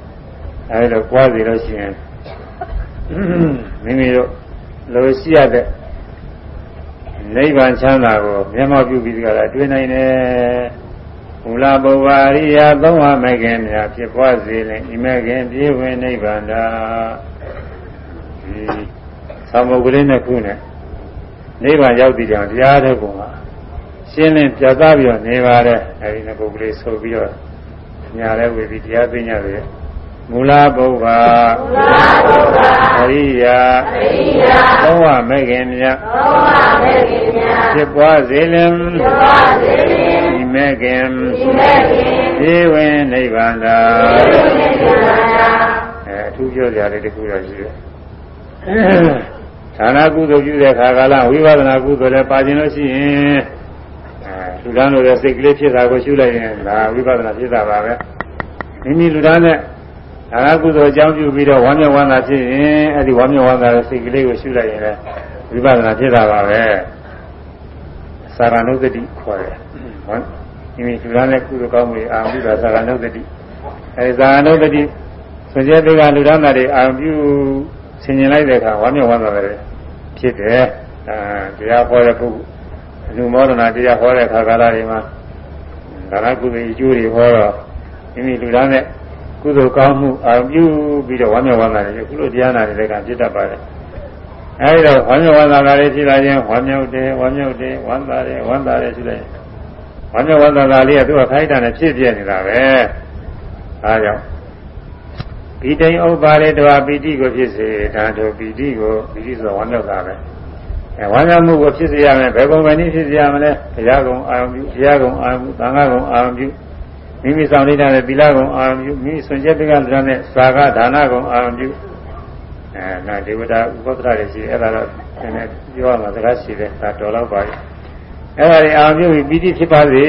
အဲဒီတော့ပွားစီလို့ရှိရင်မိမိတို့လိုရှိရတဲ့နိဗ္ဗာန်ချမ်းသာကိုမျက်မှောက်ပြုပြီးကြတာတွေ့နိုင်တယ်။မူလဘဝရိယာသုံးဝမဂ္ဂင်များဖြစ်ပွားစေလင်ဤမဂ္ဂင်ပြည့်ဝင်နိဗ္ဗာန်သာဒီသံဃာကလေးနှစ်ခုနဲ့နိဗ္ဗာန်ရောက်တည်ကြတရားတဲ့ပုံကရှင်းလင်းပြသပြီးတော့နေပါတယ်အဲဒီနှစ်ပုဂ္ဂိုလ်ဆိုပြီးတော့ညာလဲဝေပြီးတရားသိညာတွေ မူလဘုရားမူလဘုရားအရိယာအရိယာသုံးဝမဂ္ဂင်များသုံးဝမဂ္ဂင်များဖြစ်ပွားစေလင်ဖြစ်ပွားစေလင်မဲ့ခင်ဒီဝင်နိဗ္ဗာန်သာအဲအထူးပြောကြရတယ်တခုတော့ရှိတယ်ဌာနကုသိုလ်ပြုတဲ့ခါကာလဝိပဿနာကုသိုလ်လည်းပါခြင်းလို့ရှိရင်အဲလူသားတို့ရဲ့စိတ်ကလေးဖြစ်တာကိုရှုလိုက်ရင်ဒါဝိပဿနာဖြစ်တာပါပဲမိမိလူသားနဲ့ ဌာနကုသိုလ်အကြောင်းပြုပြီးတော့ဝမ်းမြောက်ဝမ်းသာဖြစ်ရင်အဲဒီဝမ်းမြောက်ဝမ်းသာတဲ့စိတ်ကလေးကိုရှုလိုက်ရင်လည်းဝိပဿနာဖြစ်တာပါပဲသာရဏုတ္တိခေါ်တယ်ဟောဒီမိသူသားနဲ့ကုသိုလ်ကောင်းမှုအာရုံပြုတာသာရဏုတ္တိအဲသာရဏုတ္တိဆွေကျဲတွေကလူသားတွေအာရုံပြုဆင်ញင်လိုက်တဲ့အခါဝမ်းမြောက်ဝမ်းသာတယ်ဖြစ်တယ်အဲတရားဟောတဲ့ပုဂ္ဂိုလ်အနုမောဒနာတရားဟောတဲ့အခါကာလတွေမှာဒါနကုသိုလ်အကျိုးတွေဟောတော့မိမိလူသားနဲ့ ကုသိုလ်ကောင်းမှုအာရုံပြုပြီးတော့ဝမ်းမြောက်ဝမ်းသာတယ်အခုလိုတရားနာတဲ့ကဖြစ်တတ်ပါတယ်အဲဒီတော့ဝမ်းမြောက်ဝမ်းသာတာလေးဖြစ်လာခြင်းဝမ်းမြောက်တယ်ဝမ်းမြောက်တယ်ဝမ်းသာတယ်ဝမ်းသာတယ်ဆိုတဲ့ဝမ်းမြောက်ဝမ်းသာတာလေးကသူ့အခိုက်အတန့်နဲ့ဖြစ်ပြနေတာပဲအဲဒါကြောင့်ပိဋိဥပ္ပါရေတဝပိဋိကိုဖြစ်စေဒါတို့ပိဋိကိုပိဋိဆိုဝမ်းမြောက်တာပဲအဲဝမ်းမြောက်မှုကိုဖြစ်စေရမယ်ဘယ်ကုံပဲနည်းဖြစ်စေရမလဲဘုရားကုံအာရုံပြုဘုရားကုံအာရုံပြုသံဃာကုံအာရုံပြု မိမိဆောင်နေတာနဲ့သီလကုံအာရုံပြုမိမိဆွန်ချက်တကလမ်းနဲ့သာဂဒါနကုံအာရုံပြုအဲနာဒေဝတာဥပဒ္ဒရာရှိအဲ့ဒါတော့နည်းနည်းပြောရမှာစကားရှိတယ်ဒါတော်တော့ပါပြီအဲ့ဒါတွေအာရုံပြုပြီးပိဋိဖြစ်ပါစေ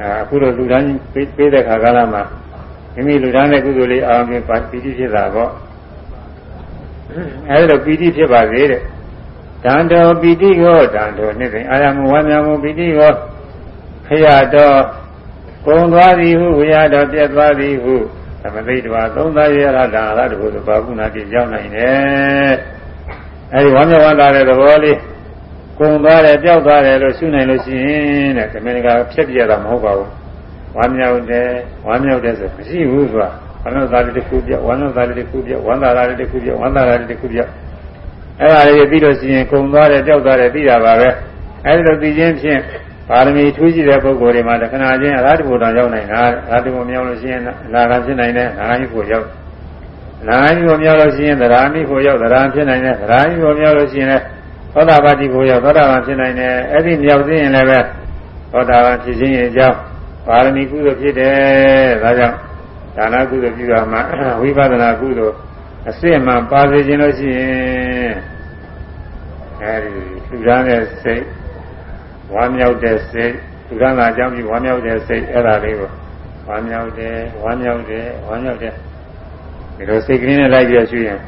အဲအခုတော့လူတိုင်းပေးတဲ့ခါကာလမှာမိမိလူသားတဲ့ကုသိုလ်လေးအာရုံပြုပါပိဋိဖြစ်တာပေါ့အဲဒီတော့ပိဋိဖြစ်ပါစေတဲ့တန်တော်ပိဋိကိုတန်တော်နှစ်သိအာရမဝမ်းမြောက်မှုပိဋိကိုခရတော် ကုံသွားသည်ဟုဝိရတော်ပြတ်သွားသည်ဟုသမသိတဝါသုံးသားရရတာအရတဘုသဘာကုဏတိရောက်နိုင်တယ်အဲဒီဝမ်းမြောက်ဝမ်းသာတဲ့သဘောလေးကုံသွားတယ်ပျောက်သွားတယ်လို့ရှုနိုင်လို့ရှိရင်တဲ့သမင်ကဖြတ်ပြရတာမဟုတ်ပါဘူးဝမ်းမြောက်တယ်ဝမ်းမြောက်တယ်ဆိုမရှိဘူးဆိုတာဝမ်းမြောက်တာလေးတစ်ခုပြဝမ်းမြောက်တာလေးတစ်ခုပြဝမ်းသာတာလေးတစ်ခုပြဝမ်းသာတာလေးတစ်ခုပြအဲ့ဒါလေးပြီးတော့ရှိရင်ကုံသွားတယ်ကြောက်သွားတယ်ပြီးတာပါပဲအဲ့ဒီလိုသိချင်းဖြင့် ပါရမီထူးကြည့်တဲ့ပုဂ္ဂိုလ်တွေမှာတခဏချင်းအရာတဘုံတော်ရောက်နိုင်တာအရာတဘုံမြောက်လို့ရှိရင်လာကဖြစ်နိုင်တယ်နာဂိဖို့ရောက်နာဂိဖို့မြောက်လို့ရှိရင်သရာမိဖို့ရောက်သရာဖြစ်နိုင်တယ်သရာမိဖို့မြောက်လို့ရှိရင်လည်းသောတာပတိဖို့ရောက်သောတာပန်ဖြစ်နိုင်တယ်အဲ့ဒီမြောက်သိရင်လည်းပဲသောတာပန်ဖြစ်ခြင်းရဲ့အကြောင်းပါရမီကုသိုလ်ဖြစ်တယ်ဒါကြောင့်ဒါနကုသိုလ်ပြုရမှာဝိပဿနာကုသိုလ်အစစ်မှပါစေခြင်းလို့ရှိရင်အဲဒီလူသားတဲ့စိတ် ဝမ်းမြောက်တဲ့စိတ်လူသားကအကြောင်းပြုဝမ်းမြောက်တဲ့စိတ်အဲ့ဒါလေးကိုဝမ်းမြောက်တယ်ဝမ်းမြောက်တယ်ဝမ်းမြောက်တယ်ဒီလိုစိတ်ကလေးနဲ့လိုက်ပြရှိရင်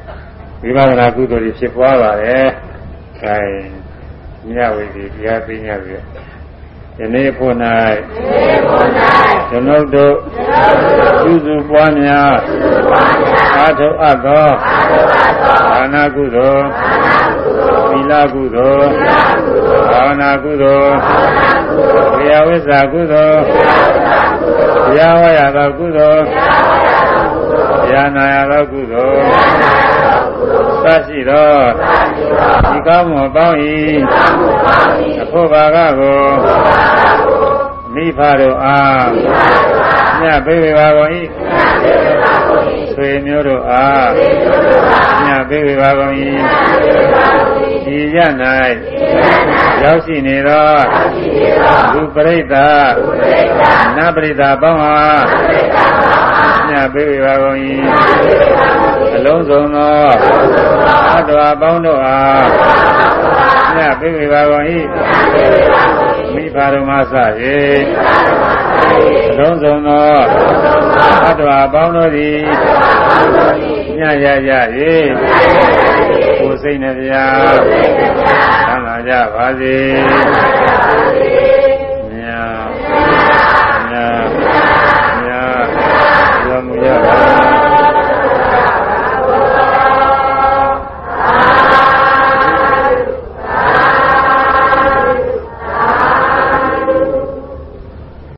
ဝိပဿနာကုသိုလ်တွေဖြစ်ပွားပါတယ်။အဲမြတ်ဝိဒီတရားသိညာပြီး ယနေ့ဖို့၌ကျွန်ုပ်တို့ပြုစုပွားများအာထုအပ်သောဘာနာကုသိုလ်သီလကုသိုလ်ဘာဝနာကုသိုလ်ဝိယဝိဇ္ဇာကုသိုလ်ဘုရားဝါရသောကုသိုလ်ဘုရားနာရသောကုသိုလ် သရှိသောဒီကောင်းမှုပေါင်း၏အဖို့ဘာကကိုမိဖတို့အားမြတ်ပေးပါကုန်၏ဆွေမျိုးတို့အားမြတ်ပေးပါကုန်၏ဒီရ၌ရောက်ရှိနေသောလူပရိသတ်နတ်ပရိသတ်ပေါင်းအား မြတ်ပေးပါကုန်၏အလုံးစုံသောအတ္တဝါပေါင်းတို့အားမြတ်ပေးပါကုန်၏မိဖတို့မှစ၍အလုံးစုံသောအတ္တဝါပေါင်းတို့သည်ညရရ၍ကိုယ်စိတ်နှပြသမ်းသာကြပါစေ